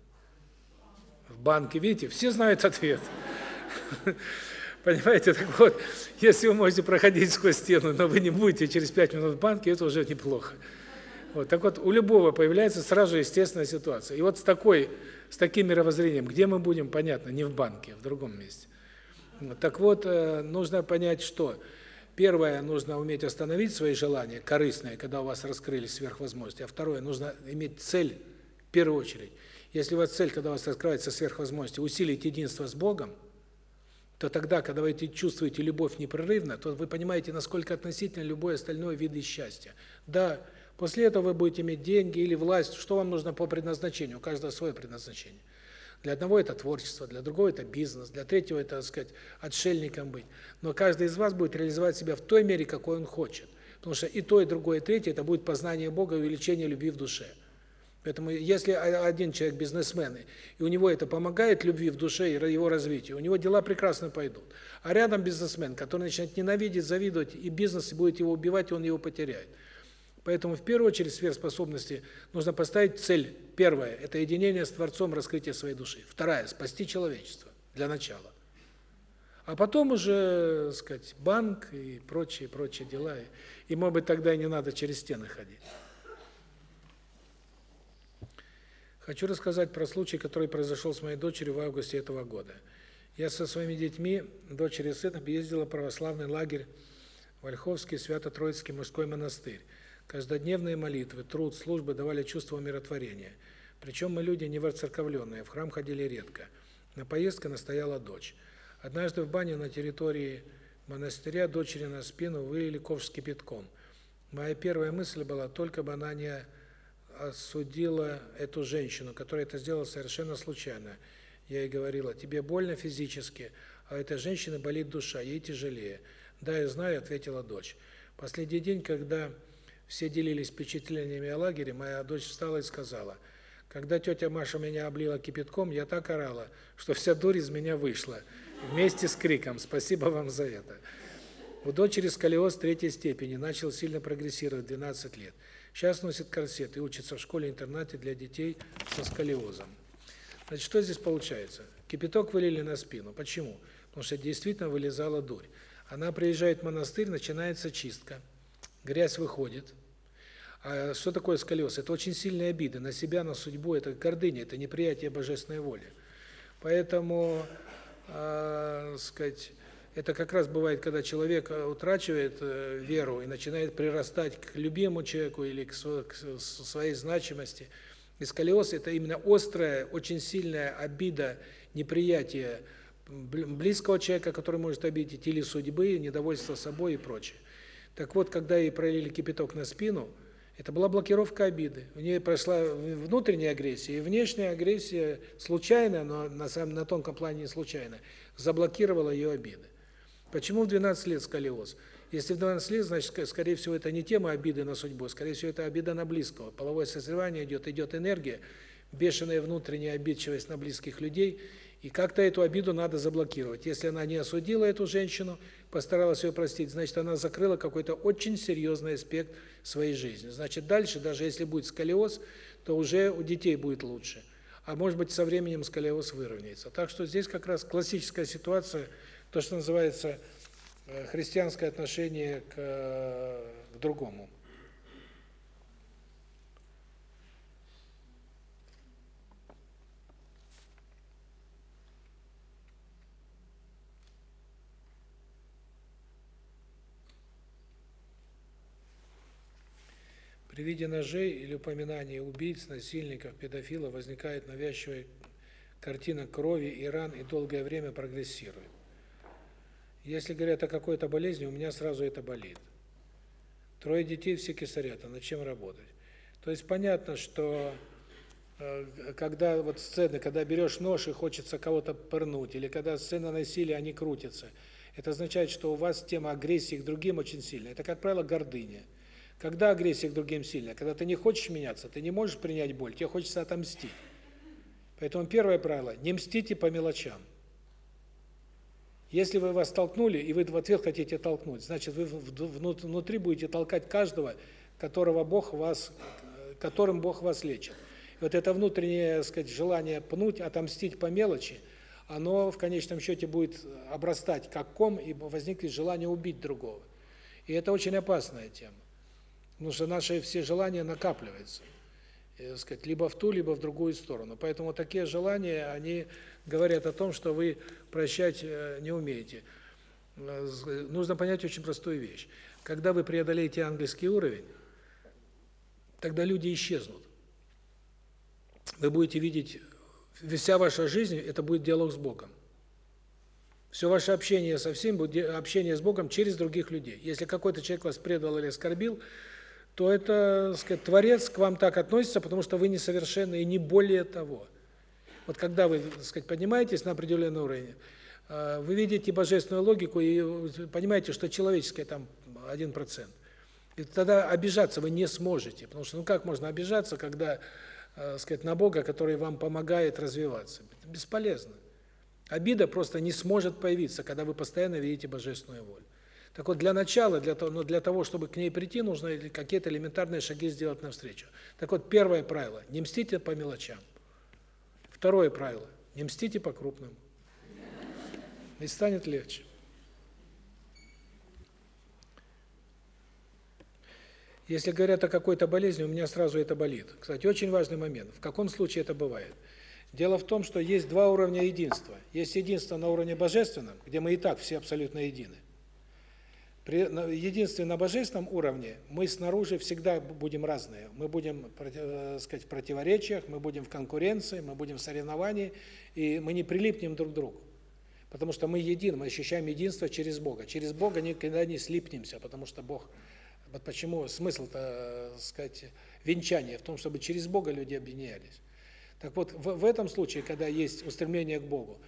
В банке, видите, все знают ответ. Понимаете, так вот, если вы можете проходить сквозь стену, но вы не будете через пять минут в банке, это уже неплохо. Вот, так вот, у любого появляется сразу естественная ситуация. И вот с такой, с таким мировоззрением, где мы будем, понятно, не в банке, а в другом месте. Так вот, э, нужно понять, что первое, нужно уметь остановить свои желания корыстные, когда у вас раскрылись сверхвозможности, а второе, нужно иметь цель в первую очередь. Если у вас цель, когда у вас раскрывается сверхвозможности, усилить единство с Богом, то тогда, когда вы чувствуете любовь непрерывно, то вы понимаете, насколько относительно любой остальной виды счастья. Да, после этого вы будете иметь деньги или власть, что вам нужно по предназначению, у каждого свое предназначение. Для одного это творчество, для другого это бизнес, для третьего это, так сказать, отшельником быть. Но каждый из вас будет реализовать себя в той мере, какой он хочет. Потому что и то, и другое, и третье это будет познание Бога и увеличение любви в душе. Поэтому если один человек бизнесмен, и у него это помогает любви в душе и его развитию, у него дела прекрасно пойдут. А рядом бизнесмен, который начинает ненавидеть, завидовать, и бизнес будет его убивать, и он его потеряет. Поэтому в первую очередь сверхспособности нужно поставить цель. Первая – это единение с Творцом, раскрытие своей души. Вторая – спасти человечество для начала. А потом уже, сказать, банк и прочие, прочие дела. И, может быть, тогда и не надо через стены ходить. Хочу рассказать про случай, который произошел с моей дочерью в августе этого года. Я со своими детьми, дочерью и сыном, ездила в православный лагерь Вольховский Свято-Троицкий мужской монастырь. Каждодневные молитвы, труд, службы давали чувство умиротворения. Причем мы люди не воцерковленные, в храм ходили редко. На поездке настояла дочь. Однажды в баню на территории монастыря дочери на спину вылили ковш с кипятком. Моя первая мысль была, только бы она не осудила эту женщину, которая это сделала совершенно случайно. Я ей говорила: "Тебе больно физически, а этой женщины болит душа, ей тяжелее". "Да, я знаю", ответила дочь. Последний день, когда все делились впечатлениями о лагере, моя дочь встала и сказала: "Когда тетя Маша меня облила кипятком, я так орала, что вся дурь из меня вышла, вместе с криком: "Спасибо вам за это". У дочери сколиоз третьей степени, начал сильно прогрессировать 12 лет. Сейчас носит корсет и учится в школе-интернате для детей со сколиозом. Значит, что здесь получается? Кипяток вылили на спину. Почему? Потому что действительно вылезала дурь. Она приезжает в монастырь, начинается чистка. Грязь выходит. А что такое сколиоз? Это очень сильная обида на себя, на судьбу, это гордыня, это неприятие божественной воли. Поэтому, э, сказать, это как раз бывает, когда человек утрачивает э, веру и начинает прирастать к любимому человеку или к своей значимости. И сколиоз – это именно острая, очень сильная обида, неприятие близкого человека, который может обидеть, или судьбы, недовольство собой и прочее. Так вот, когда ей пролили кипяток на спину, это была блокировка обиды. У нее прошла внутренняя агрессия и внешняя агрессия случайная, но на самом на тонком плане не случайно, заблокировала ее обиды. Почему в 12 лет сколиоз? Если в 12 лет, значит, скорее всего, это не тема обиды на судьбу, скорее всего, это обида на близкого. Половое созревание идет, идет энергия, бешеная внутренняя обидчивость на близких людей, и как-то эту обиду надо заблокировать. Если она не осудила эту женщину, постаралась ее простить, значит, она закрыла какой-то очень серьезный аспект своей жизни. Значит, дальше, даже если будет сколиоз, то уже у детей будет лучше. А может быть, со временем сколиоз выровняется. Так что здесь как раз классическая ситуация – то, что называется э, христианское отношение к, э, к другому. При виде ножей или упоминания убийц, насильников, педофилов возникает навязчивая картина крови и ран и долгое время прогрессирует. Если говорят о какой-то болезни, у меня сразу это болит. Трое детей все кесарята, над чем работать? То есть понятно, что э, когда вот сцены, когда берешь нож и хочется кого-то пырнуть, или когда сцена насилия, они крутятся, это означает, что у вас тема агрессии к другим очень сильная. Это, как правило, гордыня. Когда агрессия к другим сильная? Когда ты не хочешь меняться, ты не можешь принять боль, тебе хочется отомстить. Поэтому первое правило – не мстите по мелочам. Если вы вас толкнули, и вы в ответ хотите толкнуть, значит, вы внутри будете толкать каждого, которого Бог вас, которым Бог вас лечит. И вот это внутреннее, так сказать, желание пнуть, отомстить по мелочи, оно в конечном счете будет обрастать как ком, и возникнет желание убить другого. И это очень опасная тема. Потому что наши все желания накапливаются. И, сказать, либо в ту, либо в другую сторону. Поэтому такие желания, они говорят о том, что вы прощать э, не умеете. Э, нужно понять очень простую вещь. Когда вы преодолеете ангельский уровень, тогда люди исчезнут. Вы будете видеть, вся ваша жизнь – это будет диалог с Богом. Все ваше общение со всем будет общение с Богом через других людей. Если какой-то человек вас предал или оскорбил, то это, сказать, Творец к вам так относится, потому что вы несовершенны, и не более того. Вот когда вы, так сказать, поднимаетесь на определенный уровень, э, вы видите божественную логику и понимаете, что человеческое там 1%. И тогда обижаться вы не сможете, потому что ну как можно обижаться, когда, э, сказать, на Бога, который вам помогает развиваться? Это бесполезно. Обида просто не сможет появиться, когда вы постоянно видите божественную волю. Так вот, для начала, для того, но для того, чтобы к ней прийти, нужно какие-то элементарные шаги сделать навстречу. Так вот, первое правило не мстите по мелочам. Второе правило не мстите по крупным. И станет легче. Если говорят о какой-то болезни, у меня сразу это болит. Кстати, очень важный момент. В каком случае это бывает? Дело в том, что есть два уровня единства. Есть единство на уровне божественном, где мы и так все абсолютно едины. При единстве на божественном уровне мы снаружи всегда будем разные. Мы будем, э, сказать, в противоречиях, мы будем в конкуренции, мы будем в соревновании, и мы не прилипнем друг к другу. Потому что мы едины, мы ощущаем единство через Бога. Через Бога никогда не слипнемся, потому что Бог вот почему смысл-то, э, сказать, венчания в том, чтобы через Бога люди объединялись. Так вот, в, в этом случае, когда есть устремление к Богу,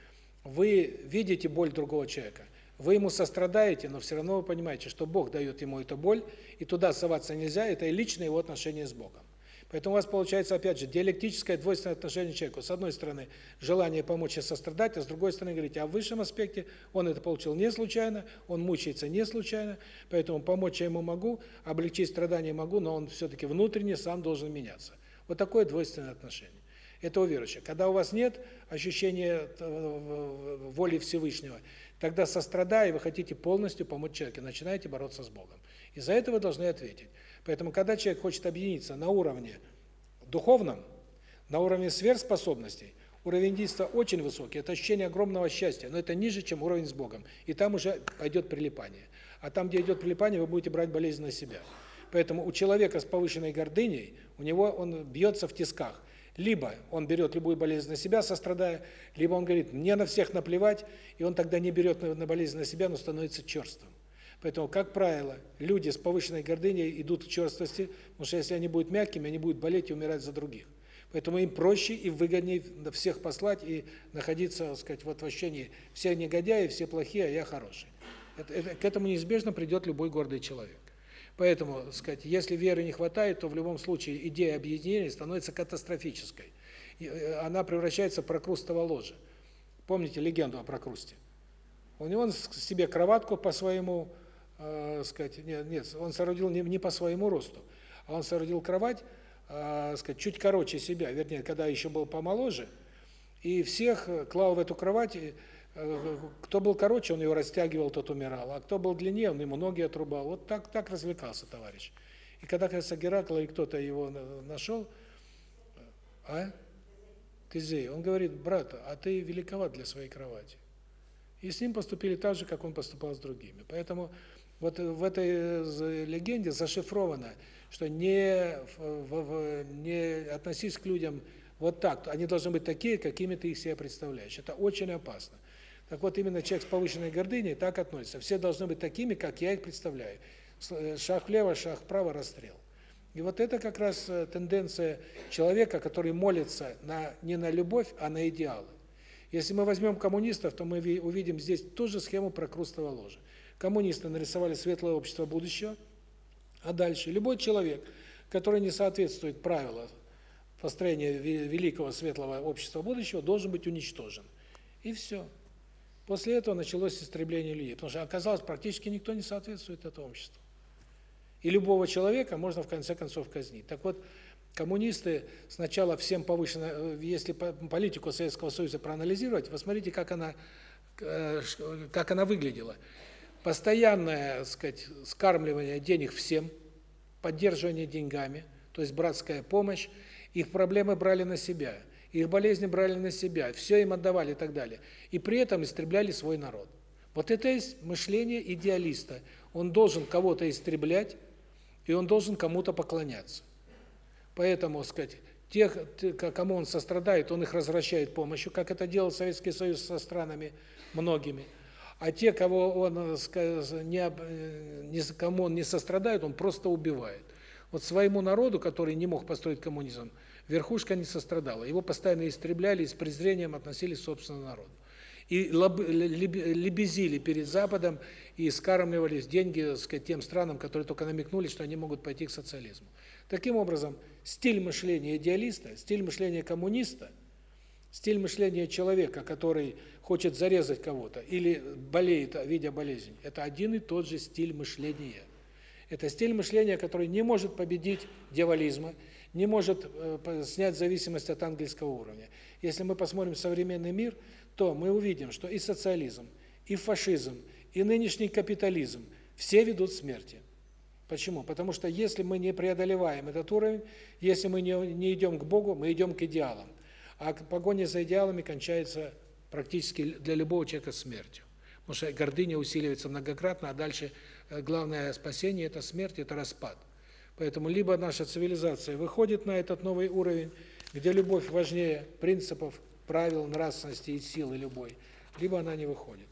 вы видите боль другого человека, вы ему сострадаете, но все равно вы понимаете, что Бог дает ему эту боль, и туда соваться нельзя, это и личное его отношение с Богом. Поэтому у вас получается, опять же, диалектическое двойственное отношение к человеку. С одной стороны, желание помочь и сострадать, а с другой стороны, говорите, а в высшем аспекте он это получил не случайно, он мучается не случайно, поэтому помочь я ему могу, облегчить страдания могу, но он все-таки внутренне сам должен меняться. Вот такое двойственное отношение. Это у верующих. Когда у вас нет ощущения воли Всевышнего, тогда сострадая, вы хотите полностью помочь человеку, начинаете бороться с Богом. И за это вы должны ответить. Поэтому, когда человек хочет объединиться на уровне духовном, на уровне сверхспособностей, уровень единства очень высокий, это ощущение огромного счастья, но это ниже, чем уровень с Богом. И там уже пойдет прилипание. А там, где идет прилипание, вы будете брать болезнь на себя. Поэтому у человека с повышенной гордыней, у него он бьется в тисках. Либо он берет любую болезнь на себя, сострадая, либо он говорит, мне на всех наплевать, и он тогда не берет на болезнь на себя, но становится черствым. Поэтому, как правило, люди с повышенной гордыней идут к черствости, потому что если они будут мягкими, они будут болеть и умирать за других. Поэтому им проще и выгоднее всех послать и находиться, так сказать, в ощущении все негодяи, все плохие, а я хороший. Это, это, к этому неизбежно придет любой гордый человек. Поэтому, так сказать, если веры не хватает, то в любом случае идея объединения становится катастрофической. Э, она превращается в прокрустово ложе. Помните легенду о прокрусте? У него он себе кроватку по своему э, сказать, нет, нет, он соорудил не, не по своему росту, а он соорудил кровать, э, сказать, чуть короче себя, вернее, когда еще был помоложе, и всех клал в эту кровать, э, кто был короче, он его растягивал, тот умирал, а кто был длиннее, он ему ноги отрубал. Вот так так развлекался товарищ. И когда, кажется, Геракл или кто-то его нашел, а? Тезей, он говорит, брат, а ты великоват для своей кровати. И с ним поступили так же, как он поступал с другими. Поэтому вот в этой э, легенде зашифровано, что не не относись к людям вот так. Они должны быть такие, какими ты их себе представляешь. Это очень опасно. Так вот, именно человек с повышенной гордыней так относится. Все должны быть такими, как я их представляю. Э, шаг влево, шаг вправо, расстрел. И вот это как раз э, тенденция человека, который молится на не на любовь, а на идеалы. Если мы возьмем коммунистов, то мы увидим здесь ту же схему прокрустово ложа. Коммунисты нарисовали светлое общество будущего, а дальше любой человек, который не соответствует правилам построения великого светлого общества будущего, должен быть уничтожен. И все. После этого началось истребление людей, потому что оказалось, практически никто не соответствует этому обществу. И любого человека можно в конце концов казнить. Так вот, коммунисты сначала всем повышенно, э, если политику Советского Союза проанализировать, посмотрите, как она э, как она выглядела постоянное, так сказать, скармливание денег всем, поддерживание деньгами, то есть братская помощь, их проблемы брали на себя, их болезни брали на себя, все им отдавали и так далее. И при этом истребляли свой народ. Вот это есть мышление идеалиста. Он должен кого-то истреблять, и он должен кому-то поклоняться. Поэтому, сказать, тех, кому он сострадает, он их развращает помощью, как это делал Советский Союз со странами многими. А те, кого он не, не кому он не сострадает, он просто убивает. Вот своему народу, который не мог построить коммунизм, верхушка не сострадала. Его постоянно истребляли и с презрением относились к собственному народу. И лебезили перед Западом и скармливались деньги, сказать, тем странам, которые только намекнули, что они могут пойти к социализму. Таким образом, стиль мышления идеалиста, стиль мышления коммуниста, стиль мышления человека, который хочет зарезать кого-то или болеет, видя болезнь, это один и тот же стиль мышления. Это стиль мышления, который не может победить дьяволизма, не может э, снять зависимость от ангельского уровня. Если мы посмотрим современный мир, то мы увидим, что и социализм, и фашизм, и нынешний капитализм все ведут к смерти. Почему? Потому что если мы не преодолеваем этот уровень, если мы не, не идем к Богу, мы идем к идеалам. А погоня за идеалами кончается практически для любого человека смертью. Потому что гордыня усиливается многократно, а дальше э, главное спасение – это смерть, это распад. Поэтому либо наша цивилизация выходит на этот новый уровень, где любовь важнее принципов, правил, нравственности и силы любой, либо она не выходит.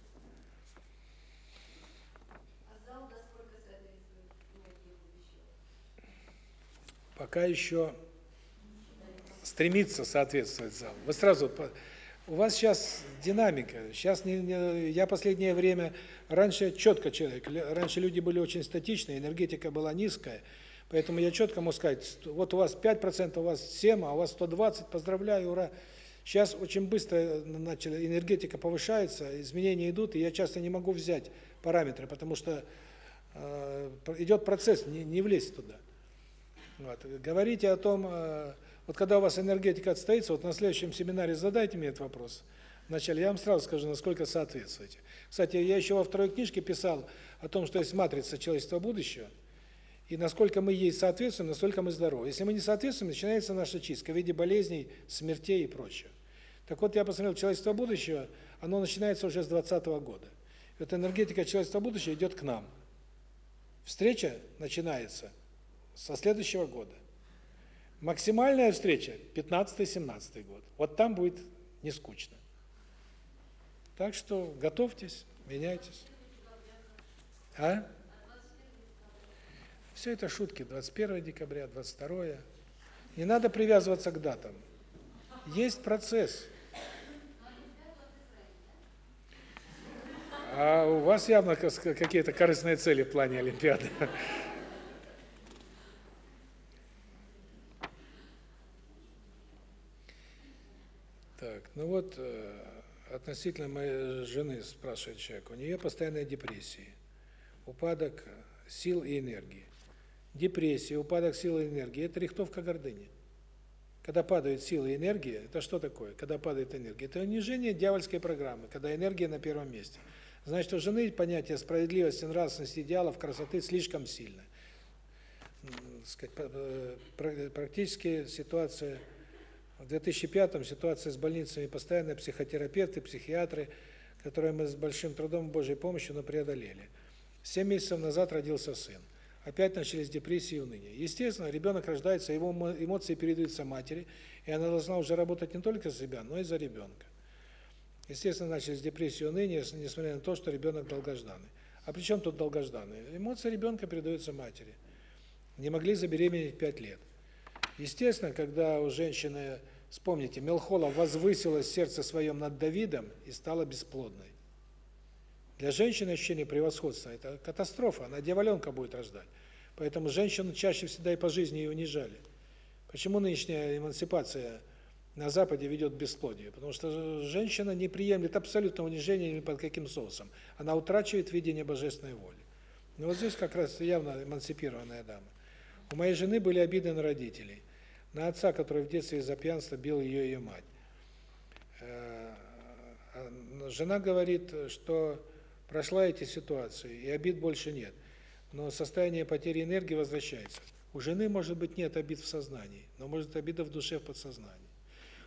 пока еще стремится соответствовать залу. Вы сразу у вас сейчас динамика. Сейчас не, не я последнее время раньше четко человек, раньше люди были очень статичные, энергетика была низкая. Поэтому я четко могу сказать, вот у вас 5%, у вас 7, а у вас 120, поздравляю, ура. Сейчас очень быстро начали энергетика повышается, изменения идут, и я часто не могу взять параметры, потому что э, идет процесс, не не влезть туда. Вот. Говорите о том, э, вот когда у вас энергетика отстоится, вот на следующем семинаре задайте мне этот вопрос. Вначале я вам сразу скажу, насколько соответствуете. Кстати, я еще во второй книжке писал о том, что есть матрица человечества будущего, и насколько мы ей соответствуем, настолько мы здоровы. Если мы не соответствуем, начинается наша чистка в виде болезней, смертей и прочего. Так вот, я посмотрел человечество будущего, оно начинается уже с 20 -го года. Вот энергетика человечества будущего идет к нам. Встреча начинается со следующего года. Максимальная встреча 15-17 год. Вот там будет не скучно. Так что готовьтесь, меняйтесь. А? Все это шутки. 21 декабря, 22. Не надо привязываться к датам. Есть процесс. А у вас явно какие-то корыстные цели в плане Олимпиады. Так, ну вот, э, относительно моей жены спрашивает человек, у нее постоянная депрессия, упадок сил и энергии. Депрессия, упадок сил и энергии – это рихтовка гордыни. Когда падают силы и энергия, это что такое? Когда падает энергия? Это унижение дьявольской программы, когда энергия на первом месте. Значит, у жены понятие справедливости, нравственности, идеалов, красоты слишком сильно. Сказать, э, практически ситуация в 2005-м ситуация с больницами постоянно психотерапевты, психиатры, которые мы с большим трудом Божьей помощью но преодолели. Семь месяцев назад родился сын. Опять начались депрессии и уныние. Естественно, ребенок рождается, его эмоции передаются матери, и она должна уже работать не только за себя, но и за ребенка. Естественно, начались депрессии и уныние, несмотря на то, что ребенок долгожданный. А при чем тут долгожданный? Эмоции ребенка передаются матери. Не могли забеременеть 5 лет. Естественно, когда у женщины, вспомните, Мелхола возвысила сердце своем над Давидом и стала бесплодной. Для женщины ощущение превосходства – это катастрофа, она дьяволенка будет рождать. Поэтому женщину чаще всегда и по жизни и унижали. Почему нынешняя эмансипация на Западе ведет к бесплодию? Потому что женщина не приемлет абсолютно унижения ни под каким соусом. Она утрачивает видение божественной воли. Но вот здесь как раз явно эмансипированная дама. У моей жены были обиды на родителей на отца, который в детстве из-за пьянства бил ее и ее мать. Э, а, жена говорит, что прошла эти ситуации, и обид больше нет. Но состояние потери энергии возвращается. У жены, может быть, нет обид в сознании, но может обида в душе, в подсознании.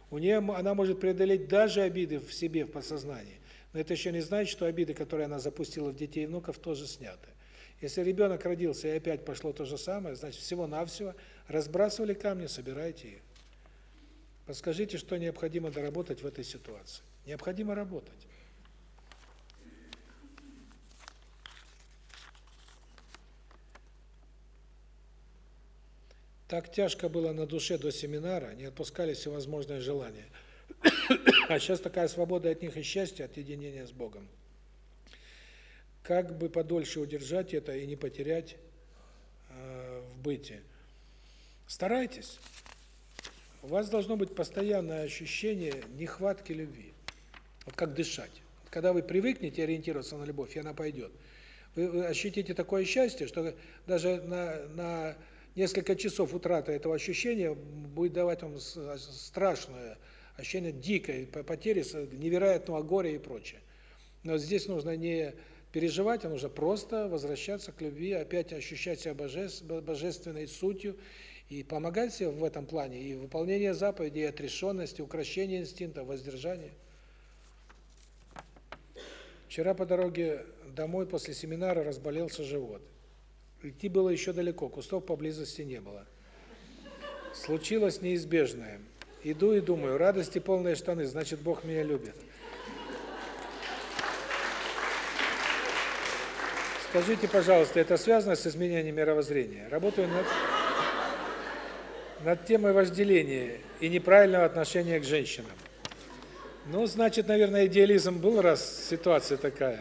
У нее она может преодолеть даже обиды в себе, в подсознании. Но это еще не значит, что обиды, которые она запустила в детей и внуков, тоже сняты. Если ребенок родился и опять пошло то же самое, значит, всего-навсего разбрасывали камни, собирайте их. Подскажите, что необходимо доработать в этой ситуации. Необходимо работать. Так тяжко было на душе до семинара, не отпускали всевозможные желания. А сейчас такая свобода от них и счастье, от единения с Богом. Как бы подольше удержать это и не потерять э, в быте? Старайтесь. У вас должно быть постоянное ощущение нехватки любви. Вот как дышать. Когда вы привыкнете ориентироваться на любовь, и она пойдет, вы ощутите такое счастье, что даже на, на несколько часов утрата этого ощущения будет давать вам страшное ощущение дикой потери, невероятного горя и прочее. Но здесь нужно не переживать, а нужно просто возвращаться к любви, опять ощущать себя божественной сутью и помогать себе в этом плане, и выполнение заповедей, и отрешенность, и укращение инстинкта, воздержание. Вчера по дороге домой после семинара разболелся живот. Идти было еще далеко, кустов поблизости не было. Случилось неизбежное. Иду и думаю, радости полные штаны, значит, Бог меня любит. Скажите, пожалуйста, это связано с изменением мировоззрения? Работаю над над темой вожделения и неправильного отношения к женщинам. Ну, значит, наверное, идеализм был, раз ситуация такая.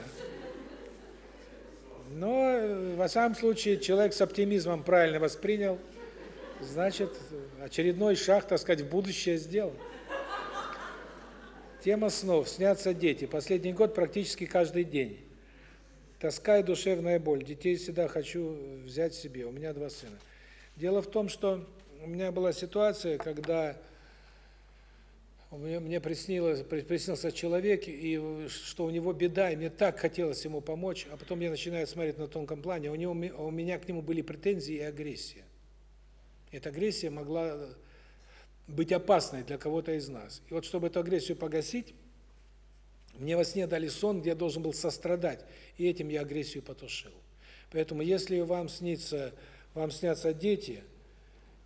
Но, во всяком случае, человек с оптимизмом правильно воспринял, значит, очередной шаг, так сказать, в будущее сделал. Тема снов. Снятся дети. Последний год практически каждый день. Тоска и душевная боль. Детей всегда хочу взять себе. У меня два сына. Дело в том, что у меня была ситуация, когда мне, приснилось, приснился человек, и что у него беда, и мне так хотелось ему помочь, а потом я начинаю смотреть на тонком плане, у него у меня к нему были претензии и агрессия. Эта агрессия могла быть опасной для кого-то из нас. И вот чтобы эту агрессию погасить, мне во сне дали сон, где я должен был сострадать, и этим я агрессию потушил. Поэтому если вам снится, вам снятся дети,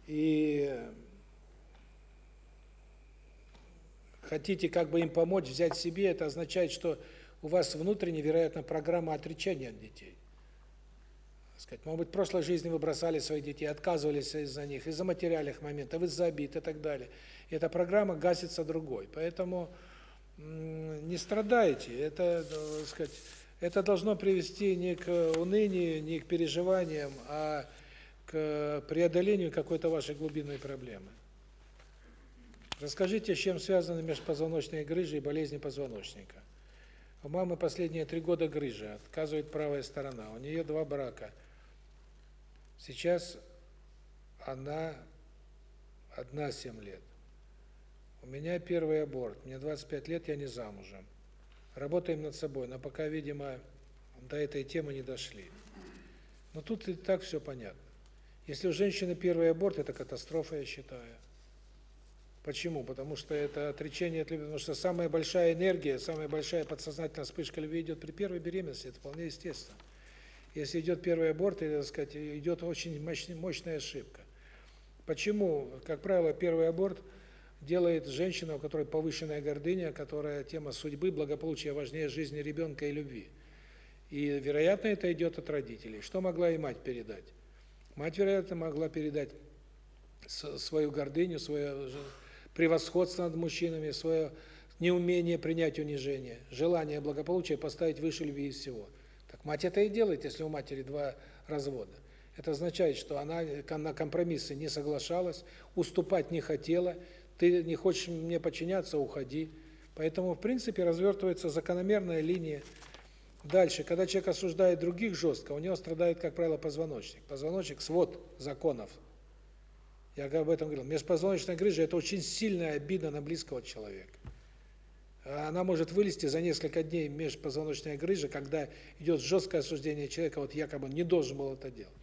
и хотите как бы им помочь, взять себе, это означает, что у вас внутренне, вероятно, программа отречения от детей. сказать, может быть, в прошлой жизни вы бросали своих детей, отказывались из-за них, из-за материальных моментов, из-за обид и так далее. И эта программа гасится другой. Поэтому не страдайте. Это, так сказать, это должно привести не к унынию, не к переживаниям, а к преодолению какой-то вашей глубинной проблемы. Расскажите, с чем связаны межпозвоночные грыжи и болезни позвоночника. У мамы последние три года грыжа, отказывает правая сторона. У нее два брака. Сейчас она одна семь лет. У меня первый аборт. Мне 25 лет, я не замужем. Работаем над собой, но пока, видимо, до этой темы не дошли. Но тут и так все понятно. Если у женщины первый аборт, это катастрофа, я считаю. Почему? Потому что это отречение от любви, потому что самая большая энергия, самая большая подсознательная вспышка любви идет при первой беременности, это вполне естественно. Если идет первый аборт, это, так сказать, идет очень мощная ошибка. Почему? Как правило, первый аборт делает женщина, у которой повышенная гордыня, которая тема судьбы, благополучия важнее жизни ребенка и любви. И, вероятно, это идет от родителей. Что могла и мать передать? Мать, вероятно, могла передать свою гордыню, свое превосходство над мужчинами, свое неумение принять унижение, желание благополучия поставить выше любви всего. Так мать это и делает, если у матери два развода. Это означает, что она на компромиссы не соглашалась, уступать не хотела, ты не хочешь мне подчиняться, уходи. Поэтому, в принципе, развертывается закономерная линия Дальше, когда человек осуждает других жестко, у него страдает, как правило, позвоночник. Позвоночник – свод законов. Я об этом говорил. Межпозвоночная грыжа – это очень сильная обида на близкого человека. Она может вылезти за несколько дней межпозвоночная грыжа, когда идет жесткое осуждение человека, вот якобы не должен был это делать.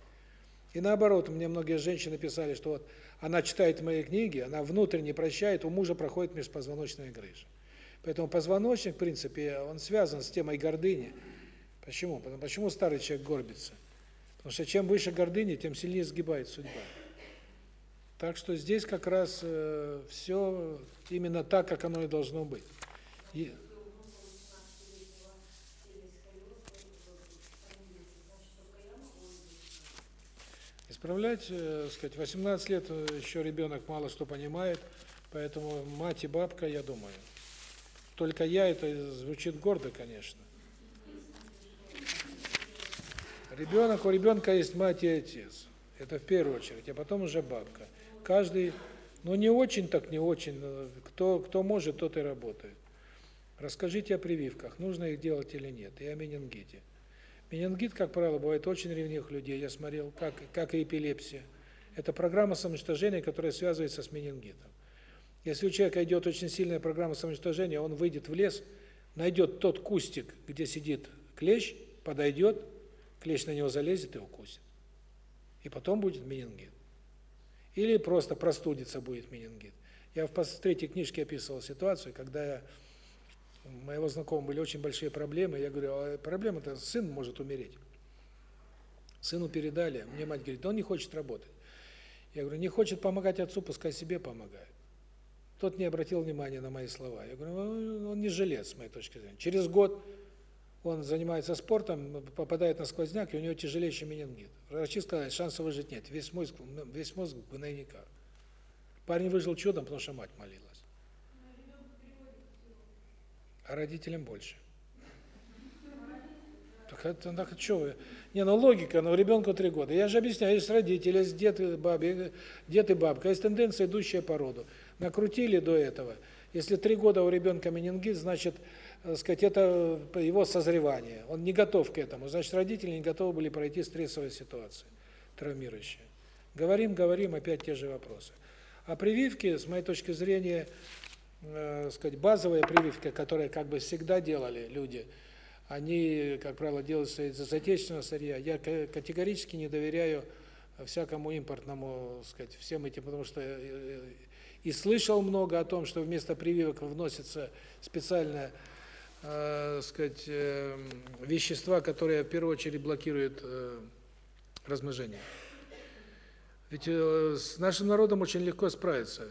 И наоборот, мне многие женщины писали, что вот она читает мои книги, она внутренне прощает, у мужа проходит межпозвоночная грыжа. Поэтому позвоночник, в принципе, он связан с темой гордыни. Почему? Почему старый человек горбится? Потому что чем выше гордыня, тем сильнее сгибает судьба. Так что здесь как раз э, все именно так, как оно и должно быть. И... Исправлять, э, сказать, 18 лет э, еще ребенок мало что понимает, поэтому мать и бабка, я думаю. Только я, это звучит гордо, конечно. Ребенок, у ребенка есть мать и отец. Это в первую очередь, а потом уже бабка. Каждый, ну не очень так, не очень, кто кто может, тот и работает. Расскажите о прививках, нужно их делать или нет, и о менингите. Менингит, как правило, бывает очень ревнивых людей. Я смотрел, как как и эпилепсия. Это программа самоуничтожения, которая связывается с менингитом. Если у человека идет очень сильная программа самоуничтожения, он выйдет в лес, найдет тот кустик, где сидит клещ, подойдет, клещ на него залезет и укусит. И потом будет менингит. Или просто простудится будет менингит. Я в третьей книжке описывал ситуацию, когда я у моего знакомого были очень большие проблемы, я говорю: "А проблема-то сын может умереть". Сыну передали, мне мать говорит: "Он не хочет работать". Я говорю: "Не хочет помогать отцу, пускай себе помогает". Тот не обратил внимания на мои слова. Я говорю: "Ну, "Он не жилец, с моей точки зрения". Через год он занимается спортом, попадает на сквозняк, и у него тяжелейший менингит. Врачи сказали, шансов выжить нет, весь мозг, весь мозг в гнойниках. Парень выжил чудом, потому что мать молилась. А родителям больше. Так это, так что вы? Не, ну логика, ну ребенку три года. Я же объясняю, есть родители, есть дед и бабе, дед и бабка, есть тенденция, идущая по роду. Накрутили до этого. Если три года у ребенка менингит, значит, так сказать, это его созревание. Он не готов к этому. Значит, родители не готовы были пройти стрессовые ситуации, травмирующие. Говорим, говорим, опять те же вопросы. А прививки, с моей точки зрения, э, сказать, базовая прививка, которая как бы всегда делали люди, они, как правило, делаются из отечественного сырья. Я категорически не доверяю всякому импортному, сказать, всем этим, потому что э, э, и слышал много о том, что вместо прививок вносится специальная э, сказать, э, вещества, которые в первую очередь блокируют э, размножение. Ведь э, с нашим народом очень легко справиться.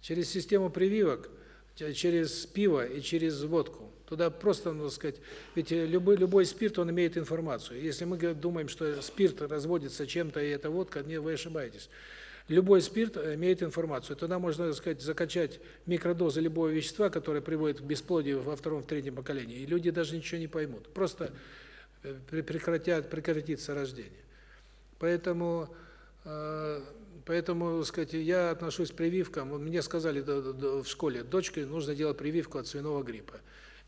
Через систему прививок, через пиво и через водку. Туда просто, ну, сказать, ведь любой любой спирт, он имеет информацию. Если мы думаем, что спирт разводится чем-то, и это водка, не вы ошибаетесь. Любой спирт э, имеет информацию. Туда можно, так сказать, закачать микродозы любого вещества, которое приводит к бесплодию во втором, в третьем поколении, и люди даже ничего не поймут. Просто э, прекратят прекратится рождение. Поэтому э поэтому, сказать, я отношусь к прививкам. Мне сказали в школе: "Дочке нужно делать прививку от свиного гриппа".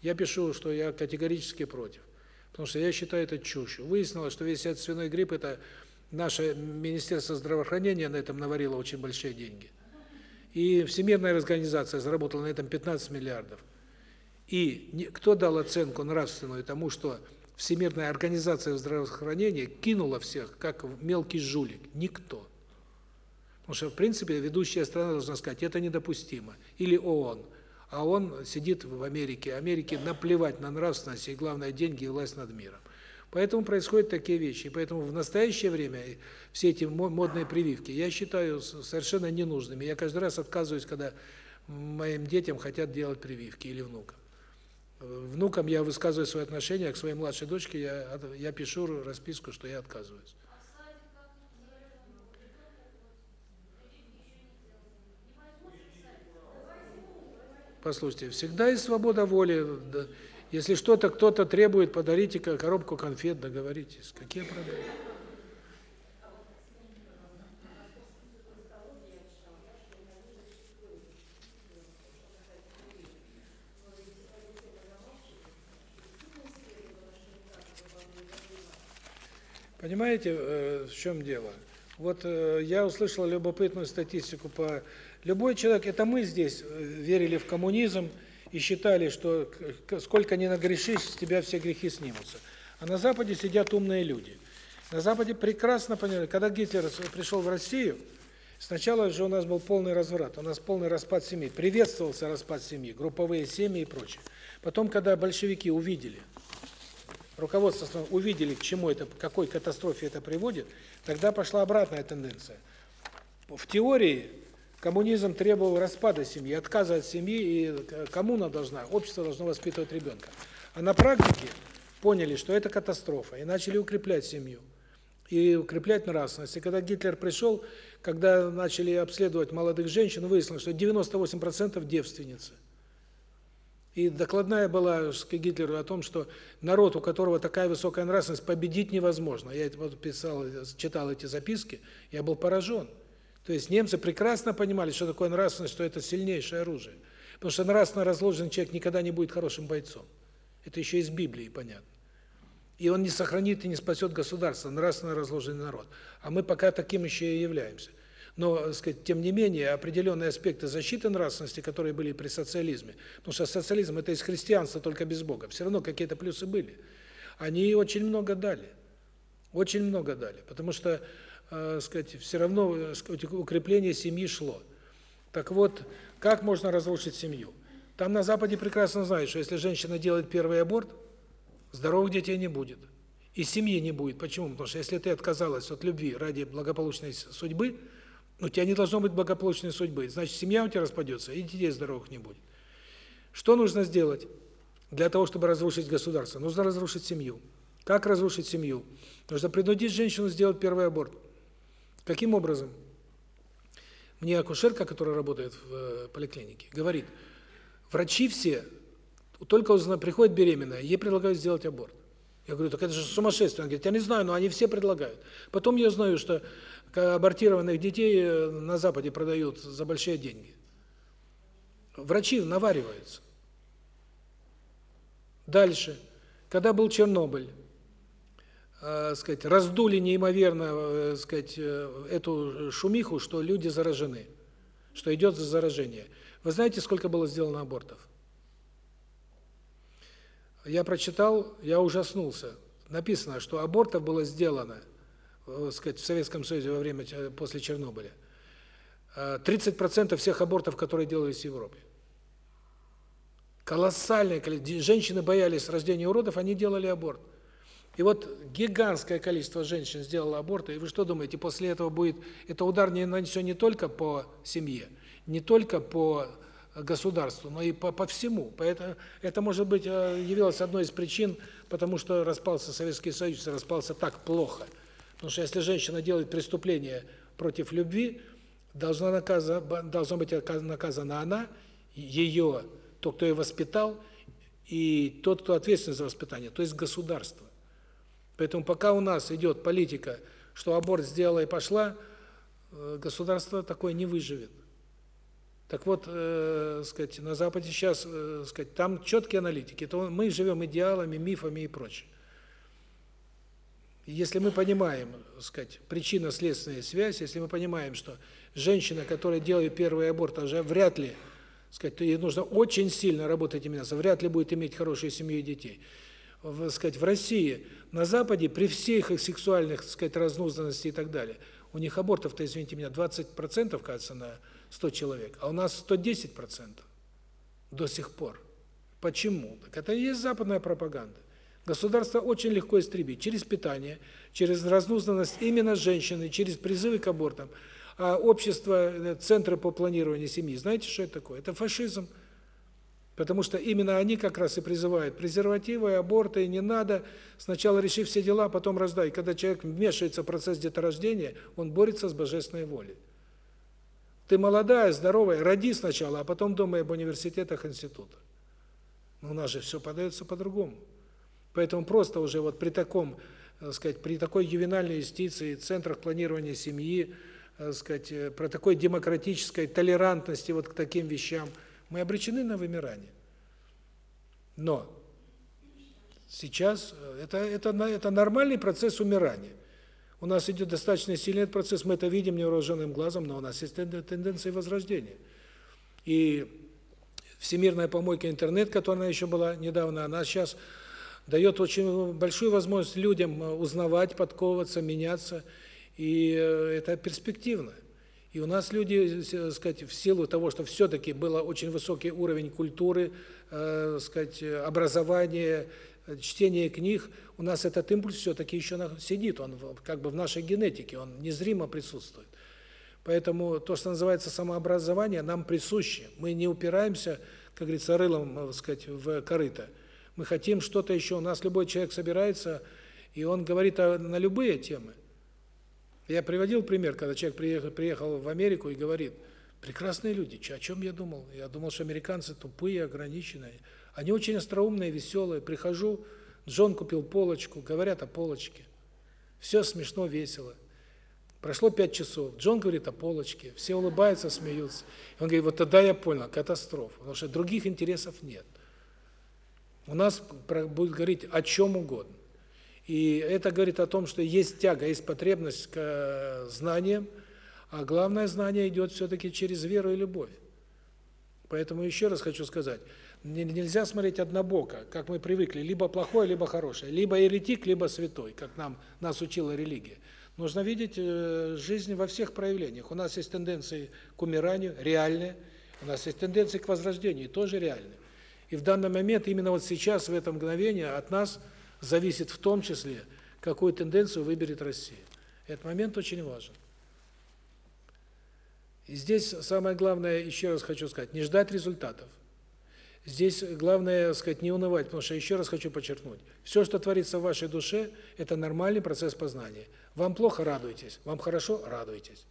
Я пишу, что я категорически против. Потому что я считаю это чушью. Выяснилось, что весь этот свиной грипп это Наше Министерство здравоохранения на этом наварило очень большие деньги. И Всемирная организация заработала на этом 15 миллиардов. И кто дал оценку нравственную тому, что Всемирная организация здравоохранения кинула всех, как мелкий жулик? Никто. Потому что, в принципе, ведущая страна должна сказать, это недопустимо. Или ООН. А он сидит в Америке. Америке наплевать на нравственность и, главное, деньги и власть над миром. Поэтому происходят такие вещи. И поэтому в настоящее время все эти модные прививки я считаю совершенно ненужными. Я каждый раз отказываюсь, когда моим детям хотят делать прививки или внукам. Внукам я высказываю свое отношение, а к своей младшей дочке я я пишу расписку, что я отказываюсь. Послушайте, всегда есть свобода воли. Если что-то кто-то требует, подарите коробку конфет, договоритесь. Какие проблемы? Понимаете, э, в чем дело? Вот э, я услышал любопытную статистику по любой человек, это мы здесь э, верили в коммунизм, и считали, что сколько ни нагрешишь, с тебя все грехи снимутся. А на Западе сидят умные люди. На Западе прекрасно поняли, когда Гитлер пришел в Россию, сначала же у нас был полный разврат, у нас полный распад семьи, приветствовался распад семьи, групповые семьи и прочее. Потом, когда большевики увидели, руководство страны увидели, к чему это, к какой катастрофе это приводит, тогда пошла обратная тенденция. В теории Коммунизм требовал распада семьи, отказа от семьи, и коммуна должна, общество должно воспитывать ребенка. А на практике поняли, что это катастрофа, и начали укреплять семью. и укреплять нравственность. И когда Гитлер пришел, когда начали обследовать молодых женщин, выяснилось, что 98% девственницы. И докладная была к Гитлеру о том, что народ, у которого такая высокая нравственность, победить невозможно. Я вот писал, читал эти записки, я был поражен. То есть немцы прекрасно понимали, что такое нравственность, что это сильнейшее оружие. Потому что нравственно разложенный человек никогда не будет хорошим бойцом. Это еще из Библии понятно. И он не сохранит и не спасет государство, нравственно разложенный народ. А мы пока таким еще и являемся. Но, так сказать, тем не менее, определенные аспекты защиты нравственности, которые были при социализме, потому что социализм – это из христианства, только без Бога, все равно какие-то плюсы были. Они очень много дали. Очень много дали. Потому что, э, сказать, все равно э, укрепление семьи шло. Так вот, как можно разрушить семью? Там на Западе прекрасно знают, что если женщина делает первый аборт, здоровых детей не будет. И семьи не будет. Почему? Потому что если ты отказалась от любви ради благополучной судьбы, у тебя не должно быть благополучной судьбы. Значит, семья у тебя распадется, и детей здоровых не будет. Что нужно сделать для того, чтобы разрушить государство? Нужно разрушить семью. Как разрушить семью? Нужно принудить женщину сделать первый аборт. Каким образом? Мне акушерка, которая работает в э, поликлинике, говорит, врачи все, только узнав, приходит беременная, ей предлагают сделать аборт. Я говорю, так это же сумасшествие. Она говорит, я не знаю, но они все предлагают. Потом я знаю, что абортированных детей э, на Западе продают за большие деньги. Врачи навариваются. Дальше. Когда был Чернобыль, э, сказать, раздули неимоверно, э, сказать, э, эту шумиху, что люди заражены, что идет заражение. Вы знаете, сколько было сделано абортов? Я прочитал, я ужаснулся. Написано, что абортов было сделано, э, сказать, в Советском Союзе во время после Чернобыля. 30% э, всех абортов, которые делались в Европе. Колоссальное количество. Женщины боялись рождения уродов, они делали аборт. И вот гигантское количество женщин сделало аборты, и вы что думаете, после этого будет это удар не нанесен не только по семье, не только по государству, но и по, по всему. Поэтому это, может быть, э, явилось одной из причин, потому что распался Советский Союз, распался так плохо. Потому что если женщина делает преступление против любви, должна наказа, должна быть наказана она, ее, тот, кто ее воспитал, и тот, кто ответственен за воспитание, то есть государство. Поэтому пока у нас идет политика, что аборт сделала и пошла, э, государство такое не выживет. Так вот, э, сказать, на Западе сейчас, э, сказать, там четкие аналитики, то мы живем идеалами, мифами и прочее. Если мы понимаем, сказать, причинно-следственная связь, если мы понимаем, что женщина, которая делает первый аборт, уже вряд ли, сказать, ей нужно очень сильно работать именно, вряд ли будет иметь хорошую семью и детей. В, сказать, в России, на Западе, при всех их сексуальных, сказать, разнузданности и так далее, у них абортов-то, извините меня, 20%, кажется, на 100 человек, а у нас 110% до сих пор. Почему? Так это и есть западная пропаганда. Государство очень легко истребить через питание, через разнузданность именно женщины, через призывы к абортам. А общество, э, центры по планированию семьи, знаете, что это такое? Это фашизм. Потому что именно они как раз и призывают презервативы, аборты, не надо. Сначала реши все дела, потом раздай. Когда человек вмешивается в процесс деторождения, он борется с божественной волей. Ты молодая, здоровая, роди сначала, а потом думай об университетах, институтах. Но у нас же все подается по-другому. Поэтому просто уже вот при таком, так сказать, при такой ювенальной юстиции, центрах планирования семьи, так сказать, э, про такой демократической толерантности вот к таким вещам, мы обречены на вымирание. Но сейчас э, это это это нормальный процесс умирания. У нас идет достаточно сильный процесс, мы это видим невооруженным глазом, но у нас есть тенденции возрождения. И всемирная помойка интернет, которая еще была недавно, она сейчас дает очень большую возможность людям узнавать, подковываться, меняться, и э, это перспективно. И у нас люди, так сказать, в силу того, что все-таки был очень высокий уровень культуры, э, сказать, образования, чтение книг, у нас этот импульс все-таки еще сидит, он как бы в нашей генетике, он незримо присутствует. Поэтому то, что называется самообразование, нам присуще. Мы не упираемся, как говорится, рылом, так сказать, в корыто. Мы хотим что-то еще. У нас любой человек собирается, и он говорит на любые темы. Я приводил пример, когда человек приехал, приехал в Америку и говорит, прекрасные люди, о чем я думал? Я думал, что американцы тупые, ограниченные. Они очень остроумные, веселые. Прихожу, Джон купил полочку, говорят о полочке. Все смешно, весело. Прошло пять часов. Джон говорит о полочке. Все улыбаются, смеются. Он говорит, вот тогда я понял, катастрофа. Потому что других интересов нет. У нас будет говорить о чем угодно. И это говорит о том, что есть тяга, есть потребность к э, знаниям, а главное знание идет все-таки через веру и любовь. Поэтому еще раз хочу сказать, нельзя смотреть однобоко, как мы привыкли, либо плохое, либо хорошее, либо еретик, либо святой, как нам нас учила религия. Нужно видеть э, жизнь во всех проявлениях. У нас есть тенденции к умиранию, реальные. У нас есть тенденции к возрождению, тоже реальные. И в данный момент, именно вот сейчас, в это мгновение, от нас зависит в том числе, какую тенденцию выберет Россия. Этот момент очень важен. И здесь самое главное, еще раз хочу сказать, не ждать результатов. Здесь главное, сказать, не унывать, потому что еще раз хочу подчеркнуть, все, что творится в вашей душе, это нормальный процесс познания. Вам плохо радуйтесь, вам хорошо радуйтесь.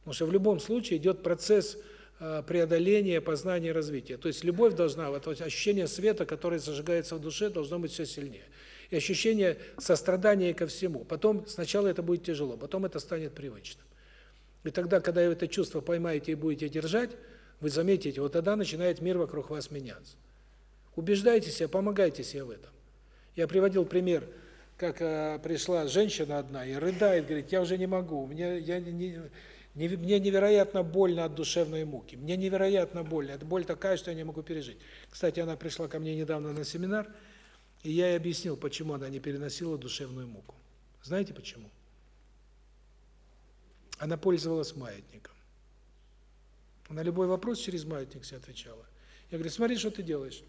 Потому что в любом случае идет процесс преодоления, познания, развития. То есть любовь должна, вот ощущение света, которое зажигается в душе, должно быть все сильнее. И ощущение сострадания ко всему. Потом сначала это будет тяжело, потом это станет привычным. И тогда, когда вы это чувство поймаете и будете держать, вы заметите, вот тогда начинает мир вокруг вас меняться. Убеждайте себя, помогайте себе в этом. Я приводил пример, как э, пришла женщина одна и рыдает, говорит, я уже не могу, мне, я не, мне невероятно больно от душевной муки, мне невероятно больно, это боль такая, что я не могу пережить. Кстати, она пришла ко мне недавно на семинар, и я ей объяснил, почему она не переносила душевную муку. Знаете почему? Она пользовалась маятником. На любой вопрос через маятник себе отвечала. Я говорю, смотри, что ты делаешь.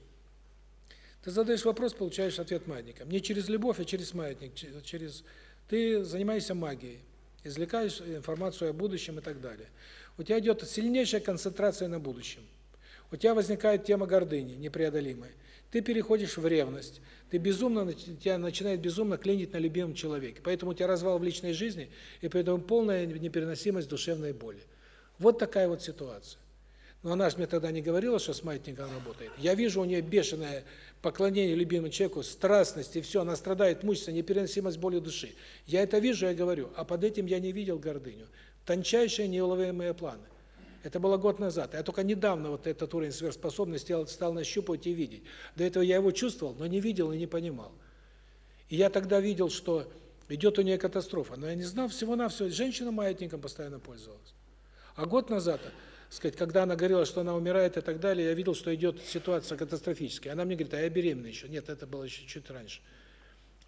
Ты задаешь вопрос, получаешь ответ маятником. Не через любовь, а через маятник. через Ты занимаешься магией, извлекаешь информацию о будущем и так далее. У тебя идет сильнейшая концентрация на будущем. У тебя возникает тема гордыни непреодолимая. Ты переходишь в ревность. Ты безумно тебя начинает безумно клинить на любимом человеке. Поэтому у тебя развал в личной жизни, и поэтому полная непереносимость душевной боли. Вот такая вот ситуация. Но она же мне тогда не говорила, что с маятником работает. Я вижу у нее бешеное поклонение любимому человеку, страстность и все, она страдает, мучится, непереносимость боли души. Я это вижу, я говорю, а под этим я не видел гордыню. Тончайшие неуловимые планы. Это было год назад. Я только недавно вот этот уровень сверхспособности стал нащупывать и видеть. До этого я его чувствовал, но не видел и не понимал. И я тогда видел, что идет у нее катастрофа. Но я не знал всего-навсего. Женщина маятником постоянно пользовалась. А год назад, сказать, когда она говорила, что она умирает и так далее, я видел, что идет ситуация катастрофическая. Она мне говорит, а я беременна еще. Нет, это было еще чуть раньше.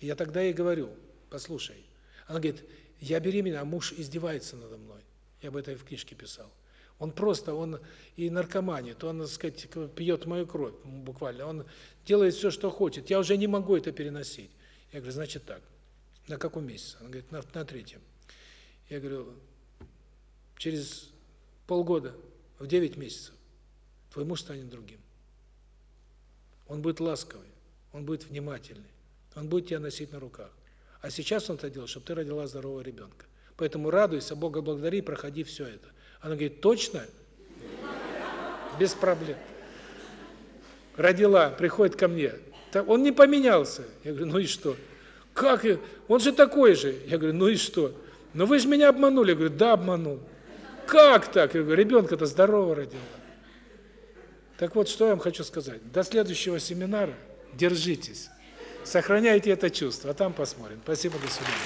Я тогда ей говорю, послушай. Она говорит, я беременна, а муж издевается надо мной. Я об этом в книжке писал. Он просто, он и наркоманит, он, так сказать, пьет мою кровь, буквально. Он делает все, что хочет. Я уже не могу это переносить. Я говорю, значит так. На каком месяце? Она говорит, на, на третьем. Я говорю, через полгода, в 9 месяцев, твой муж станет другим. Он будет ласковый, он будет внимательный, он будет тебя носить на руках. А сейчас он это делает, чтобы ты родила здорового ребенка. Поэтому радуйся, Бога благодари, проходи все это. Она говорит, точно? Без проблем. Родила, приходит ко мне. Он не поменялся. Я говорю, ну и что? Как? Он же такой же. Я говорю, ну и что? Ну вы же меня обманули. Я говорю, да, обманул. Как так? Я говорю, ребенка-то здорово родила. Так вот, что я вам хочу сказать. До следующего семинара держитесь. Сохраняйте это чувство, а там посмотрим. Спасибо, до свидания.